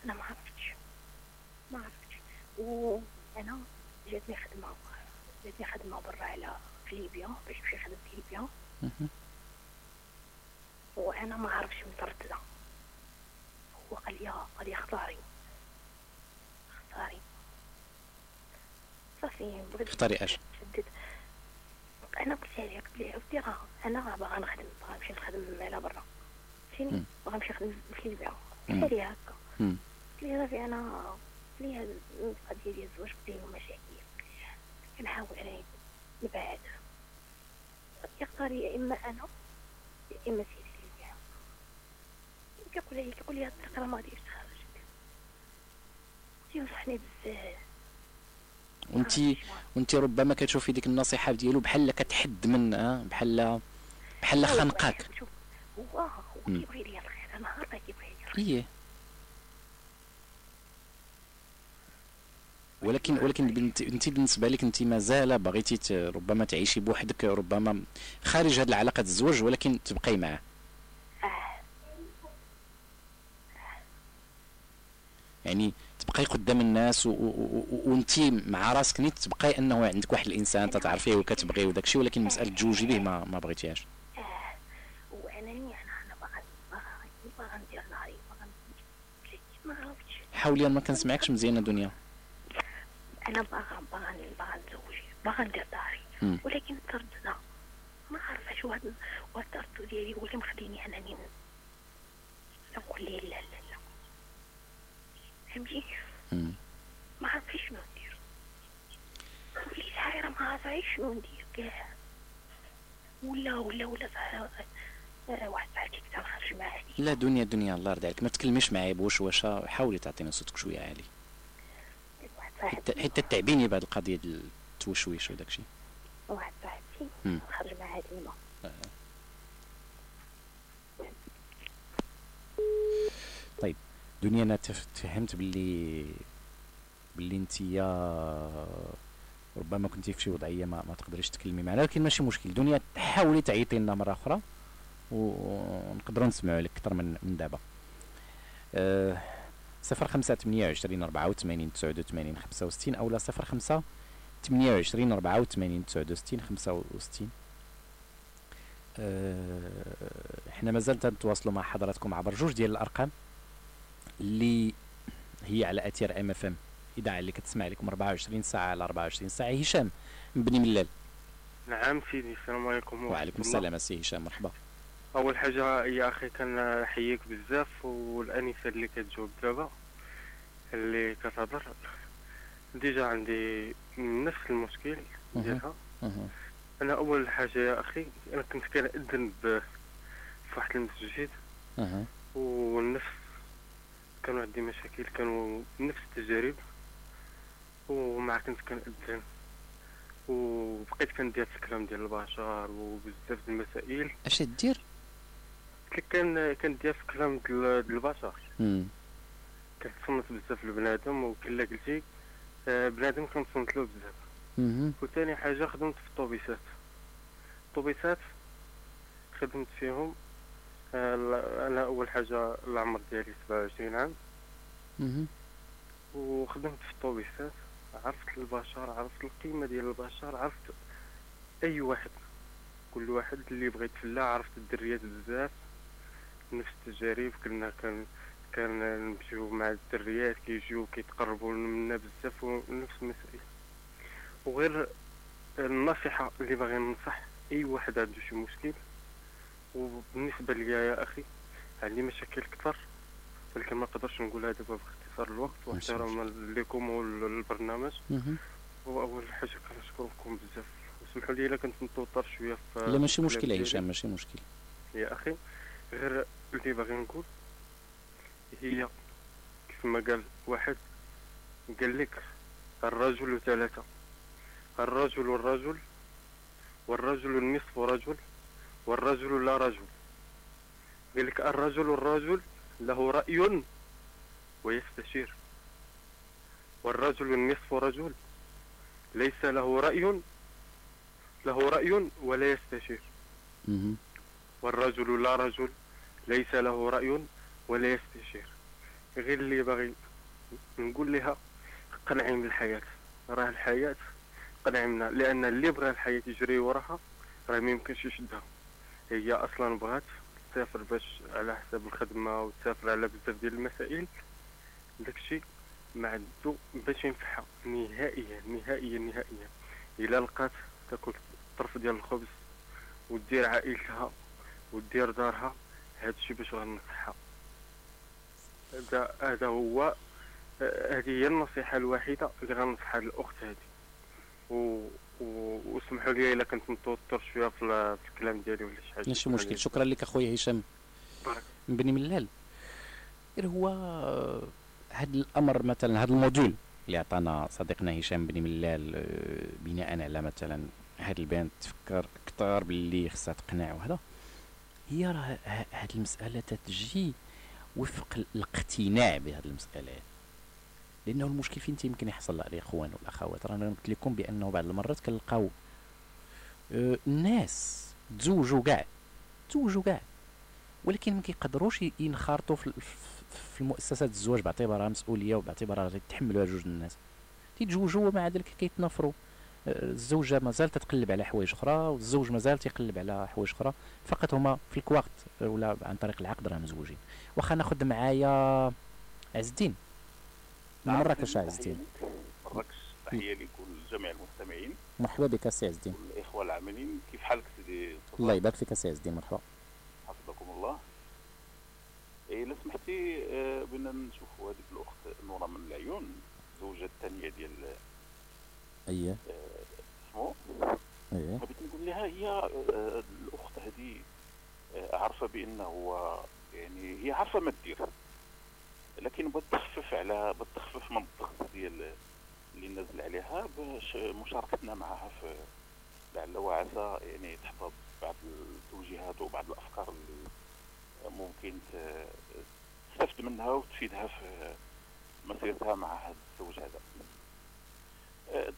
N: أنا ما عرفتش. ما عرفتش. وأنا جاتني خدمة جاتني خدمة برا على في ليبيا باش نمشي نخدم في ليبيا. وأنا ما عرفتش متردده هو قال لي قال لي اختاري. اختاري. صافي بغيت
C: اختاري
N: أش؟ أنا قلت لها قلت لها ودي راه أنا راه باغا نخدم باغا نمشي نخدم على برا. فهمتيني
C: مم.
N: باغا نمشي نخدم في
C: مم.
N: قلت لها هكا. قلت لها صافي أنا قلت لها القضية ديال الزواج قلت لها مشاكل كنحاول أنا نبعد. يختاري يا إما أنا يا إما سيدي ليبيا كيقول لي كيقول لي هاد الطريقة راه ما غاديش تخرجك تينصحني بزاف.
C: وانت وانت ربما كتشوفي ديك النصيحة ديالو بحال كتحد من آه بحال بحال خانقاك
N: شوف هو هو. كيبغي لي الخير أنا عارفه كيبغي لي الخير.
C: إيه. ولكن ولكن بنت انت بالنسبة لك انت مازال بغيتي ربما تعيشي بوحدك ربما خارج هذه العلاقة الزواج ولكن تبقي معه يعني تبقاي قدام الناس وانت مع راسك نيت تبقاي انه عندك واحد الانسان تتعرفيه وكتبغيه وداك الشيء ولكن مسألة تزوجي به ما ما بغيتيهاش.
N: عرفتش.
C: حاولي ما كنسمعكش مزيان يا دنيا
N: أنا باغا باغا باغا نتزوج باغا ندير داري. ولكن متردده ما عارفه شو هاد هاد التردد ديالي هو اللي مخليني انني نقول ليه لا لا.
C: مم.
N: ما عرفتش شنو ندير وليت حيرة ما عرفتش شنو ندير كاع ولا ولا ولا واحد صاحبتي كنت نخرج معاه
C: لا دنيا دنيا الله يرضي عليك ما تكلميش معايا بوشوشه حاولي تعطينا صوتك شوية عالي حتى حتى تعبيني بهذه القضية ديال التوشويش وداك الشيء
N: واحد صاحبتي
C: مم.
N: نخرج معاه ديما
C: طيب دنيا أنا تف- تفهمت باللي باللي أنت ربما كنتي في شي وضعية ما, ما تقدريش تكلمي معنا ولكن ماشي مشكل. دنيا حاولي تعيطي لنا مرة أخرى ونقدروا نسمعوا لك أكثر من من دابا. أه صفر خمسة ثمانية وعشرين أربعة وثمانين تسعود وثمانين خمسة وستين أو لا صفر خمسة ثمانية وعشرين أربعة وثمانين تسعود وستين خمسة وستين. أه إحنا مازال تنتواصلوا مع حضراتكم عبر جوج ديال الأرقام. اللي هي على أثير MFM إذاعة اللي كتسمع لكم 24 ساعة على 24 ساعة هشام من بني ملال
O: نعم سيدي السلام عليكم
C: وعليكم. السلام سي هشام مرحبا
O: أول حاجة يا أخي كنحييك بزاف والانسه اللي كتجاوب دابا اللي كتهضر déjà عندي نفس المشكل. ديالها. أنا أول حاجة يا أخي أنا كنت كنأذن في واحد المسجد
C: مهم.
O: كانوا عندي مشاكل كانوا نفس التجارب. ومع كنت كنأذن. وبقيت كندير في الكلام ديال البشر وبزاف د المسائل.
C: اش دير؟
O: كان كندير في الكلام ديال ديال البشر. كنتصنت بزاف لبنادم وكلا قلتي آه، بنادم كنتصنت له بزاف. وثاني حاجة خدمت في الطوبيسات. الطوبيسات خدمت فيهم أنا أول حاجة العمر ديالي 27 عام. وخدمت في الطوبيسات عرفت البشر عرفت القيمة ديال البشر عرفت أي واحد كل واحد اللي بغيت فلا عرفت الدريات بزاف. نفس التجارب كنا كان كان نمشيو مع الدريات كيجيو كيتقربوا منا بزاف ونفس المسائل وغير النصيحة اللي باغي ننصح أي واحد عنده شي مشكل وبالنسبة ليا يا أخي عندي مشاكل كثر ولكن ما نقدرش نقولها دابا باختصار الوقت واحتراما لكم والبرنامج.
C: مهم.
O: وأول حاجة كنشكركم بزاف. وسمحوا لي إلا كنت متوتر شوية في
C: لا ماشي مشكل هشام. ماشي مشكل
O: يا أخي غير اللي باغي نقول هي كيف ما قال واحد قال لك الرجل ثلاثة. الرجل الرجل والرجل النصف رجل. والرجل لا رجل. قال لك الرجل الرجل له رأي ويستشير. والرجل النصف رجل ليس له رأي له رأي ولا يستشير. والرجل لا رجل ليس له رأي ولا يستشير. غير اللي باغي نقول لها قنعي من الحياة. راه الحياة قنعي منها لأن اللي بغى الحياة يجري وراها راه ما يمكنش يشدها. هي أصلا بغات تسافر باش على حساب الخدمة وتسافر على بزاف ديال المسائل. داكشي ما عندو باش ينفعها. نهائيا نهائيا نهائيا. إلا لقات تاكل طرف ديال الخبز ودير عائلتها ودير دارها هادشي باش غنصحها هذا هذا هو هذه هي النصيحة الوحيدة اللي غنصحها للأخت هذه و... وسمحوا لي إلا كنت متوتر شوية في, ال... في الكلام ديالي ولا شي حاجة.
C: ماشي مشكل. شكرا لك أخويا هشام. من بني ملال غير هو هذا الأمر مثلا هذا الموديول اللي عطانا صديقنا هشام بن ملال آه، بناء على مثلا هاد البنت تفكر أكثر باللي خصها تقنع وهذا هي راه ه- هاد المسألة تتجي وفق الاقتناع بهذه المسألة. لأنه المشكل فين يمكن يحصل الاخوان والأخوات؟ رانا قلت لكم بأنه بعض المرات كنلقاو آه، الناس تزوجوا كاع تزوجوا كاع ولكن ما كيقدروش ينخرطوا في في- المؤسسات الزواج باعتبارها مسؤولية وباعتبارها غادي يتحملوها جوج الناس. تيتزوجوا ومع ذلك كيتنافروا آه، الزوجة مازال تتقلب على حوايج أخرى والزوج مازال تيقلب على حوايج أخرى. فقط هما في الكواغط آه، ولا عن طريق العقد راه مزوجين واخا ناخذ معايا عز الدين من مراكش عز الدين.
P: مراكش تحيه لكل جميع المستمعين.
C: مرحبا بك سي عز الدين.
P: والاخوه العاملين. كيف حالك سيدي؟
C: الله يبارك فيك سي عز الدين مرحبا.
P: حفظكم الله. إيه لا سمحتي آه، بنا نشوفوا هذيك الأخت نورة من العيون الزوجه الثانية ديال
C: اييه
P: آه، اسمه
C: اييه
P: بغيت نقول لها هي آه، الأخت هذه آه، عارفة بأنه هو يعني هي عارفة ما دير. لكن بغات تخفف على بغات تخفف من الضغط ديال اللي نازل عليها باش مشاركتنا معها في لعل وعسى يعني تحفظ بعض التوجيهات وبعض الأفكار اللي ممكن تستفد منها وتفيدها في مسيرتها مع هذا الزوج هذا.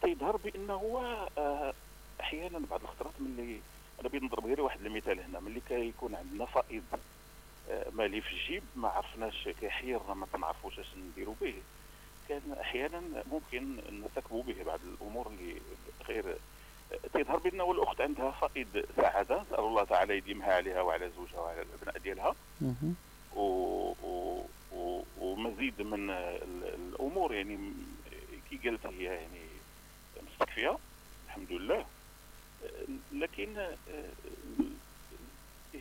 P: تيظهر بأنه هو آه، أحيانا بعض الخطرات ملي أنا بغيت نضرب غير واحد المثال هنا ملي كيكون عندنا فائض. مالي في الجيب ما عرفناش كيحيرنا ما تنعرفوش اش نديرو به. كان أحيانا ممكن نرتكبوا به بعض الأمور اللي غير تظهر بانه الاخت عندها فائض سعادة نسال الله تعالى يديمها عليها وعلى زوجها وعلى الأبناء ديالها. و... و... و... ومزيد من ال- الأمور يعني كي قالت هي يعني مستكفية الحمد لله. لكن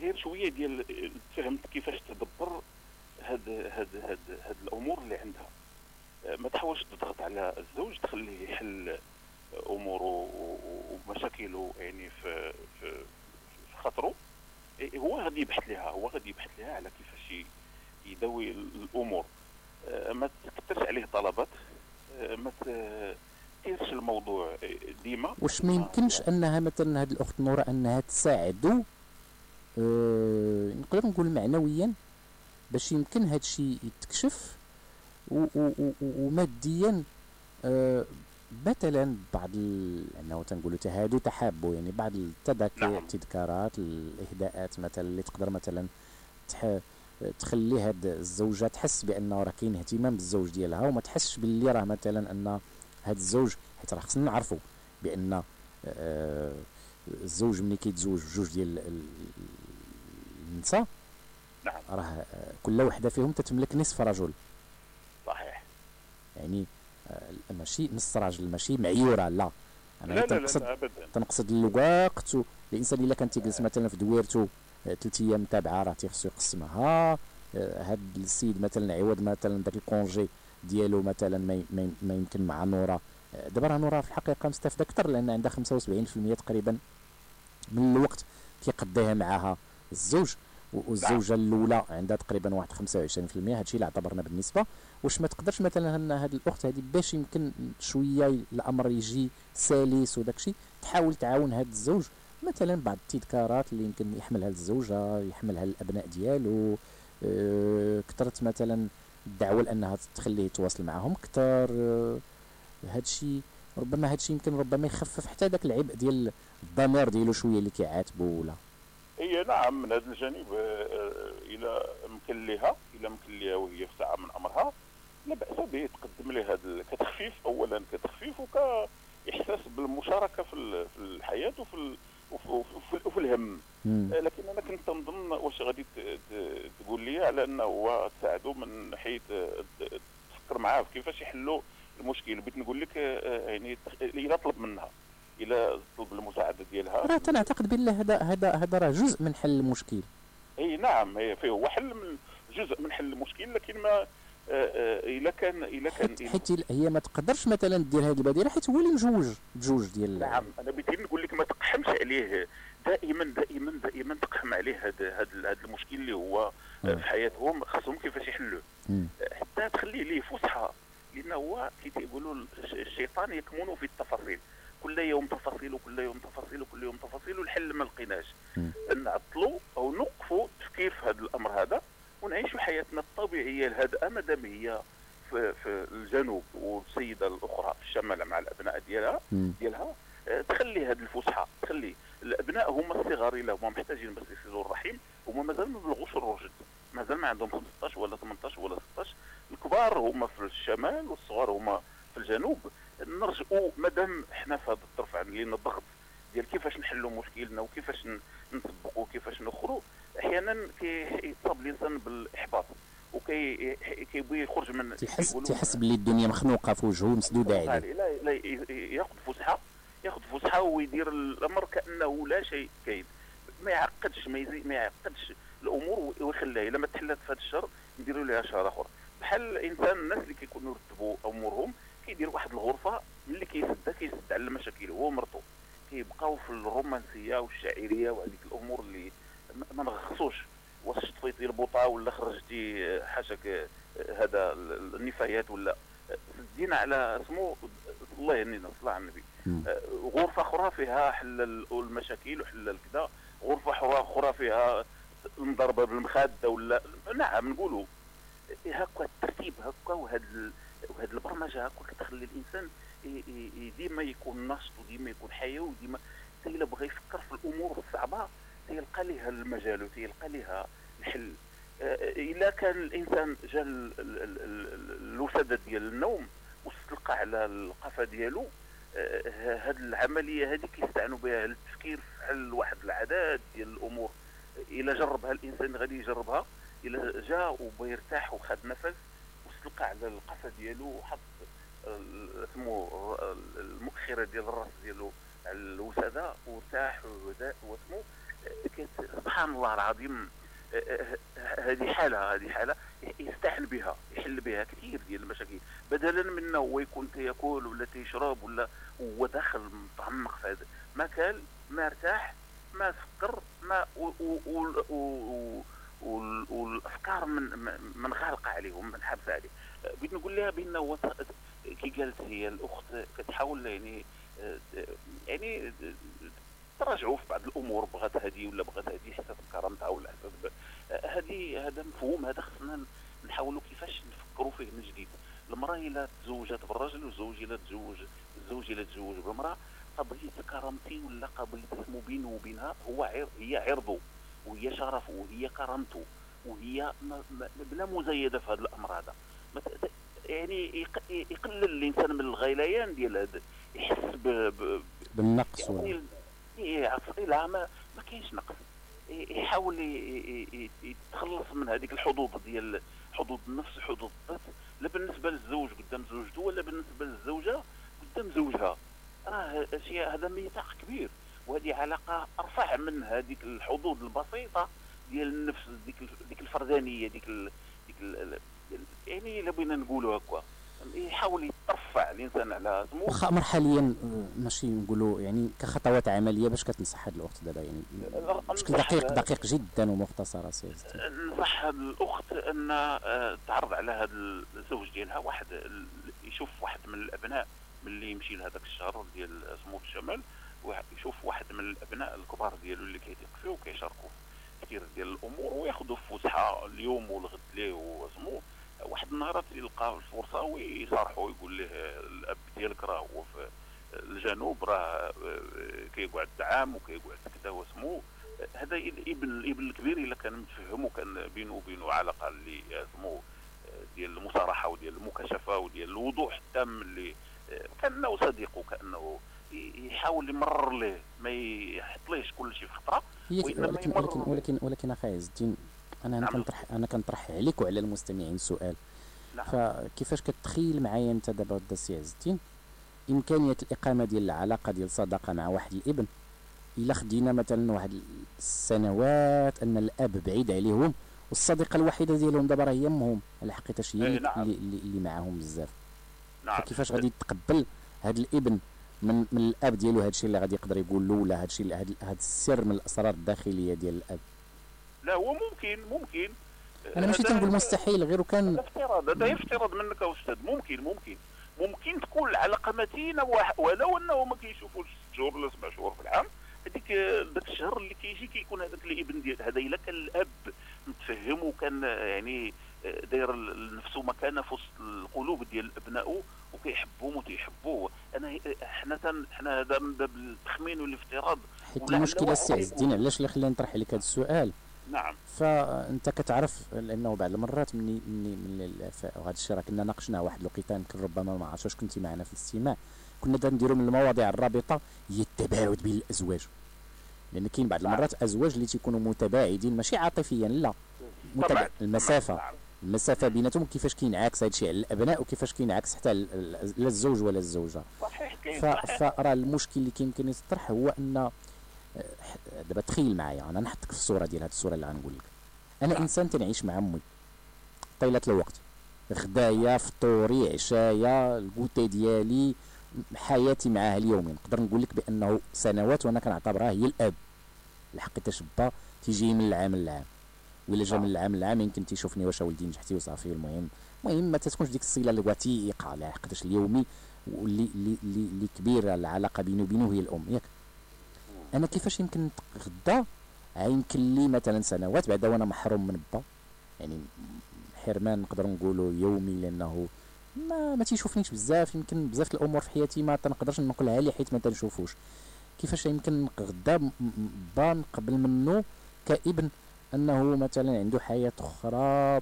P: غير شوية ديال فهمت كيفاش تدبر هاد هاد هاد هاد الأمور اللي عندها. آه، ما تحاولش تضغط على الزوج تخليه يحل أموره و- و- مشاكله يعني في في في خاطره. هو غادي يبحث لها هو غادي يبحث لها على كيفاش يداوي ال- الأمور. آه، ما تكثرش عليه طلبات. آه، ما تديرش الموضوع ديما.
C: واش ما يمكنش أنها مثلا هذه الأخت نورة أنها تساعدو آه نقدر نقول معنويا باش يمكن هذا الشيء يتكشف وماديا آه مثلا بعض انه تنقولوا تهادوا تحابوا يعني بعض التذاكر
P: نعم.
C: التذكارات الإهداءات مثلا اللي تقدر مثلا تح... تخلي هاد الزوجة تحس بأنه راه كاين اهتمام بالزوج ديالها وما تحسش باللي راه مثلا أن هاد الزوج حيت راه خصنا نعرفوا بأن آه، الزوج ملي كيتزوج بجوج ديال ال- النساء
P: نعم.
C: راه كل وحده فيهم تتملك نصف رجل.
P: صحيح.
C: يعني آه، ماشي نص راجل ماشي معيوره لا. أنا
P: لا لا لا,
C: تنقصد
P: لا ابدا.
C: تنقصد الوقت الإنسان إلا كان تيجلس مثلا في دويرته آه، ثلاث أيام تابعة راه تيخصو يقسمها. آه، هاد السيد مثلا عوض مثلا داك الكونجي ديالو مثلا ما يمكن مع نوره دابا راه نوره في الحقيقة مستافده أكثر لأن عندها 75% تقريبا من الوقت كيقضيها معها. الزوج والزوجة الأولى عندها تقريبا واحد 25% هادشي اللي اعتبرنا بالنسبة واش ما تقدرش مثلا ان هاد الأخت هذه باش يمكن شوية الأمر يجي سلس وداكشي تحاول تعاون هاد الزوج. مثلا بعض التذكارات اللي يمكن يحملها الزوجة يحملها الأبناء ديالو آه، كثرت مثلا الدعوة لأنها تخليه يتواصل معهم أكثر آه، هادشي. ربما هادشي يمكن ربما يخفف حتى داك العبء ديال الضمير ديالو شوية اللي كيعاتبو ولا.
P: هي نعم من هذا الجانب آه، آه، إلى مكن لها إلى مكن لها وهي في ساعه من أمرها. لا بأس به تقدم له هذا كتخفيف اولا كتخفيف وكإحساس بالمشاركة في ال- في الحياة وفي وفي, الهم. آه، لكن أنا كنت نظن واش غادي تقول لي على أنه هو تساعدو من ت- تفكر معاه كيفاش يحلوا المشكل. بغيت نقول لك يعني إلى طلب منها. إلى طلب المساعده ديالها.
C: راه تنعتقد بان هذا هذا هذا راه جزء من حل المشكل.
P: إي نعم هي فيه هو حل من جزء من حل المشكل لكن ما آه، آه، إلا كان إلا كان
C: حيت هي ما تقدرش مثلا دير هذه البديله حيت هو اللي مجوج بجوج ديال
P: نعم أنا بغيت نقول لك ما تقحمش عليه. دائما دائما دائما تقحم عليه هذا هذا المشكل اللي هو آه، في حياتهم خاصهم كيفاش يحلوه. حتى تخليه ليه فسحة لأن هو كي تيقولوا الش- الشيطان يكمن في التفاصيل. كل يوم تفاصيل وكل يوم تفاصيل وكل يوم تفاصيل والحل ما لقيناش. نعطلوا أو نوقفوا التفكير في هذا الأمر هذا ونعيشوا حياتنا الطبيعية الهادئة مادام هي في, في الجنوب والسيدة الأخرى في الشمال مع الأبناء ديالها. ديالها. آه، تخلي هذه الفسحة تخلي الأبناء هما الصغار إلا هما محتاجين بس يصلوا الرحم هما مازال ما بلغوش الرشد. مازال ما عندهم 15 ولا 18 ولا 16 الكبار هما في الشمال والصغار هما في الجنوب. نرجعوا مادام حنا في هذا الطرف عندنا الضغط ديال كيفاش نحلوا مشكلنا وكيفاش نطبقوا وكيفاش نخروا أحيانا كيصاب الإنسان بالإحباط وكي كيبغي يخرج من كيقولوا
C: تيحس باللي الدنيا مخنوقة في وجهه مسدوده عليه.
P: لا لا ياخذ فسحة ياخذ فسحة ويدير الأمر كأنه لا شيء كاين. ما يعقدش ما, يزي ما يعقدش الأمور ويخليها. إلا ما تحلت في هذا الشهر نديروا لها شهر آخر. بحال الإنسان الناس اللي كيكونوا يرتبوا أمورهم كيدير واحد الغرفة ملي كيسدها كيسد على المشاكل هو ومرته كيبقاو في الرومانسية والشاعرية وهذيك الأمور اللي ما- نغخصوش واش طفيتي البوطة ولا خرجتي آه، حاشاك آه، هذا ال- النفايات ولا؟ سدينا على اسمه الله يهنينا صلى على النبي. آه، غرفة أخرى فيها حل ال- المشاكل وحل الكذا. غرفة أخرى فيها المضربة بالمخاده ولا؟ نعم نقولوا. هكا الترتيب هكا وهاد وهاد البرمجة هكا كتخلي الانسان ديما يكون نشط وديما يكون حيوي وديما حتى إلا بغى يفكر في الأمور الصعبة تيلقى لها المجال وتيلقى لها الحل. آه، إلا كان الإنسان جا ال- ال- ال- ال- الوسادة ديال النوم واستلقى على القفا ديالو هذه العملية هذه كيستعنوا بها للتفكير في حل واحد العدد ديال الأمور. إلا جربها الإنسان غادي يجربها إلا جا وبغى يرتاح وخد نفس واستلقى على القفا ديالو وحط ال- المؤخرة ديال الرأس ديالو على الوسادة وارتاح وهدا واسمه كت- سبحان الله العظيم هذه حالة هذه حالة يستحل بها يحل بها كثير ديال المشاكل. بدلا من هو يكون تياكل ولا تيشرب ولا هو داخل متعمق في هذا. ما كال ما ارتاح ما فكر ما و- و- و- و- والأفكار من من- منغالقه عليهم منحبسه عليه آه، بغيت نقول لها بأن هو كي قالت هي الأخت كتحاول يعني يعني تراجعوا في بعض الأمور بغات هذه ولا بغات هذه حسب كرامتها ولا حسب هذه هذا مفهوم هذا خصنا نحاولوا كيفاش نفكروا فيه من جديد. المرأة إلا تزوجت بالرجل والزوج إلا تزوج الزوج إلا تزوج بالمرأة قضية كرامتي ولا قضية اسمه بينه وبينها هو عر هي عرضه. وهي شرفه وهي كرامته وهي بلا مزايده في هذا الأمر هذا. يعني يق- يقلل الإنسان من الغليان ديال هذا يحس ب,
C: بالنقص
P: يعني يعصي لا ما ما كاينش نقص. يحاول يتخلص من هذيك الحظوظ ديال حظوظ النفس حظوظ الذات. لا بالنسبة للزوج قدام زوجته ولا بالنسبة للزوجة قدام زوجها. راه هذا ميثاق كبير. وهذه علاقة ارفع من هذيك الحظوظ البسيطة ديال النفس ديك ديك الفردانيه ديك ال... ديك ال... يعني إلا بغينا نقولوا هكا يحاول يترفع الإنسان على سمو
C: واخا مرحليا ماشي نقولوا يعني كخطوات عملية باش كتنصح هاد الاخت دابا يعني بشكل دقيق دقيق جدا ومختصر سي.
P: نصح الأخت أن آه، تعرض على هذا الزوج ديالها واحد يشوف واحد من الأبناء ملي يمشي لهذاك الشهر ديال سمو الشمال يشوف واحد من الأبناء الكبار ديالو اللي كيثيق فيه وكيشاركوا في كثير ديال الأمور وياخذوا فسحة اليوم والغد ليه وسمو واحد النهار يلقى الفرصة ويصارحوا يقول له الأب ديالك راه هو في الجنوب راه آه، كيقعد عام وكيقعد كذا وسمو هذا الابن الابن الكبير إلا كان متفهم وكان بينه وبينه علاقه اللي سمو ديال المصارحة وديال المكاشفة وديال الوضوح التام اللي آه، كأنه صديق وكأنه يحاول يمرر له ما يحطليش كل شيء في خطرة
C: ولكن ولكن ولكن ولكن أخي عز الدين أنا أنا
P: نعم.
C: كنطرح أنا كنطرح عليك وعلى المستمعين سؤال.
P: نعم.
C: فكيفاش كتخيل معايا أنت دابا ودا السي عز الدين إمكانية الإقامة ديال العلاقة ديال صداقة مع واحد الإبن. إلا خدينا مثلا واحد السنوات أن الأب بعيد عليهم والصديقة الوحيدة ديالهم دابا راه هي أمهم. على حقيقة هي اللي, اللي معاهم بزاف.
P: نعم.
C: فكيفاش غادي تقبل هذا الإبن؟ من من الاب ديالو هذا الشيء اللي غادي يقدر يقول له ولا هذا الشيء هذا السر من الاسرار الداخليه ديال الاب.
P: لا هو ممكن ممكن.
C: أنا ماشي تنقول مستحيل غير كان
P: افتراض هذا افتراض منك أستاذ. ممكن ممكن. ممكن تكون العلاقة متينة ولو أنه ما كيشوفوش ست شهور ولا سبع شهور في العام هذيك ذاك الشهر اللي كيجي كيكون هذاك الابن ديال هذا إلا كان الأب متفهم وكان يعني داير لنفسه مكانه في وسط القلوب ديال ابنائه وكيحبهم وتيحبوه. أنا حنا حنا هذا من باب التخمين والافتراض.
C: حيت
P: المشكلة
C: السي عز الدين علاش اللي خلاني نطرح عليك هذا السؤال؟
P: نعم.
C: فأنت كتعرف لأنه بعض المرات مني مني من وهذا الشيء راه كنا ناقشناه واحد الوقيته يمكن ربما ما عرفتش واش كنتي معنا في الاستماع. كنا دا نديروا من المواضيع الرابطة هي التباعد بين الازواج لأن كاين بعض المرات أزواج اللي تيكونوا متباعدين ماشي عاطفيا لا. متبع
P: طبعاً.
C: المسافه المسافه بيناتهم كيفاش كينعكس هذا الشيء على الأبناء وكيفاش كينعكس حتى لا الزوج ولا
P: الزوجة.
C: فراه المشكل اللي كيمكن يطرح هو أن آه، دابا تخيل معايا أنا نحطك في الصورة ديال هذه الصورة اللي غنقول لك. أنا إنسان تنعيش مع أمي. طيلة الوقت. غدايا فطوري عشايا الكوتي ديالي حياتي معاها اليومي. نقدر نقول لك بأنه سنوات وأنا كنعتبرها هي الأب. الحقيقة با تيجي من العام للعام. ولا جا من العام للعام يمكن تيشوفني واش ولدي نجحتي وصافي. المهم المهم ما تتكونش ديك الصله اللي وثيقه على حقاش اليومي واللي اللي اللي, اللي كبيرة العلاقة بيني وبينه هي الأم ياك. أنا كيفاش يمكن غدا يمكن لي مثلا سنوات بعدا وأنا محروم من با يعني حرمان نقدر نقولوا يومي لأنه ما ما تيشوفنيش بزاف. يمكن بزاف الأمور في حياتي ما تنقدرش نقولها ليه حيت ما تنشوفوش. كيفاش يمكن غدا با نقبل منه كإبن أنه مثلا عنده حياة أخرى.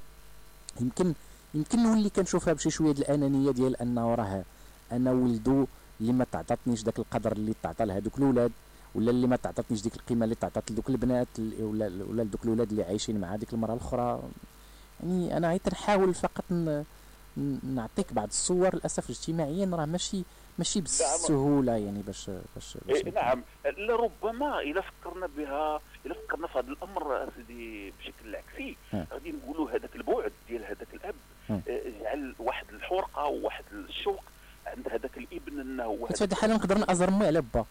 C: يمكن يمكن نولي كنشوفها بشي شوية ديال الأنانية ديال أنه راه أنا ولدو اللي ما تعطاتنيش داك القدر اللي تعطى لهذوك الأولاد ولا اللي ما تعطاتنيش ديك القيمة اللي تعطات لدوك البنات ولا ولا لدوك الأولاد اللي عايشين مع ديك المرأة الأخرى. يعني أنا غير تنحاول فقط نعطيك بعض الصور. للأسف اجتماعيا راه ماشي ماشي بالسهولة يعني باش باش, باش
P: إيه نعم. لربما اذا فكرنا بها اذا فكرنا في هذا الأمر سيدي بشكل عكسي. غادي نقولوا هذاك البعد ديال هذاك
C: الأب.
P: آه، جعل واحد الحرقة وواحد الشوق عند هذاك الابن إنه هو
C: في هذه الحاله نقدر نأزر امي على با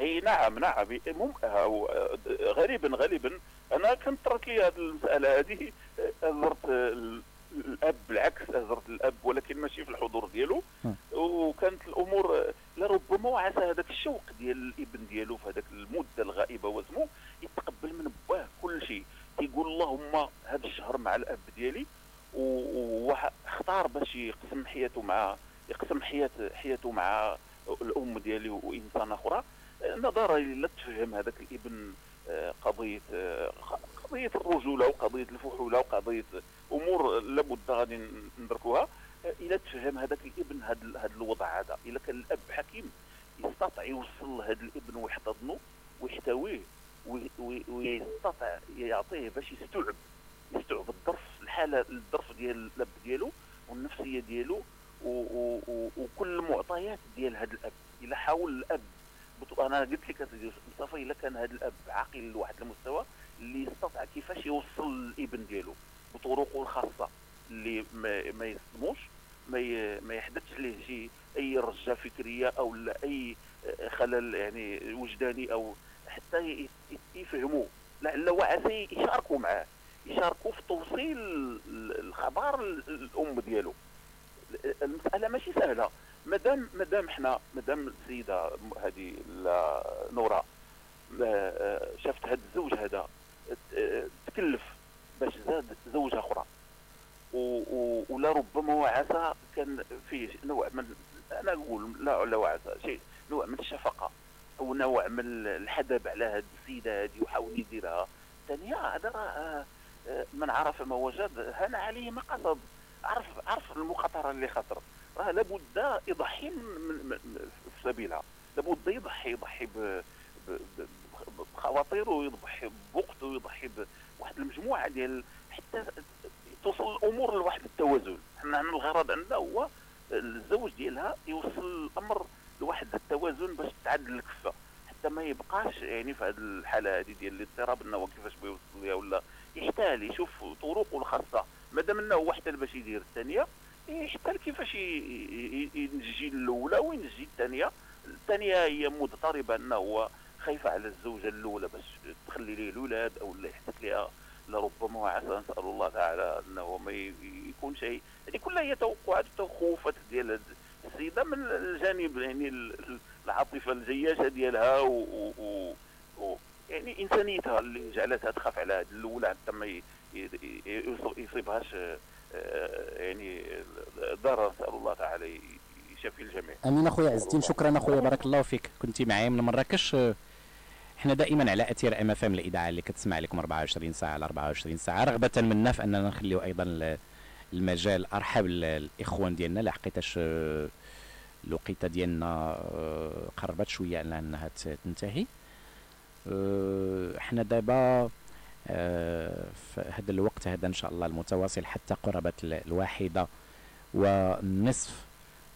P: إي نعم نعم. مم... هو- غالبا غالبا أنا كنت طرات لي هذه المسألة هذه أزرت ال- الاب بالعكس ازرت الاب ولكن ماشي في الحضور ديالو. وكانت الأمور لربما وعسى هذاك الشوق ديال الابن ديالو في هذاك المدة الغائبة واسمو يتقبل من باه كل شيء. يقول اللهم هذا الشهر مع الاب ديالي واختار باش يقسم حياته مع يقسم حياة حياته مع الام ديالي وانسان أخرى. نظرا لا تفهم هذاك الابن قضية قضية الرجولة وقضية الفحولة وقضية أمور لابد غادي ندركوها إلى تفهم هذاك الابن هذا الوضع هذا. إلا كان الأب حكيم يستطيع يوصل لهذا الابن ويحتضنه ويحتويه وي- وي- ويستطيع يعطيه باش يستوعب يستوعب الظرف الحالة الظرف ديال الأب ديالو والنفسية ديالو وكل المعطيات ديال هذا الأب. إلا حاول الأب أنا قلت لك مصطفى إلا كان هذا الأب عاقل لواحد المستوى اللي يستطيع كيفاش يوصل للابن ديالو بطرقه الخاصة اللي ما, ما يصدموش ما ما يحدثش ليه شي أي رجة فكرية أو لا أي خلل يعني وجداني أو حتى يفهموا لعل وعسى يشاركوا معاه يشاركوا في توصيل ال- الخبر للام ديالو. المسألة ماشي سهلة. مادام مادام حنا مادام السيده هذه نورا آه، آه، شافت هذا الزوج هذا آه، تكلف باش زاد زوجة أخرى. ولا ربما وعسى كان فيه نوع من أنا نقول لا لا وعسى شيء نوع من الشفقة أو نوع من الحدب على هذه السيدة هذه وحاول يديرها. ثانية هذا من عرف ما وجد هان عليه ما قصد عرف عرف المخاطره اللي خاطر. راه لابد يضحي في سبيلها. لابد يضحي يضحي بخواطره ويضحي بوقته ويضحي بواحد المجموعة ديال حتى توصل الأمور لواحد التوازن. حنا الغرض عندنا هو الزوج ديالها يوصل الأمر لواحد التوازن باش تعدل الكفة. حتى ما يبقاش يعني في هذه الحالة هذه ديال الاضطراب إنه كيفاش بيوصل ليها ولا يحتال يشوف طرقه الخاصة. مادام إنه هو احتال باش يدير الثانية يحتال كيفاش ي- ي- ي- ينجي الاولى وينجي الثانية. الثانية هي مضطربة انه هو خايفة على الزوجة الأولى باش تخلي ليه الاولاد أو لا يحدث لها لربما وعسى نسأل الله تعالى أنه ما يكون شيء. هذه كلها هي توقعات وتخوفات ديال السيدة من الجانب يعني ال- ال- العاطفة الجياشة ديالها و, و, و, يعني إنسانيتها اللي جعلتها تخاف على هاد الأولى حتى ما يصيبهاش يعني ضرر نسأل الله تعالى ي- يشافي الجميع.
C: آمين أخويا عز الدين شكرا أخويا بارك الله فيك. كنتي معايا من مراكش آه، إحنا دائما على أثير أم أف أم الاذاعه اللي كتسمع لكم 24 ساعة على 24 ساعة رغبة منا في أننا نخليو أيضا ال- المجال أرحب الإخوان ديالنا لحقيتاش آه، الوقيتة ديالنا آه، قربت شوية على أنها تنتهي. آه، إحنا دابا آه، في هذا الوقت هذا إن شاء الله المتواصل حتى قرابة ال- الواحدة والنصف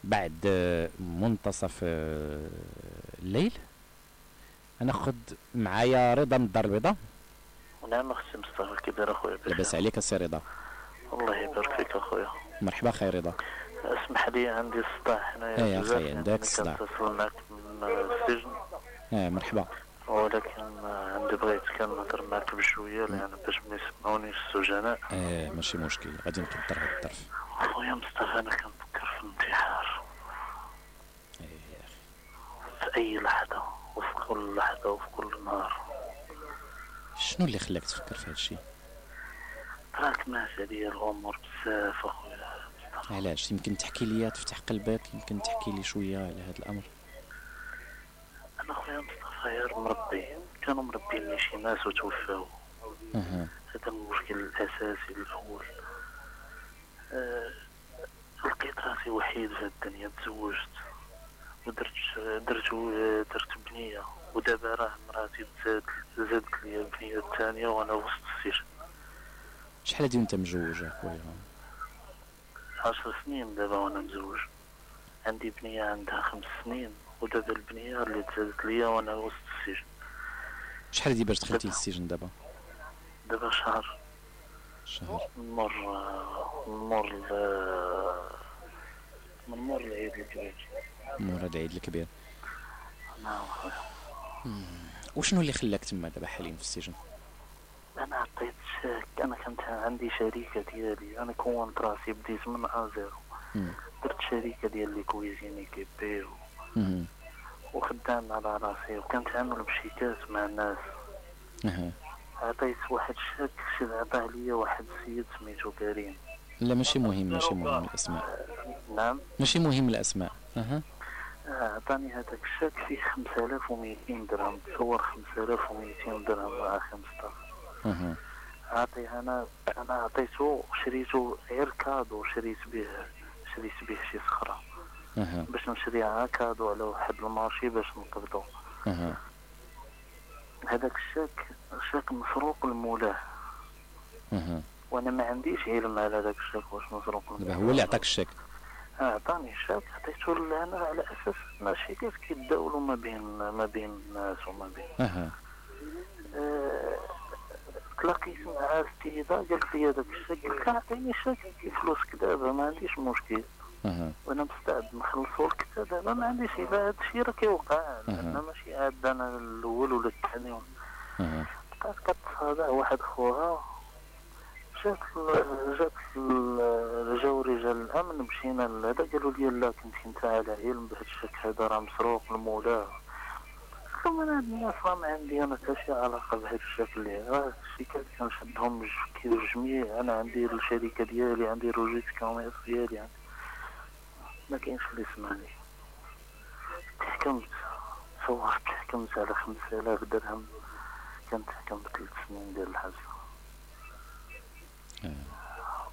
C: بعد آه، منتصف آه، الليل. هناخد معايا رضا من الدار البيضاء.
Q: نعم أختي مصطفى داير أخويا
C: لاباس عليك السي رضا.
Q: الله يبارك فيك أخويا.
C: مرحبا خير رضا.
Q: اسمح لي عندي صداع هنايا
C: إيه يا
Q: بزاف
C: أخي،
Q: يعني
C: عندك صداع.
Q: معك من السجن.
C: آه مرحبا.
Q: ولكن عندي بغيت كان نهضر معك بشويه يعني باش ما يسمعونيش السجناء
C: آه ماشي مشكل غادي نقدر هاد الظرف
Q: اخويا مصطفى أنا كنفكر في الانتحار في اي لحظه وفي كل لحظه وفي كل نهار
C: شنو اللي خلاك تفكر في هادشي
Q: طرات معايا عليا الأمور بزاف اخويا
C: علاش يمكن تحكي لي تفتح قلبك يمكن تحكي لي شوية على هذا الامر
Q: أنا اخويا مصطفى غير مربي كانوا مربيني شي ناس وتوفاو. هذا المشكل الأساسي الأول. آه، لقيت راسي وحيد في الدنيا تزوجت. ودرت درت درت بنية. ودابا راه مراتي زادت زادت لي البنيه الثانية وأنا وسط السجن
C: شحال هادي وأنت مجوج أخويا؟
Q: عشر سنين دابا وأنا مزوج عندي بنية عندها خمس سنين. ودابا البنية اللي تزادت ليا وأنا وسط السجن.
C: شحال هادي باش دخلتي للسجن دابا؟
Q: دابا شهر.
C: شهر.
Q: من مور من من مور العيد الكبير.
C: مورا العيد الكبير.
Q: نعم
C: وشنو اللي خلاك تما دابا حاليا في السجن؟
Q: أنا عطيت أنا كانت عندي شركه ديالي. أنا كونت راسي بديت من à
C: zéro.
Q: درت شركه ديال les cuisines équipées و...
C: مم.
Q: وخدام على راسي وكنت عامل بشيكات مع الناس. عطيت واحد الشاك شد عطاه ليا واحد السيد سميتو كريم.
C: لا ماشي مهم ماشي مهم الأسماء.
Q: نعم.
C: ماشي مهم الأسماء. أها.
Q: آه، عطاني هذاك الشاك فيه 5200 درهم. تصور 5200 درهم مع 15
C: أها.
Q: عطي أنا أنا عطيته شريته غير cadeau شريت به شريت به شي
C: صخرة.
Q: باش نشريها cadeau على واحد ال marché باش نقبضو. هذاك الشاك شاك مسروق لمولاه وأنا ما عنديش علم على هذاك الشاك واش مسروق لمولاه
C: هو اللي عطاك الشيك
Q: آه عطاني الشاك عطيته ل- أنا على أساس ان الشيكات كيتداولوا ما بين ما بين الناس وما بين. آه، تلاقيت مع السيدة قالت لي هذاك الشاك قلت لها عطيني الشاك فلوسك دابا ما عنديش مشكل. وأنا مستعد نخلصو لك حتى دابا ما عنديش الا هذا الشيء راه كيوقع أنا ماشي عاد أنا الأول ولا الثاني. بقات كتصادع واحد خوها جات جات جاو رجال الأمن مشينا لهذا. قالوا لي لا كنت أنت على علم بهذا الشك هذا راه مسروق لمولاه قلت لهم أنا هاد الناس راه ما عندي أنا حتى شي علاقة بهذا الشكل. اللي راه الشركات كنشدهم جميع أنا عندي الشركة ديالي عندي روجيت كوميرس ديالي. عندي ما كاينش اللي يسمعني. تحكمت صورت تحكمت على 5000 درهم. كنت حكمت ثلاث سنين ديال الحبس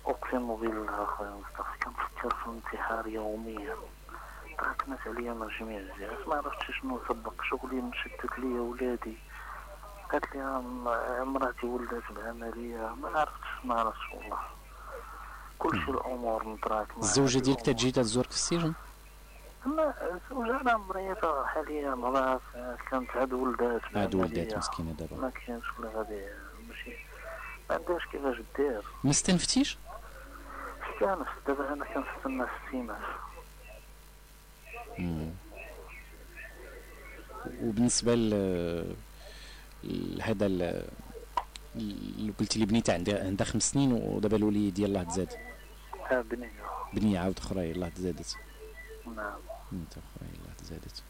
Q: أقسم بالله أخويا مصطفى كنفكر في الانتحار يوميا. تراكمت عليا من جميع الجهات. ما عرفتش شنو سبق شغلي مشتت ليا ولادي. قالت لي مراتي ولدت بعملية. ما عرفتش ما عرفتش والله. كل شيء الأمور متراكمة
C: الزوجه ديالك تجي تزورك في السجن؟
Q: لا الزوجة أنا مريضة حاليا مرات كانت عاد ولدات
C: عاد ولدات. مسكينة دابا.
Q: ما كاينش ولا غادي ماشي. ما عندهاش كيفاش دير.
C: ما استنفتيش
Q: استانس دابا أنا كنستنى
C: مم. وبالنسبة ل لهذا قلتي لي بنيته عندها عندها خمس سنين ودابا الوليد يلاه تزاد.
Q: بنية.
C: بنية عاود أخرى يلاه تزادت.
Q: نعم.
C: بنت أخرى يلاه تزادت.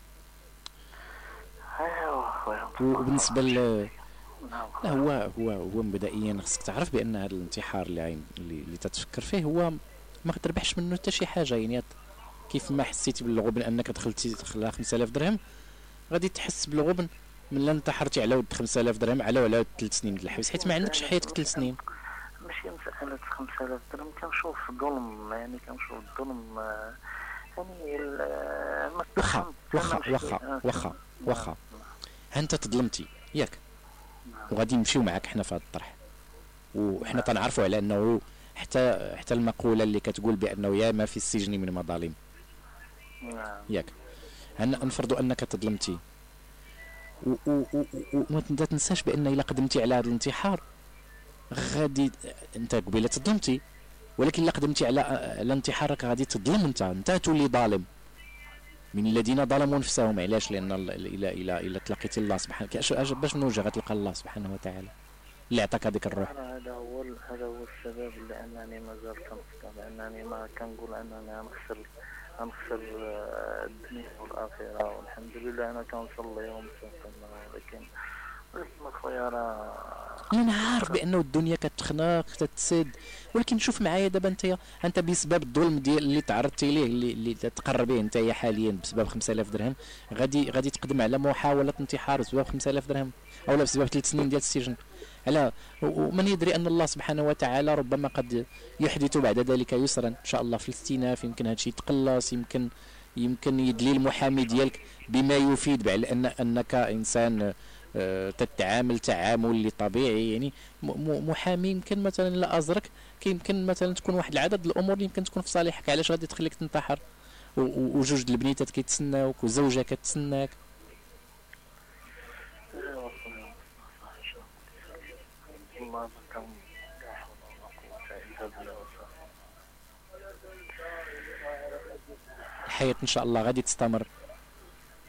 Q: ايوا خويا
C: وبالنسبة ل
Q: نعم.
C: لا هو هو هو مبدئيا خصك تعرف بأن هذا الانتحار اللي عين اللي, اللي تتفكر فيه هو ما تربحش منه حتى شي حاجة. يعني كيف ما حسيتي بالغبن أنك دخلتي دخلها 5000 درهم غادي تحس بالغبن من لا انتحرتي على ود 5000 درهم على وعلى 3 سنين ديال الحبس حيت ما عندكش حياتك 3 سنين.
Q: ماشي مسألة 5000 درهم كنشوف الظلم يعني كنشوف آه، يعني آه،
C: واخا واخا واخا
Q: آه،
C: واخا واخا انت تظلمتي ياك وغادي نمشيو معاك حنا في هذا الطرح وحنا تنعرفوا على انه حتى حتى المقوله اللي كتقول بانه يا ما في السجن من مظالم
Q: نعم
C: ياك نفرضوا انك تظلمتي وما تن- تنساش بان الا قدمتي على هذا الانتحار غادي انت قبيلة تظلمتي ولكن الا قدمتي على على انتحارك غادي تظلم انت انت تولي ظالم. من الذين ظلموا نفسهم علاش؟ لأن ال- إلى إلى إلى تلاقيتي الله سبحانه باش من وجه غتلقى الله سبحانه وتعالى؟ اللي عطاك هذيك الروح.
Q: هذا هو هذا هو السبب انني مازال كنصدم انني ما كنقول أنني غنخسر غنخسر الدنيا والآخرة. والحمد لله أنا كنصلي ومستقيم ولكن ولكن أخويا راه
C: أنا عارف بأنه الدنيا كتخنق تتسد ولكن شوف معايا دابا انت أنت بسبب الظلم ديال اللي تعرضتي ليه اللي, اللي تقر به انت حاليا بسبب 5000 درهم غادي غادي تقدم على محاولة انتحار بسبب 5000 درهم أو بسبب ثلاث سنين ديال السجن. على ومن يدري أن الله سبحانه وتعالى ربما قد يحدث بعد ذلك يسرا إن شاء الله في الاستئناف يمكن هذا الشيء يتقلص يمكن يمكن يدلي المحامي ديالك بما يفيد على ان أنك إنسان تتعامل تعامل اللي طبيعي يعني محامي يمكن مثلا لا أزرك كيمكن مثلا تكون واحد العدد الأمور اللي يمكن تكون في صالحك علاش غادي تخليك تنتحر؟ وجوج البنيتات كيتسناوك وزوجة كتسناك. الحياة إن شاء الله غادي تستمر.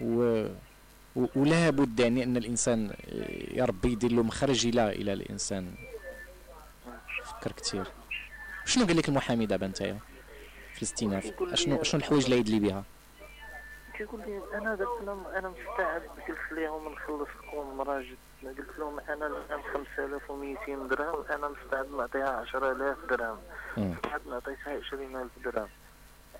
C: و- ولا بد يعني أن الإنسان آه، يا ربي يدير له مخرج إلى إلى الإنسان. فكر كثير شنو قال لك المحامي دابا نتايا في الاستئناف شنو شنو الحوايج اللي يدلي بها؟
Q: كيقول لي أنا درت لهم أنا مستعد. قلت لهم نخلص لكم مراجع. قلت لهم أنا الآن 5200 درهم أنا مستعد نعطيها 10000 درهم. مستعد نعطيها 20000 درهم.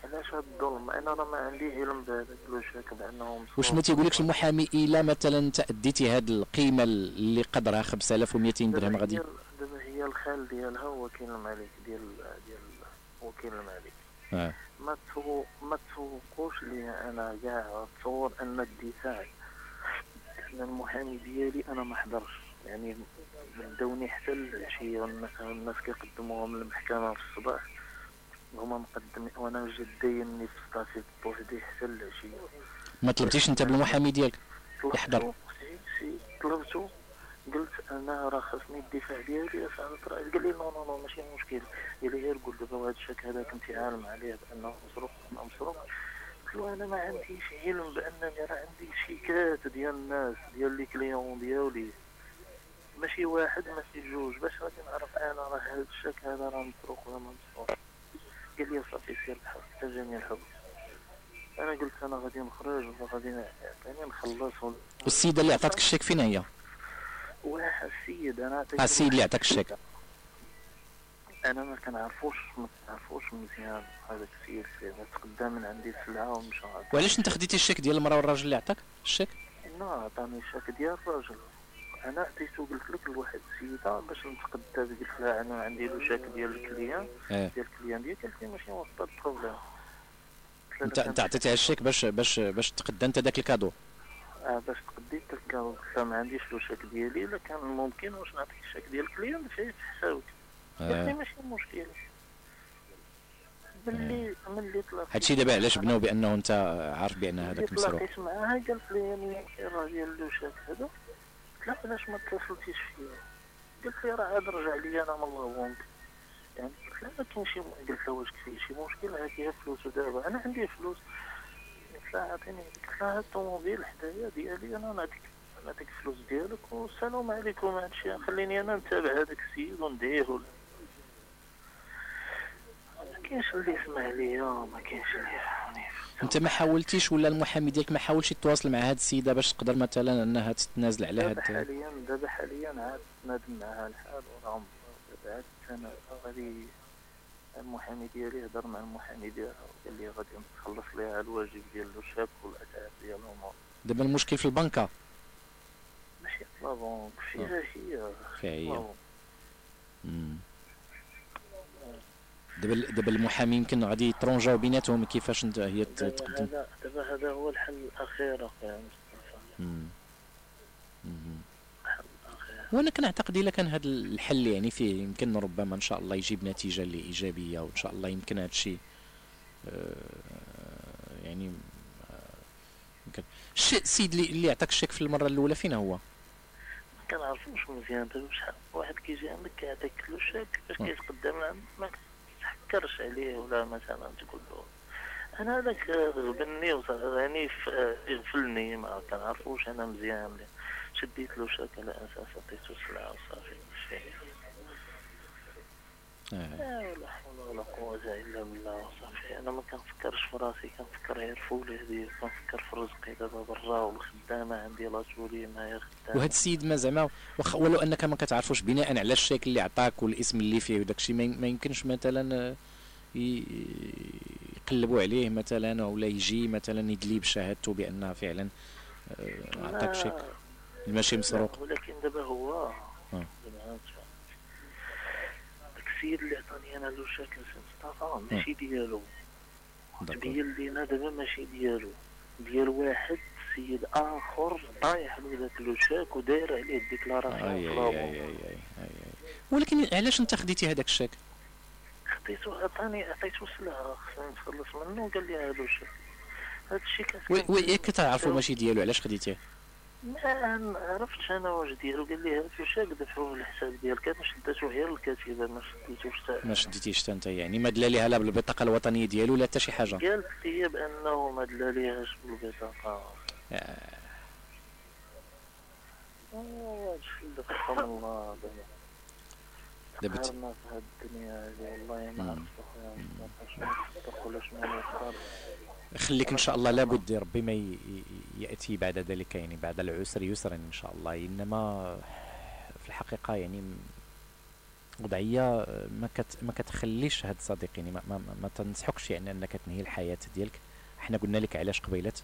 Q: علاش هاد الظلم؟ أنا راه ما عندي علم بهذاك الوشاك بانه
C: واش ما تيقولكش المحامي إلا مثلا انت اديتي هاد القيمة اللي قدرها 5200 درهم غادي؟
Q: دابا هي- الخال ديالها هو وكيل الملك ديال ديال وكيل الملك.
C: آه.
Q: ما تسوق ما تسوقوش لي أنا كاع تصور أن الدفاع ان المحامي ديالي أنا ما حضرش. يعني بداوني حتى العشيه الناس كيقدموهم للمحكمة في الصباح. هما مقدمين وأنا جا دايني في بوحدي حتى العشيه
C: ما طلبتيش انت بالمحامي ديالك؟ يحضر.
Q: طلبتو قلت أنا راه خاصني الدفاع ديالي صعدت راه قال لي non non non ماشي مشكل. قال لي غير قول دابا هذا الشك هذاك انت عالم عليه بأنه مسروق ما مسروق. قلت له أنا ما عنديش علم بأنني راه عندي شيكات ديال الناس ديال les clients ديالي. ماشي واحد ماشي جوج. باش غادي نعرف أنا راه هذا الشك هذا راه مسروق ولا ما مسروق. قال لي صافي سير الحق تجاني الحب. أنا قلت أنا غادي نخرج وغادي يعطيني نخلص ولا-
C: والسيده اللي عطاتك الشيك فين هي؟
Q: واحد السيد أنا عطيت
C: آه، السيد اللي عطاك الشيك.
Q: أنا ما كنعرفوش ما كنعرفوش مزيان هذاك السيد تقدم من عندي السلعه ومشى
C: وعلاش أنت خديتي الشيك ديال المرأة والراجل اللي عطاك الشيك؟
Q: لا عطاني الشاك ديال الراجل. أنا عطيتو قلت لك لواحد السيده باش نتقدى قلت لها أنا عندي le chèque ديال ال
C: client آه
Q: ديال ال client ديالك قالت لي ماشي وسط ال
C: problème انت أنت عطيتيها الشيك باش باش باش تقدى أنت داك ال
Q: cadeau. آه باش تقديت تلقى قلت لها ما عنديش le chèque ديالي الا كان ممكن واش نعطيك الشاك ديال ال client؟ باش في حسابك قالت لي
C: آه.
Q: ماشي مشكل. ملي ملي طلعت
C: هادشي دابا علاش بناو بأنه أنت عارف بأن هذاك مسروق
Q: تلاقيت معاها قالت لي يعني ديال لوشاك هذا. قلت لها علاش ما اتصلتيش فيا؟ قالت لي راه عاد رجع لي أنا من الله يعني قلت لها ما كاين شي قلت لها واش كاين شي مشكل؟ هاكي فلوس دابا. أنا عندي فلوس قلت لها عطيني قلت لها الطوموبيل حدايا ديالي أنا نعطيك نعطيك الفلوس ديالك والسلام عليكم. هادشي خليني أنا نتابع هذاك السيد ونديه ولا ما كاينش اللي يسمع ليا ما كاينش اللي يفهمني
C: انت ما حاولتيش ولا المحامي ديالك ما حاولش يتواصل مع هاد السيدة باش تقدر مثلا انها تتنازل على هاد
Q: حاليا دابا حاليا عاد نادم معها الحال وراهم عاد أنا غادي المحامي ديالي هضر مع المحامي ديالها وقال لي غادي نخلص ليها الواجب ديال الشاك والاتعاب ديالهم
C: دابا المشكل في البنكة.
Q: ماشي لا بونك فيها هي
C: فيها هي. دابا دابا المحامي يمكن غادي يترونجاو بيناتهم كيفاش انت هي تقدم
Q: دابا هذا هو الحل الأخير اخويا.
C: وأنا كنعتقد إلا كان هذا الحل يعني فيه يمكن ربما إن شاء الله يجيب نتيجة اللي إيجابية وإن شاء الله يمكن هذا الشيء يعني آه، يمكن الشيء السيد اللي اللي عطاك الشيك في المرة الأولى فين هو؟
Q: ما كنعرفوش مزيان دابا شحال واحد كيجي عندك كيعطيك له شاك باش
C: آه.
Q: كيتقدم عندك ما تحكرش عليه ولا مثلا تقول له أنا هذاك غبني وصغرني غفلني ما كنعرفوش أنا مزيان شديت له شاك على أساس عطيتو السلعه وصافي ماشي
C: آه.
Q: لا حول ولا قوة إلا بالله أنا ما كنفكرش في راسي كنفكر غير في ولادي كنفكر في رزقي دابا برا والخدامة عندي لاتولي معايا خدامة.
C: وهذا السيد ما زعما واخا ولو أنك ما كتعرفوش بناء على الشيك اللي عطاك والاسم اللي فيه وداك الشيء ما يمكنش مثلا آه، يقلبوا عليه مثلا ولا يجي مثلا يدلي بشهادته بانها فعلا آه، عطاك
Q: لا.
C: شيك ماشي مسروق.
Q: لا، ولكن دابا هو
C: آه.
Q: السيد اللي عطاني أنا لو سي مصطفى ماشي ديالو. تبين لينا دابا ماشي ديالو ديال واحد سيد آخر طايح له داك le chèque وداير عليه
C: ال
Q: déclaration
C: أي أي. أي أي ولكن علاش انت خديتي هذاك الشيك
Q: خديتو عطاني عطيتو سلعه خصني نتخلص منه قال لي هذا الشيء هذا الشيء
C: oui oui كتعرفوا ماشي ديالو علاش خديتيه؟
Q: ما عرفتش أنا واش ديالو قال لي هذا الشيء دفعوه للحساب ديالك أنا شديتو غير الكتيبه ما شديتوش حتى
C: ما شديتيش حتى أنت يعني ما دلاليها لا بالبطاقة الوطنية ديالو لا حتى شي حاجة؟
Q: قالت لي بأنه ما دلاليهاش بالبطاقة.
C: آه.
Q: آه، الله دابا في هاد الدنيا هادي والله ما. عرفت اخويا مصطفى شنو نصدق ولا شنو
C: خليك إن شاء الله لابد ربي ما يأتي بعد ذلك يعني بعد العسر يسرا إن شاء الله. إنما في الحقيقة يعني وضعية ما كت ما كتخليش هاد الصديق يعني ما, ما, ما تنصحكش يعني أنك تنهي الحياة ديالك. إحنا قلنا لك علاش قبيلات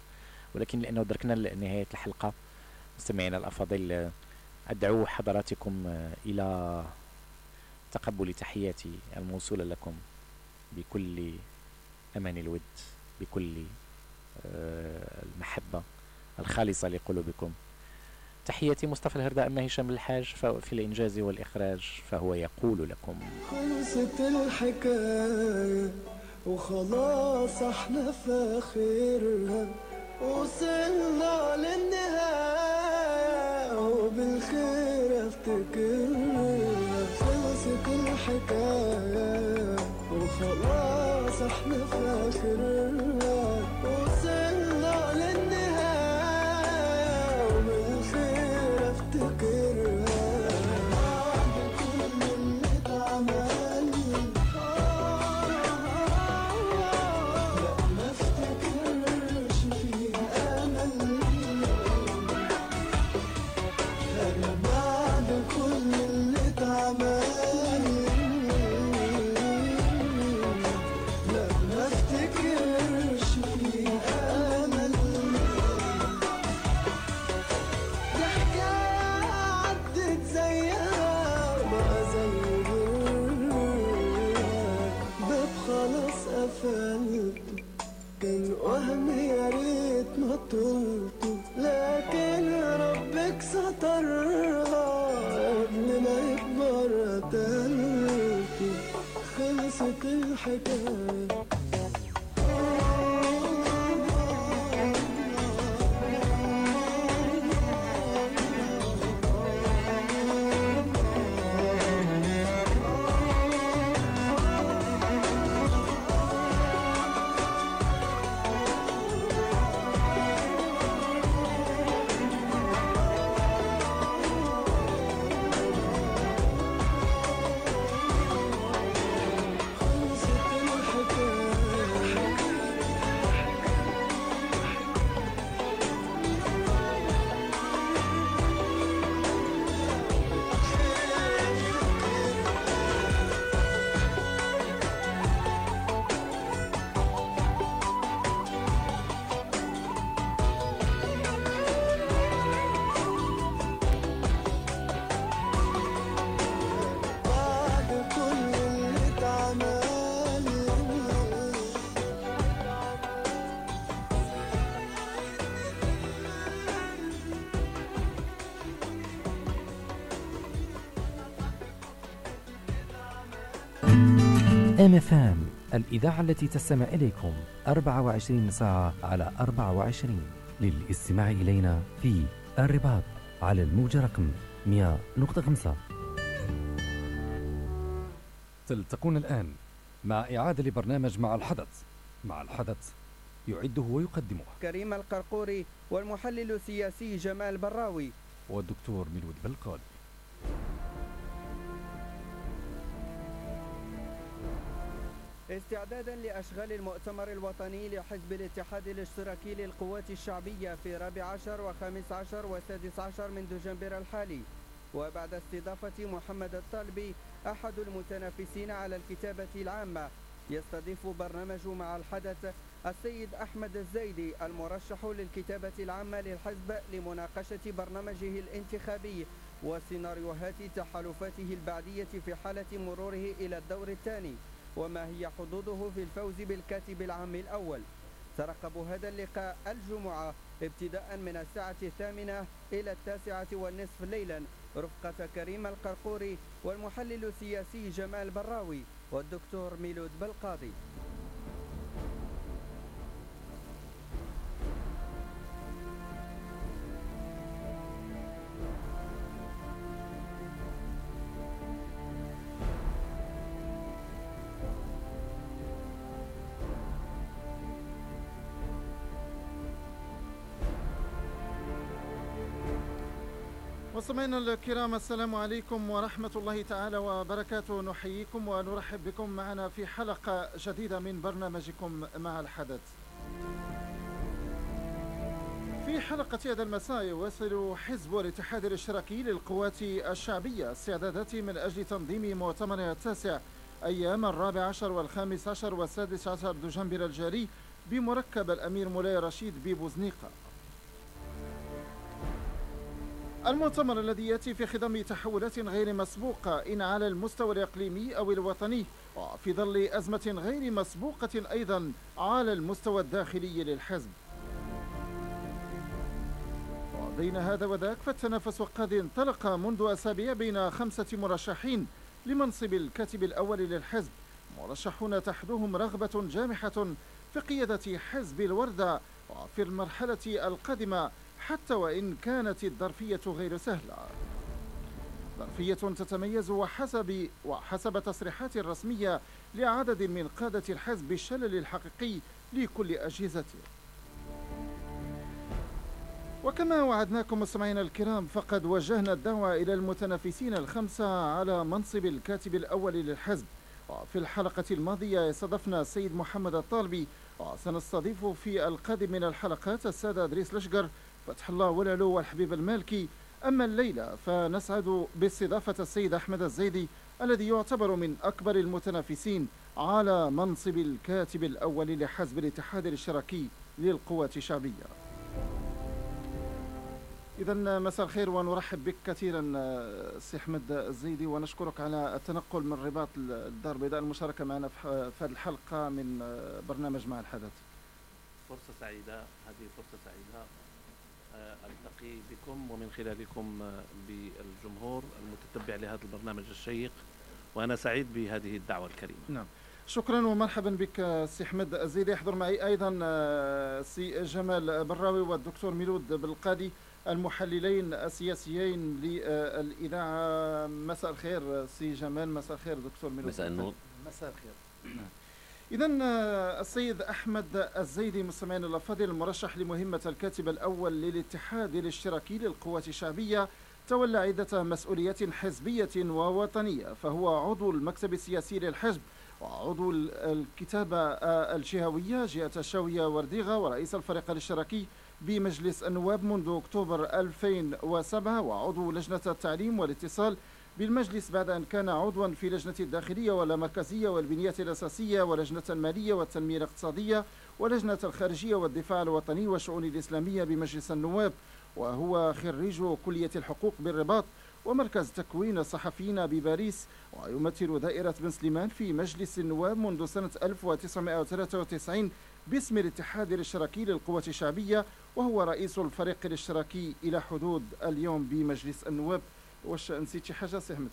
C: ولكن لأنه دركنا لنهاية الحلقة مستمعينا الأفاضل أدعو حضراتكم إلى تقبل تحياتي الموصولة لكم بكل أمان الود. بكل آه، المحبة الخالصة لقلوبكم. تحياتي مصطفى الهرداء أما هشام الحاج ففي الإنجاز والإخراج فهو يقول لكم.
R: خلصت الحكاية وخلاص إحنا في اخرها وصلنا للنهاية وبالخير افتكرها خلصت الحكاية خلصت الحكاية
S: MFM الإذاعة التي تستمع إليكم 24 ساعة على 24 للاستماع إلينا في الرباط على الموجة رقم 100.5 تلتقون الآن مع إعادة لبرنامج مع الحدث. مع الحدث يعده ويقدمه.
T: كريم القرقوري والمحلل السياسي جمال براوي.
S: والدكتور ملود بلقادي.
T: استعدادا لأشغال المؤتمر الوطني لحزب الاتحاد الاشتراكي للقوات الشعبية في رابع عشر وخامس عشر وسادس عشر من دجنبر الحالي. وبعد استضافة محمد الطالبي أحد المتنافسين على الكتابة العامة يستضيف برنامج مع الحدث السيد أحمد الزيدي المرشح للكتابة العامة للحزب لمناقشة برنامجه الانتخابي وسيناريوهات تحالفاته البعدية في حالة مروره إلى الدور الثاني. وما هي حظوظه في الفوز بالكاتب العام الأول. ترقب هذا اللقاء الجمعة ابتداء من الساعة الثامنة إلى التاسعة والنصف ليلا. رفقة كريم القرقوري والمحلل السياسي جمال براوي والدكتور ميلود بلقاضي.
U: مستمعينا الكرام السلام عليكم ورحمة الله تعالى وبركاته. نحييكم ونرحب بكم معنا في حلقة جديدة من برنامجكم مع الحدث. في حلقة هذا المساء يواصل حزب الاتحاد الاشتراكي للقوات الشعبية استعدادات من أجل تنظيم مؤتمر التاسع أيام الرابع عشر والخامس عشر والسادس عشر دجنبر الجاري بمركب الأمير مولاي رشيد ببوزنيقة. المؤتمر الذي يأتي في خضم تحولات غير مسبوقة إن على المستوى الإقليمي أو الوطني وفي ظل أزمة غير مسبوقة أيضا على المستوى الداخلي للحزب. وبين هذا وذاك فالتنافس قد انطلق منذ أسابيع بين خمسة مرشحين لمنصب الكاتب الأول للحزب مرشحون تحدهم رغبة جامحة في قيادة حزب الوردة وفي المرحلة القادمة حتى وإن كانت الظرفية غير سهلة. ظرفية تتميز وحسب وحسب تصريحات رسمية لعدد من قادة الحزب بالشلل الحقيقي لكل أجهزته. وكما وعدناكم مستمعينا الكرام فقد وجهنا الدعوة إلى المتنافسين الخمسة على منصب الكاتب الأول للحزب. وفي الحلقة الماضية استضفنا السيد محمد الطالبي وسنستضيف في القادم من الحلقات السادة إدريس لشقر فتح الله والعلو والحبيب المالكي أما الليلة فنسعد باستضافة السيد أحمد الزيدي الذي يعتبر من أكبر المتنافسين على منصب الكاتب الأول لحزب الاتحاد الاشتراكي للقوات الشعبية. إذا مساء الخير ونرحب بك كثيرا سي أحمد الزيدي ونشكرك على التنقل من رباط الدار البيضاء المشاركة معنا في هذه الحلقة من برنامج مع الحدث.
V: فرصة سعيدة هذه فرصة سعيدة. ألتقي بكم ومن خلالكم بالجمهور المتتبع لهذا البرنامج الشيق وأنا سعيد بهذه الدعوة الكريمة.
U: نعم. شكرا ومرحبا بك سي أحمد الزيدي يحضر معي أيضا سي جمال براوي والدكتور ميلود بالقادي المحللين السياسيين للإذاعة. مساء الخير سي جمال مساء الخير دكتور ميلود.
W: مساء النور.
U: مساء الخير. نعم. إذا السيد أحمد الزيدي مستمعينا الأفاضل المرشح لمهمة الكاتب الأول للاتحاد الاشتراكي للقوات الشعبية تولى عدة مسؤوليات حزبية ووطنية فهو عضو المكتب السياسي للحزب وعضو الكتابة الجهوية جهة الشاوية ورديغة ورئيس الفريق الاشتراكي بمجلس النواب منذ أكتوبر 2007 وعضو لجنة التعليم والاتصال بالمجلس بعد أن كان عضوا في لجنة الداخلية والمركزية والبنية الأساسية ولجنة المالية والتنمية الاقتصادية ولجنة الخارجية والدفاع الوطني والشؤون الإسلامية بمجلس النواب وهو خريج كلية الحقوق بالرباط ومركز تكوين الصحفيين بباريس ويمثل دائرة بن سليمان في مجلس النواب منذ سنة 1993 باسم الاتحاد الاشتراكي للقوات الشعبية وهو رئيس الفريق الاشتراكي إلى حدود اليوم بمجلس النواب. واش نسيت شي حاجة سي أحمد؟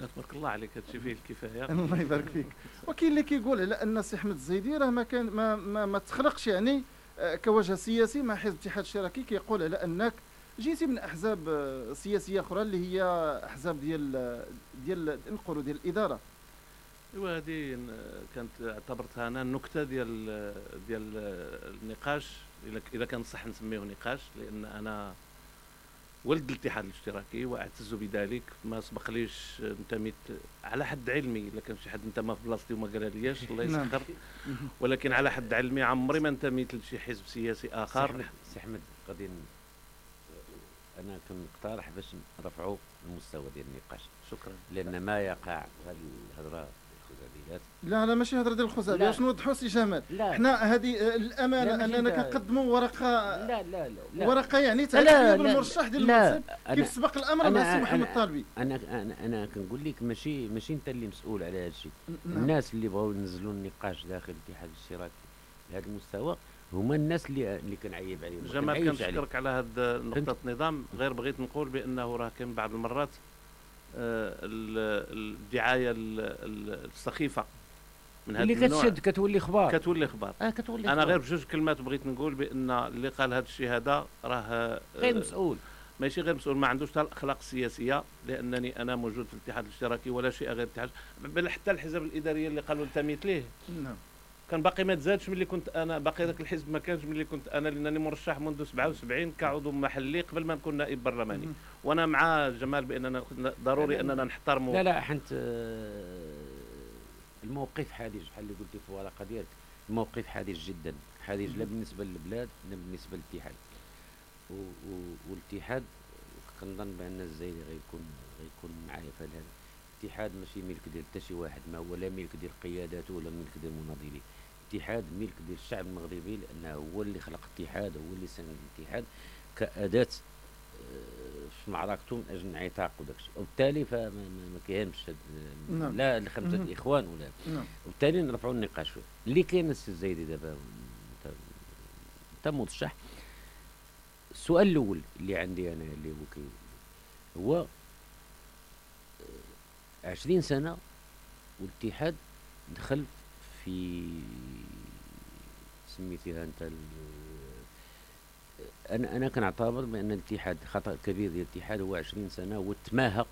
V: لا تبارك الله عليك هادشي فيه الكفاية.
U: الله يبارك فيك. وكاين اللي كيقول على أن سي أحمد الزيدي راه ما كان ما ما, ما تخلقش يعني كوجه سياسي مع حزب الاتحاد الاشتراكي كيقول على أنك جيتي من أحزاب سياسية أخرى اللي هي أحزاب ديال ديال نقولوا ديال الإدارة.
V: إيوا هذه كانت اعتبرتها أنا النكته ديال ديال النقاش. إذا كان صح نسميه نقاش لأن أنا ولد الاتحاد الاشتراكي واعتز بذلك ما سبق ليش انتميت على حد علمي إلا كان شي حد انتمى في بلاصتي وما قال ليش الله
W: نعم.
V: يسخر. ولكن على حد علمي عمري ما انتميت لشي حزب سياسي آخر.
W: سي احمد غادي أنا كنقترح باش نرفعوا المستوى ديال النقاش
V: شكرا.
W: لأن ما يقع في هذه الهضرة
U: لا لا ماشي هضرة ديال الخزعبلات باش نوضحوا سي جمال؟
W: لا.
U: حنا هذه الأمانة
W: لا، ماشي أننا
U: كنقدموا ورقة
W: لا لا لا, لا.
U: ورقة يعني
W: لا،
U: بالمرشح ديال المنصب كيف سبق الأمر مع السي محمد الطالبي
W: أنا أنا أنا كنقول لك ماشي ماشي أنت اللي مسؤول على هذا الشيء. الناس اللي بغاو ينزلوا النقاش داخل الاتحاد الاشتراكي لهذا المستوى هما الناس اللي اللي كنعيب عليهم ما
V: جمال. كنشكرك على هذه نقطة النظام. غير بغيت نقول بأنه راه كاين بعض المرات آه، ال- من هذا
W: اللي كتشد كتولي أخبار
V: كتولي أخبار
W: آه كتولي أنا.
V: غير بجوج كلمات بغيت نقول بأن اللي قال هذا الشيء هذا راه آه،
W: غير مسؤول.
V: ماشي غير مسؤول ما عندوش حتى الأخلاق السياسية لأنني أنا موجود في الاتحاد الاشتراكي ولا شيء غير الاتحاد. بل حتى الحزب الإدارية اللي قالوا انتميت ليه.
U: نعم.
V: كان باقي ما تزادش ملي كنت أنا باقي ذاك الحزب ما كانش ملي كنت أنا لأنني مرشح منذ 77 كعضو محلي قبل ما نكون نائب برلماني. وأنا مع جمال بأننا ضروري أننا نحترموا
W: لا لا حنت آه، الموقف حرج بحال اللي قلتي في الورقة ديالك. الموقف حرج جدا. حرج لا بالنسبة للبلاد لا بالنسبة للاتحاد. والاتحاد كنظن بأن الزايد غيكون غيكون معايا في هذا. الاتحاد ماشي ملك ديال حتى شي واحد ما هو لا ملك ديال قياداته ولا ملك ديال مناضليه الاتحاد ملك ديال الشعب المغربي لأنه هو اللي خلق الاتحاد هو اللي ساند الاتحاد كأداة في معركته من أجل انعتاق وداك الشيء وبالتالي فما ما ما كيهمش
U: نعم.
W: لا لخمسة
U: مهم.
W: الاخوان ولا
U: نعم.
W: وبالتالي نرفعوا النقاش فيه اللي كاين السي الزايدي دابا انت مرشح السؤال الأول اللي عندي أنا اللي هو كي هو آه، عشرين سنة والاتحاد دخل في سميتيها أنت أنا أنا كنعتبر بأن الاتحاد خطأ كبير ديال الاتحاد هو 20 سنة هو تماهى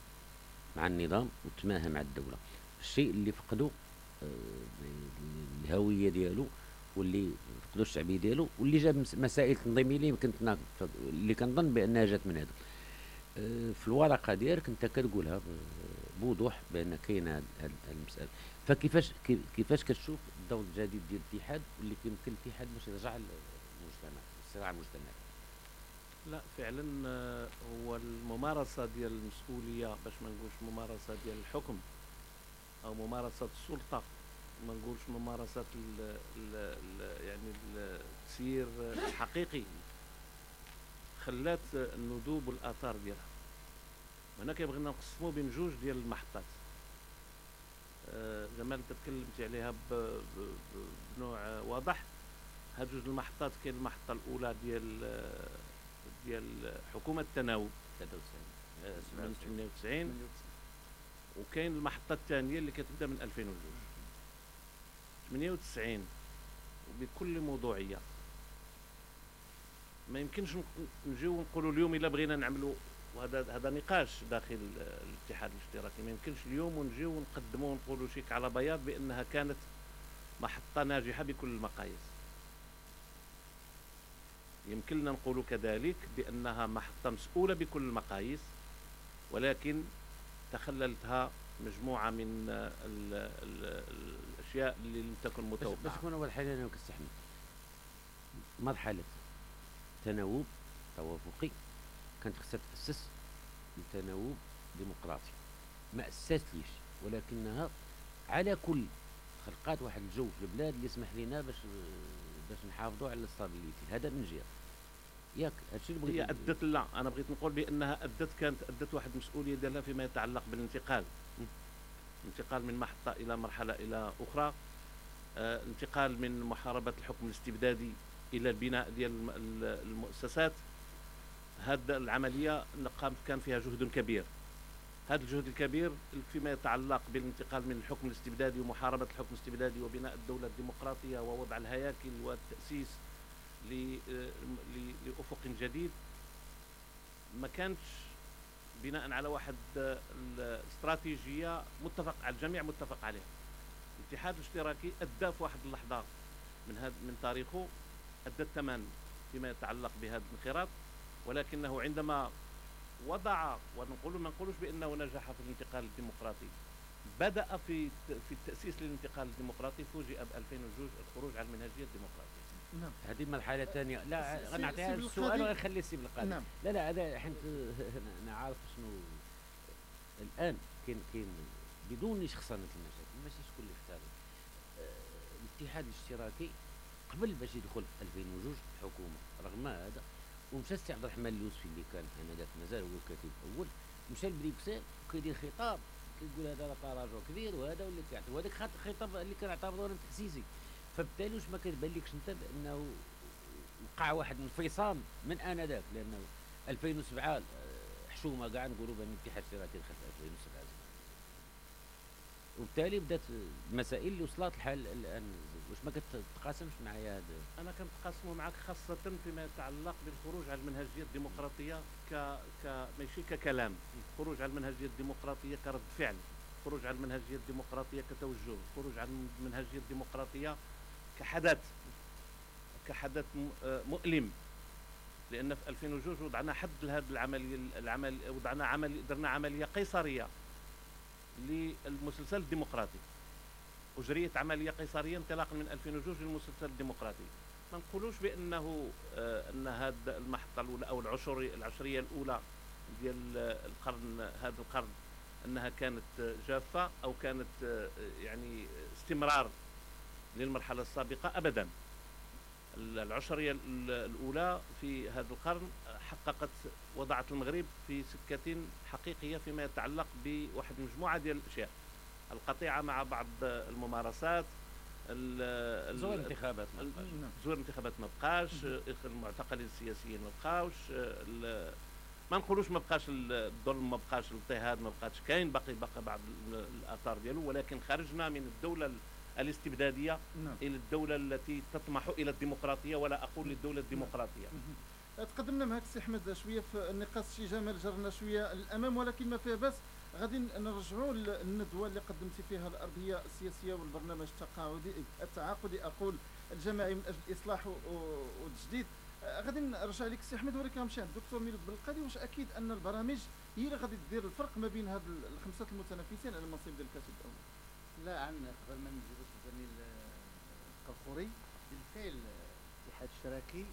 W: مع النظام وتماهى مع الدولة. الشيء اللي فقدوا آه، الهوية ديالو واللي فقدوا الشعبية ديالو واللي جاب مس- مسائل تنظيمية اللي يمكن اللي كنظن بأنها جات من هذا. آه، في الورقة ديالك أنت كتقولها بوضوح بأن كاينة هاد المسألة. فكيفاش كي- كيفاش كتشوف الدور الجديد ديال الاتحاد واللي يمكن الاتحاد باش يرجع للمجتمع الصراع المجتمعي؟
V: لا فعلا آه، هو الممارسة ديال المسؤولية باش ما نقولش ممارسة ديال الحكم أو ممارسة السلطة. ما نقولش ممارسة ال ال ال يعني التسيير الحقيقي. خلات الندوب والاثار ديالها. هنا كيبغينا نقسموا بين جوج ديال المحطات. آه، جمال انت تكلمتي عليها بنوع واضح هاد جوج المحطات كاين المحطة الأولى ديال آه، ديال حكومة التناوب
W: 93
V: من 98 وكاين المحطة الثانية اللي كتبدأ من 2002 98 وبكل موضوعية. ما يمكنش نجيو نقولوا اليوم إلا بغينا نعملوا وهذا هذا نقاش داخل ال- الاتحاد الاشتراكي. ما يمكنش اليوم ونجيو ونقدموا ونقولوا شيك على بياض بأنها كانت محطة ناجحة بكل المقاييس. يمكن لنا نقول كذلك بأنها محطة مسؤولة بكل المقاييس ولكن تخللتها مجموعة من آه، ال ال الأشياء اللي لم تكن
W: بس بس
V: متوقعة.
W: يكون أول حاجة أنا كنستحمل مرحلة تناوب توافقي. كانت خصها تاسس لتناوب ديمقراطي. ما اسستليش ولكنها على كل خلقات واحد الجو في البلاد اللي يسمح لنا باش باش نحافظوا على الاستابيليتي هذا من جهة. ياك هادشي اللي
V: هي
W: بغيت
V: أدت لا أنا بغيت نقول بأنها أدت كانت أدت واحد المسؤولية ديالها فيما يتعلق بالانتقال. انتقال من محطة إلى مرحلة إلى أخرى. آه، انتقال من محاربة الحكم الاستبدادي إلى البناء ديال الم- ال- المؤسسات. هذه العملية قامت كان فيها جهد كبير. هذا الجهد الكبير فيما يتعلق بالانتقال من الحكم الاستبدادي ومحاربة الحكم الاستبدادي وبناء الدولة الديمقراطية ووضع الهياكل والتأسيس ل- ل- لأفق جديد. ما كانش بناء على واحد الاستراتيجية متفق على الجميع متفق عليها. الاتحاد الاشتراكي ادى في واحد اللحظة من هذا من تاريخه أدى الثمن فيما يتعلق بهذا الانخراط. ولكنه عندما وضع ونقول ما نقولوش بأنه نجح في الانتقال الديمقراطي بدأ في في التأسيس للانتقال الديمقراطي فوجئ ب 2002 الخروج على المنهجية الديمقراطية.
U: نعم.
W: هذه مرحله ثانية لا غنعطيها السؤال. وغنخلي السي بالقادر
U: نعم.
W: لا لا هذا حيت أنا عارف شنو الآن كاين كاين بدون شخصنه المشاكل ماشي شكون اللي اختار آه، الاتحاد الاشتراكي قبل باش يدخل في 2002 الحكومة رغم هذا ومشى السي عبد الرحمن اليوسفي اللي كان انذاك مازال هو الكاتب الأول مشى لبريكسل وكيدير خطاب كيقول هذا راه تراجع كبير وهذا واللي كيعطي وهذاك خط- الخطاب اللي كنعتبره أنا تاسيسي فبالتالي واش ما كتبانلكش انت بانه وقع واحد الانفصام من آنذاك؟ لأنه 2007 آه، حشومة كاع نقولوا بأن الاتحاد الاشتراكي دخل في 2007 زعما. وبالتالي بدات المسائل اللي وصلت الحال الآن. واش ما كتقاسمش معايا هذا
V: أنا كنتقاسموا معك خاصة فيما يتعلق بالخروج على المنهجية الديمقراطية ك ك ماشي ككلام. الخروج على المنهجية الديمقراطية كرد فعل. الخروج على المنهجية الديمقراطية كتوجه. الخروج على المنهجية الديمقراطية كحدث كحدث مؤلم لأن في 2002 وضعنا حد لهذا العملية العمل وضعنا عمل درنا عملية قيصرية للمسلسل الديمقراطي. أجريت عملية قيصرية انطلاقا من 2002 للمسلسل الديمقراطي. ما نقولوش بأنه آه، أن هذا المحطة الأولى أو العشري العشرية الأولى ديال القرن هذا القرن أنها كانت جافة أو كانت آه، يعني استمرار للمرحلة السابقة ابدا. العشرية ال- الأولى في هذا القرن حققت وضعت المغرب في سكة حقيقية فيما يتعلق بواحد المجموعه ديال الأشياء. القطيعة مع بعض الممارسات ال- ال-
W: زور الانتخابات.
V: زور الانتخابات ما بقاش. المعتقلين السياسيين ما بقاوش. ما نقولوش ما بقاش ال- الظلم ما بقاش الاضطهاد ما بقاش كاين باقي بقى بعض ال- الآثار ديالو. ولكن خرجنا من الدولة ال- الاستبدادية
U: نعم.
V: إلى الدولة التي تطمح إلى الديمقراطية ولا أقول للدولة الديمقراطية.
U: تقدمنا معك سي أحمد شوية في النقاش سي جمال جرنا شوية للامام ولكن ما فيها بس غادي نرجعوا للندوة اللي قدمتي فيها الأرضية السياسية والبرنامج التقاعدي التعاقدي أقول الجماعي من أجل الإصلاح والتجديد. غادي نرجع لك سي أحمد ولكن غنمشي عند الدكتور ميلود بالقادي واش أكيد أن البرامج هي اللي غادي دير الفرق ما بين هاد ال- الخمسة المتنافسين على المنصب ديال الكاتب الأول
X: لا عن قبل ما نجيب القرقوري بالفعل الاتحاد الاشتراكي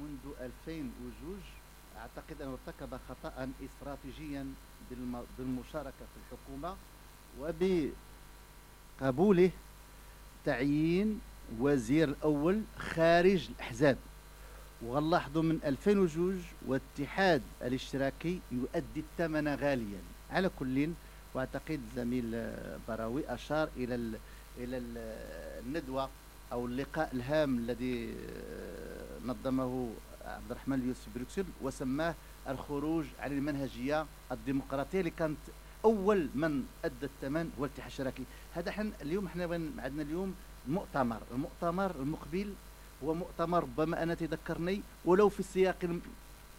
X: منذ 2002 أعتقد انه ارتكب خطأ استراتيجيا بالم- بالمشاركة في الحكومة وبقبوله تعيين وزير الأول خارج الأحزاب. وغنلاحظوا من 2002 والاتحاد الاشتراكي يؤدي الثمن غاليا. على كل وأعتقد زميل آه، براوي أشار إلى ال إلى ال الندوة أو اللقاء الهام الذي نظمه عبد الرحمن اليوسف بروكسل وسماه الخروج عن المنهجية الديمقراطية اللي كانت أول من أدى الثمن هو الاتحاد الاشتراكي هذا حن اليوم إحنا عندنا اليوم؟ مؤتمر المؤتمر المقبل هو مؤتمر ربما أنا تذكرني ولو في سياق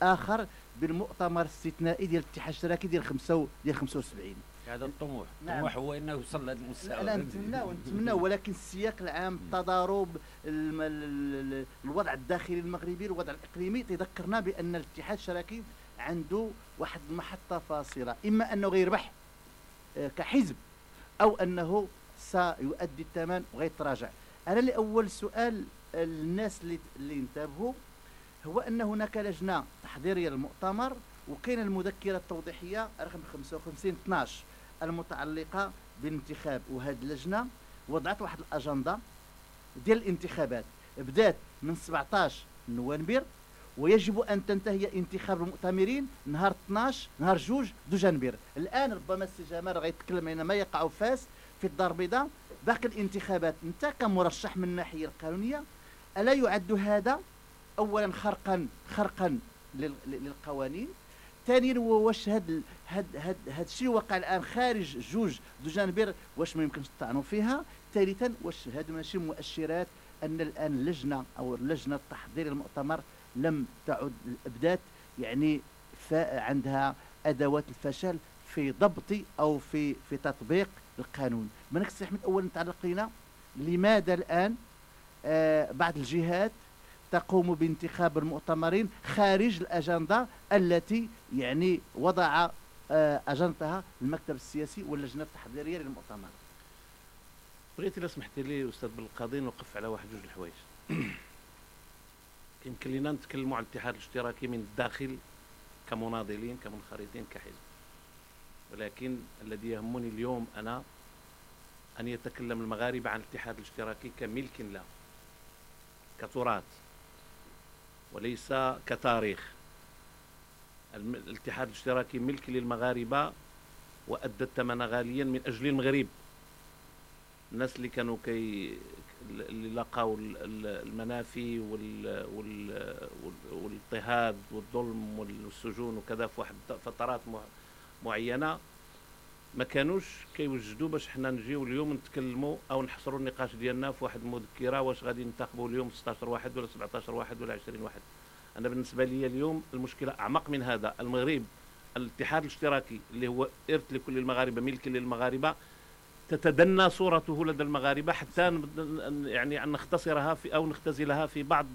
X: آخر بالمؤتمر الاستثنائي ديال الاتحاد الاشتراكي ديال 5 ديال 75
W: هذا الطموح.
X: نعم.
W: الطموح هو إنه يوصل لهذا المستوى
X: لا نتمناو نتمناو ولكن السياق العام التضارب الم- ال- ال- الوضع الداخلي المغربي الوضع الإقليمي تذكرنا بأن الاتحاد الاشتراكي عنده واحد المحطه فاصله إما أنه غيربح آه، كحزب أو أنه سيؤدي الثمن وغيتراجع. أنا لأول سؤال الناس اللي اللي انتبهوا هو أن هناك لجنة تحضيرية للمؤتمر وكاين المذكرة التوضيحية رقم 55 12 المتعلقة بالانتخاب وهذه اللجنة وضعت واحد الأجندة ديال الانتخابات. بدات من 17 نوفمبر ويجب أن تنتهي انتخاب المؤتمرين نهار 12 نهار 2 دجنبر الآن ربما السي جمال غيتكلم على ما يقع في فاس في الدار البيضاء. باقي الانتخابات أنت كمرشح من الناحية القانونية ألا يعد هذا اولا خرقا خرقا لل- للقوانين؟ ثانيا واش هاد هاد هاد هاد الشيء وقع الآن خارج جوج دجنبر واش ما يمكنش نطعنوا فيها. ثالثا واش هادو ماشي مؤشرات أن الآن اللجنه أو اللجنه التحضير المؤتمر لم تعد بدات يعني عندها أدوات الفشل في ضبط أو في في تطبيق القانون. من السي احمد اولا نتعلق لنا لماذا الآن؟ آه بعض الجهات تقوم بانتخاب المؤتمرين خارج الأجندة التي يعني وضع آه، أجندتها المكتب السياسي واللجنة التحضيرية للمؤتمر.
V: بغيت إلا سمحتي لي أستاذ بالقاضي نوقف على واحد جوج الحوايج. يمكن لنا نتكلموا على الاتحاد الاشتراكي من الداخل كمناضلين كمنخرطين كحزب. ولكن الذي يهمني اليوم أنا أن يتكلم المغاربة عن الاتحاد الاشتراكي كملك له كتراث. وليس كتاريخ. الاتحاد الاشتراكي ملك للمغاربة وأدى الثمن غاليا من أجل المغرب. الناس اللي كانوا كي اللي ال- المنافي وال... وال... وال- والاضطهاد والظلم والسجون وكذا في واحد فترات مع... معينة ما كانوش كيوجدوا باش حنا نجيو اليوم نتكلموا أو نحصروا النقاش ديالنا في واحد المذكرة واش غادي ننتخبوا اليوم 16 واحد ولا 17 واحد ولا 20 واحد. أنا بالنسبة لي اليوم المشكلة أعمق من هذا. المغرب الاتحاد الاشتراكي اللي هو إرث لكل المغاربة ملك للمغاربة تتدنى صورته لدى المغاربة حتى يعني أن نختصرها في أو نختزلها في بعض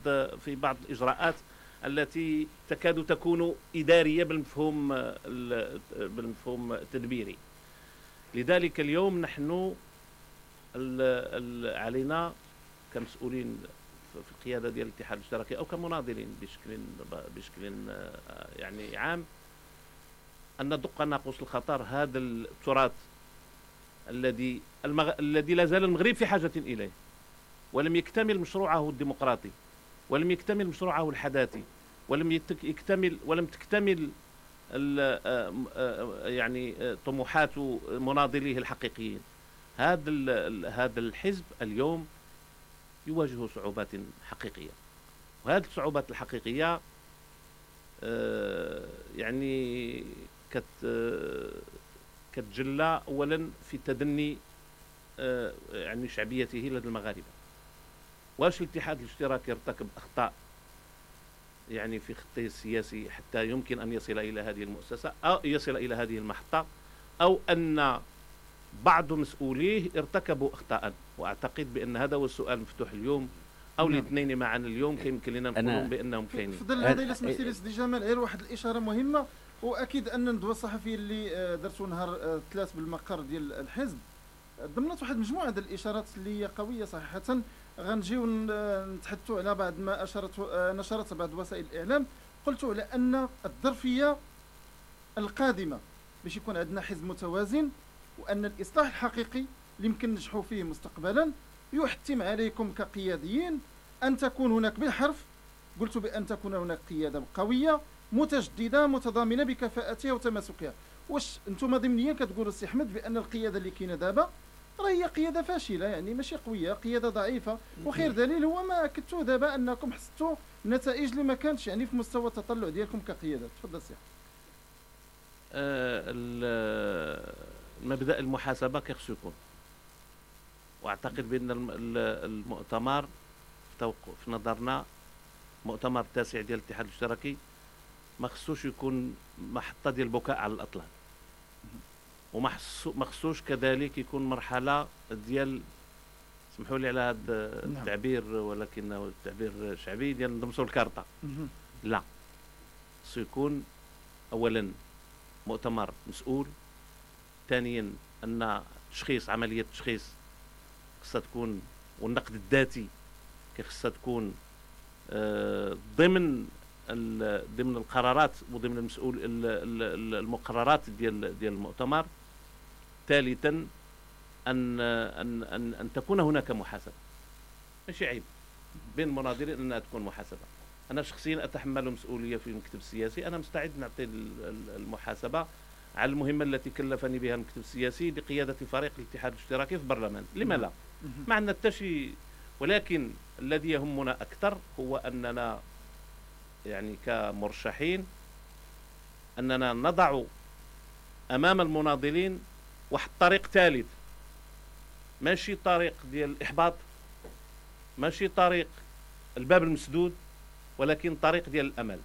V: في بعض الإجراءات التي تكاد تكون إدارية بالمفهوم ال- بالمفهوم التدبيري. لذلك اليوم نحن علينا كمسؤولين في القيادة ديال الاتحاد الاشتراكي أو كمناضلين بشكل بشكل يعني عام أن ندق ناقوس الخطر هذا التراث الذي المغ... الذي لا زال المغرب في حاجة إليه. ولم يكتمل مشروعه الديمقراطي ولم يكتمل مشروعه الحداثي ولم يكتمل ولم تكتمل يعني آه، طموحات مناضليه الحقيقيين. هذا هذا الحزب اليوم يواجه صعوبات حقيقية. وهذه الصعوبات الحقيقية آه، يعني كت آه، كتجلى اولا في تدني آه، يعني شعبيته لدى المغاربة. واش الاتحاد الاشتراكي ارتكب أخطاء؟ يعني في خطه السياسي حتى يمكن أن يصل إلى هذه المؤسسة أو يصل إلى هذه المحطة أو أن بعض مسؤوليه ارتكبوا اخطاء. وأعتقد بأن هذا هو السؤال المفتوح اليوم أو
U: نعم.
V: الاثنين معا اليوم يمكن لنا نقولون بأنهم كاينين.
U: في ظل هذا إلا سمحتي لي سيدي جمال غير واحد الإشارة مهمة. وأكيد أن الندوه الصحفيه اللي آه، درتو نهار آه، الثلاث بالمقر ديال الحزب آه، ضمنت واحد المجموعه ديال الإشارات اللي هي قوية صحيحة. غنجيو نتحدثوا على بعض ما اشرت آه، نشرت بعض وسائل الإعلام. قلت على أن الظرفية القادمة باش يكون عندنا حزب متوازن وأن الإصلاح الحقيقي اللي يمكن ننجحوا فيه مستقبلا يحتم عليكم كقياديين أن تكون هناك بالحرف. قلت بأن تكون هناك قيادة قوية متجددة متضامنة بكفاءتها وتماسكها. واش أنتم ضمنيا كتقولوا السي أحمد بأن القيادة اللي كاينة دابا راه هي قيادة فاشلة يعني ماشي قوية قيادة ضعيفة. وخير دليل هو ما اكدتوه دابا أنكم حسيتوا نتائج اللي ما كانتش يعني في مستوى التطلع ديالكم كقيادة. تفضل سي.
V: آه، مبدأ المحاسبة كيخصو يكون وأعتقد بأن الم- ال- المؤتمر في في نظرنا مؤتمر التاسع ديال الاتحاد الاشتراكي ما خصوش يكون محطة ديال البكاء على الأطلال. وما خصو- ما خصوش كذلك يكون مرحلة ديال سمحوا لي على هذا
U: نعم.
V: التعبير ولكنه التعبير شعبي ديال نضمسوا الكارطه. لا خصو يكون اولا مؤتمر مسؤول ثانيا أن تشخيص عملية تشخيص خصها تكون والنقد الذاتي خصها تكون آه، ضمن ضمن القرارات وضمن المسؤول ال- ال- ال- المقررات ديال ديال المؤتمر ثالثا أن أن أن, أن تكون هناك محاسبة. ماشي عيب. بين المناظرين إنها تكون محاسبة. أنا شخصيا أتحمل مسؤولية في المكتب السياسي أنا مستعد نعطي ال- ال- المحاسبة على المهمة التي كلفني بها المكتب السياسي لقيادة فريق الاتحاد الاشتراكي في البرلمان. لما لا. ما عندنا حتى شيء ولكن الذي يهمنا أكثر هو أننا يعني كمرشحين أننا نضع أمام المناضلين واحد طريق ثالث. ماشي طريق ديال الإحباط ماشي طريق الباب المسدود ولكن طريق ديال الأمل.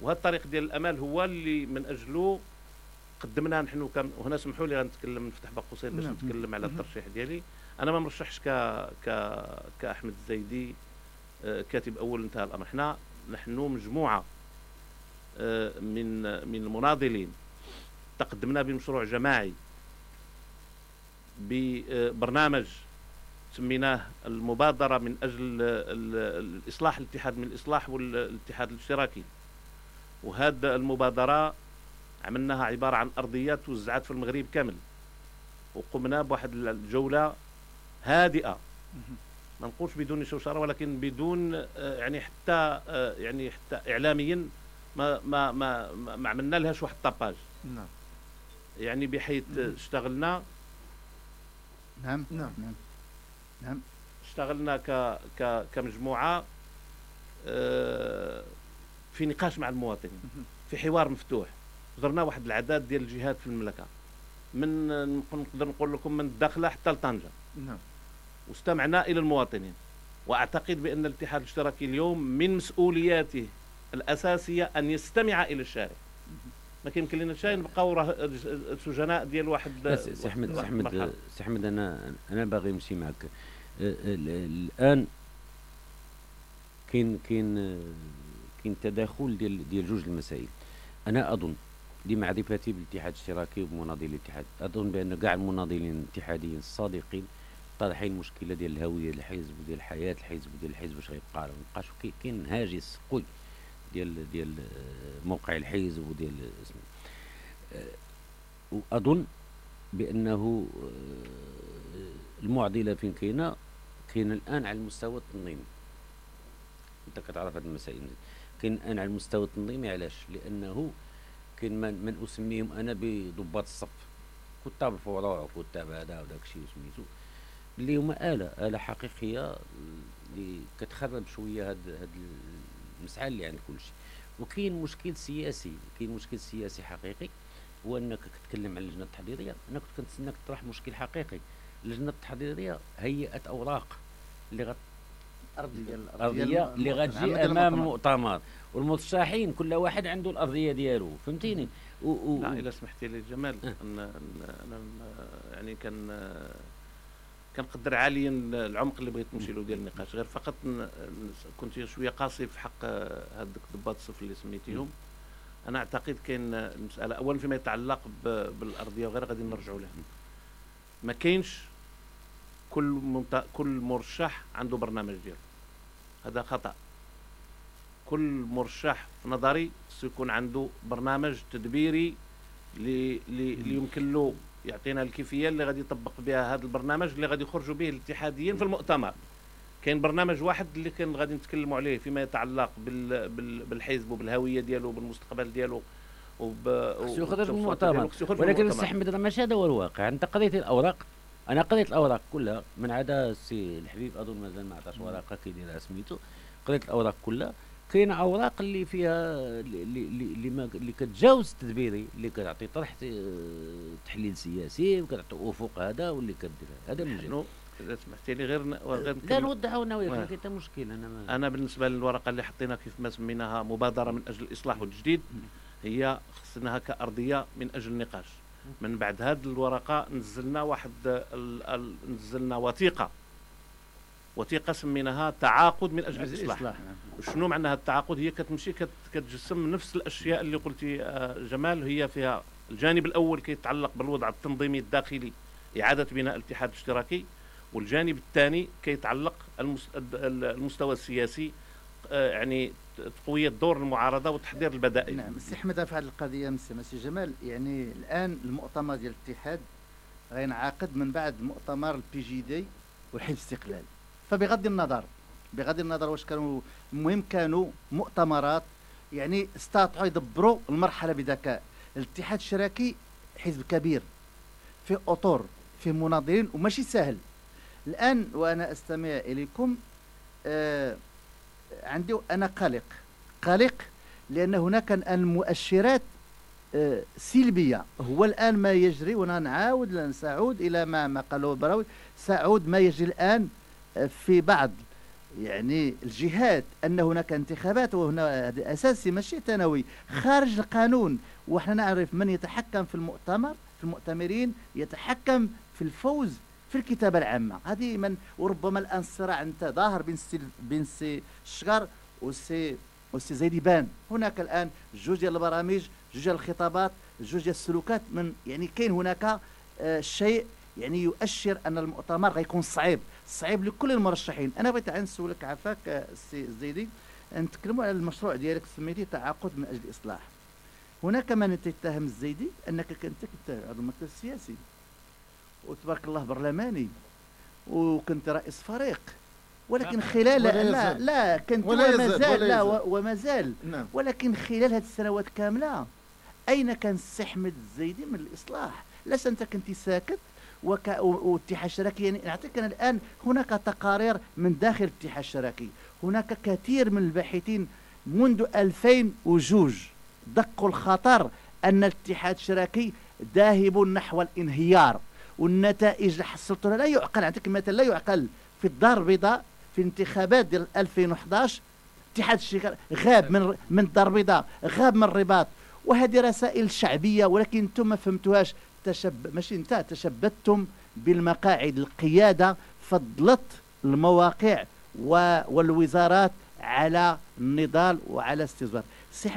V: وهذا الطريق ديال الأمل هو اللي من أجله قدمنا نحن كم وهنا سمحوا لي غنتكلم نفتح باب قوسين باش
U: نعم.
V: نتكلم على. الترشيح ديالي. أنا ما مرشحش ك ك كأحمد الزايدي آه، كاتب أول انتهى الأمر. إحنا نحن مجموعة آه، من من المناضلين تقدمنا بمشروع جماعي. ببرنامج سميناه المبادرة من أجل ال- ال- الإصلاح الاتحاد من الإصلاح والاتحاد الاشتراكي. وهذا المبادرة عملناها عبارة عن أرضيات توزعت في المغرب كامل. وقمنا بواحد الجولة هادئة. ما نقولش بدون شوشرة ولكن بدون آه، يعني حتى آه، يعني حتى إعلاميا ما ما ما ما ما عملنا لهاش واحد طاباج
U: نعم.
V: يعني بحيث اشتغلنا
X: نعم. نعم. نعم. نعم.
V: اشتغلنا ك ك كمجموعة آه، في نقاش مع المواطنين. في حوار مفتوح. زرنا واحد العدد ديال الجهات في المملكة. من نقدر نقول لكم من الداخلة حتى لطنجة.
U: نعم.
V: واستمعنا إلى المواطنين. وأعتقد بأن الاتحاد الاشتراكي اليوم من مسؤولياته الأساسية أن يستمع إلى الشارع. ما كيمكن لنا شيء نبقاو راه سجناء ديال واحد
W: سي أحمد سي
V: أحمد.
W: سي أحمد أنا أنا باغي نمشي معك. ال- الآن كاين كاين كاين تداخل ديال ديال جوج المسائل. أنا أظن لمعرفتي بالاتحاد الاشتراكي وبمناضلي الاتحاد أظن بأن كاع المناضلين الاتحاديين الصادقين طارحين المشكلة ديال الهوية ديال الحزب وديال الحياة الحزب وديال الحزب واش غيبقى ولا ما كاين هاجس قوي. ديال ديال موقع الحزب وديال اسمه. آه، وأظن بأنه آه، المعضلة فين كاينة؟ كاين الآن على المستوى التنظيمي. أنت كتعرف هذه المسائل كاين الآن على المستوى التنظيمي علاش؟ لأنه كاين من, من أسميهم أنا بضباط الصف. كتاب الفروع وكتاب هذا وداك الشيء وسميتو. اللي هما آلة آلة حقيقية اللي كتخرب شوية هاد هاد اللي عند كل شيء وكاين مشكل سياسي كاين مشكل سياسي حقيقي هو أنك كتكلم على اللجنة التحضيرية أنا كنت كنتسناك تطرح مشكل حقيقي. اللجنة التحضيرية هيئت أوراق اللي غت
X: أرضية
W: الأرضية اللي غتجي أمام المؤتمر. والمرشحين كل واحد عنده الأرضية ديالو فهمتيني؟ و و
V: لا إلا سمحتي لي جمال أن أن أنا يعني كان كنقدر عاليا العمق اللي بغيت نمشي له ديال النقاش. غير فقط كنت شوية قاسي في حق هذوك ضباط الصف اللي سميتيهم. أنا أعتقد كاين المساله اولا فيما يتعلق بالأرضية وغير غادي نرجعوا لها. ما كاينش كل. كل مرشح عنده برنامج ديالو. هذا خطأ. كل مرشح في نظري سيكون عنده برنامج تدبيري اللي يمكن له يعطينا الكيفية اللي غادي يطبق بها هذا البرنامج اللي غادي يخرجوا به الاتحاديين في المؤتمر. كاين برنامج واحد اللي كان غادي نتكلموا عليه فيما يتعلق بال... بال... بالحزب وبالهوية ديالو وبالمستقبل ديالو وب...
W: يخرج من المؤتمر. ولكن. السي احمد راه ماشي هذا هو الواقع؟ أنت قريت الأوراق أنا قريت الأوراق كلها من عدا السي الحبيب أظن مازال ما عطاش ورقه كيديرها سميتو قريت الأوراق كلها. كاين أوراق اللي فيها اللي اللي اللي, ما اللي كتجاوز التدبيري اللي كتعطي طرح تحليل سياسي وكتعطي أفق هذا واللي كدير هذا من جهه
V: إذا سمحتي لي غير غير
W: لا نوضحوا أنا وياك. ما كاين حتى مشكل أنا ما
V: أنا بالنسبة للورقة اللي حطينا كيف ما سميناها مبادرة من أجل الإصلاح والتجديد هي خصناها كأرضية من أجل النقاش. من بعد هذه الورقة نزلنا واحد ال ال نزلنا وثيقة. وثيقه سميناها تعاقد من
X: أجل الإصلاح.
V: وشنو معنى هذا التعاقد؟ هي كتمشي كت كتجسم نفس الأشياء اللي قلتي آه، جمال هي فيها الجانب الأول كيتعلق بالوضع التنظيمي الداخلي إعادة بناء الاتحاد الاشتراكي والجانب الثاني كيتعلق المس- ال- المستوى السياسي آه، يعني تقوية دور المعارضة وتحضير البدائل.
X: نعم سي أحمد في هذه القضية مسي مسي جمال يعني الآن المؤتمر ديال الاتحاد غينعقد من بعد مؤتمر ال PJD وحزب الاستقلال فبغض النظر. بغض النظر واش كانوا المهم كانوا مؤتمرات يعني استطاعوا يدبروا المرحلة بذكاء. الاتحاد الاشتراكي حزب كبير فيه أطر فيه مناضلين وماشي سهل. الآن وأنا أستمع إليكم آه عندي أنا قلق. قلق لأن هناك الآن مؤشرات آه، سلبية. هو الآن ما يجري وأنا نعاود ساعود إلى ما ما قاله براوي. ساعود ما يجري الآن في بعض يعني الجهات أن هناك انتخابات وهنا هذا أساسي ماشي ثانوي خارج القانون. وحنا نعرف من يتحكم في المؤتمر في المؤتمرين يتحكم في الفوز في الكتابة العامة. هذه من وربما الان الصراع أنت ظاهر بين سي بين سي لشكر وسي وسي زيدي بان. هناك الآن جوج ديال البرامج جوج ديال الخطابات جوج ديال السلوكات من يعني كاين هناك آه شيء يعني يؤشر أن المؤتمر غيكون صعيب. صعيب لكل المرشحين أنا بغيت نسولك عفاك آه، السي الزيدي نتكلموا على المشروع ديالك سميتيه تعاقد من أجل الاصلاح هناك من يتهم الزيدي أنك كنت كنت عضو المكتب السياسي وتبارك الله برلماني وكنت رئيس فريق ولكن خلال لا. لا كنت
U: ولا
X: وما
U: يزال،
X: زال
U: ولا
X: لا
U: يزال.
X: و- وما زال
U: نعم.
X: ولكن خلال هذه السنوات كاملة أين كان السي احمد الزيدي من الإصلاح لست أنت كنت ساكت والاتحاد الاشتراكي يعني نعطيك أنا الآن هناك تقارير من داخل الاتحاد الاشتراكي هناك كثير من الباحثين منذ 2002 دقوا الخطر أن الاتحاد الاشتراكي ذاهب نحو الانهيار والنتائج اللي حصلتها لا يعقل. اعطيك مثال لا يعقل في الدار البيضاء في انتخابات ديال 2011 اتحاد الشركة غاب من من الدار البيضاء غاب من الرباط. وهذه رسائل شعبية ولكن أنتم ما فهمتوهاش. تشب ماشي انت تشبثتم بالمقاعد القيادة فضلت المواقع. والوزارات على النضال وعلى استزوار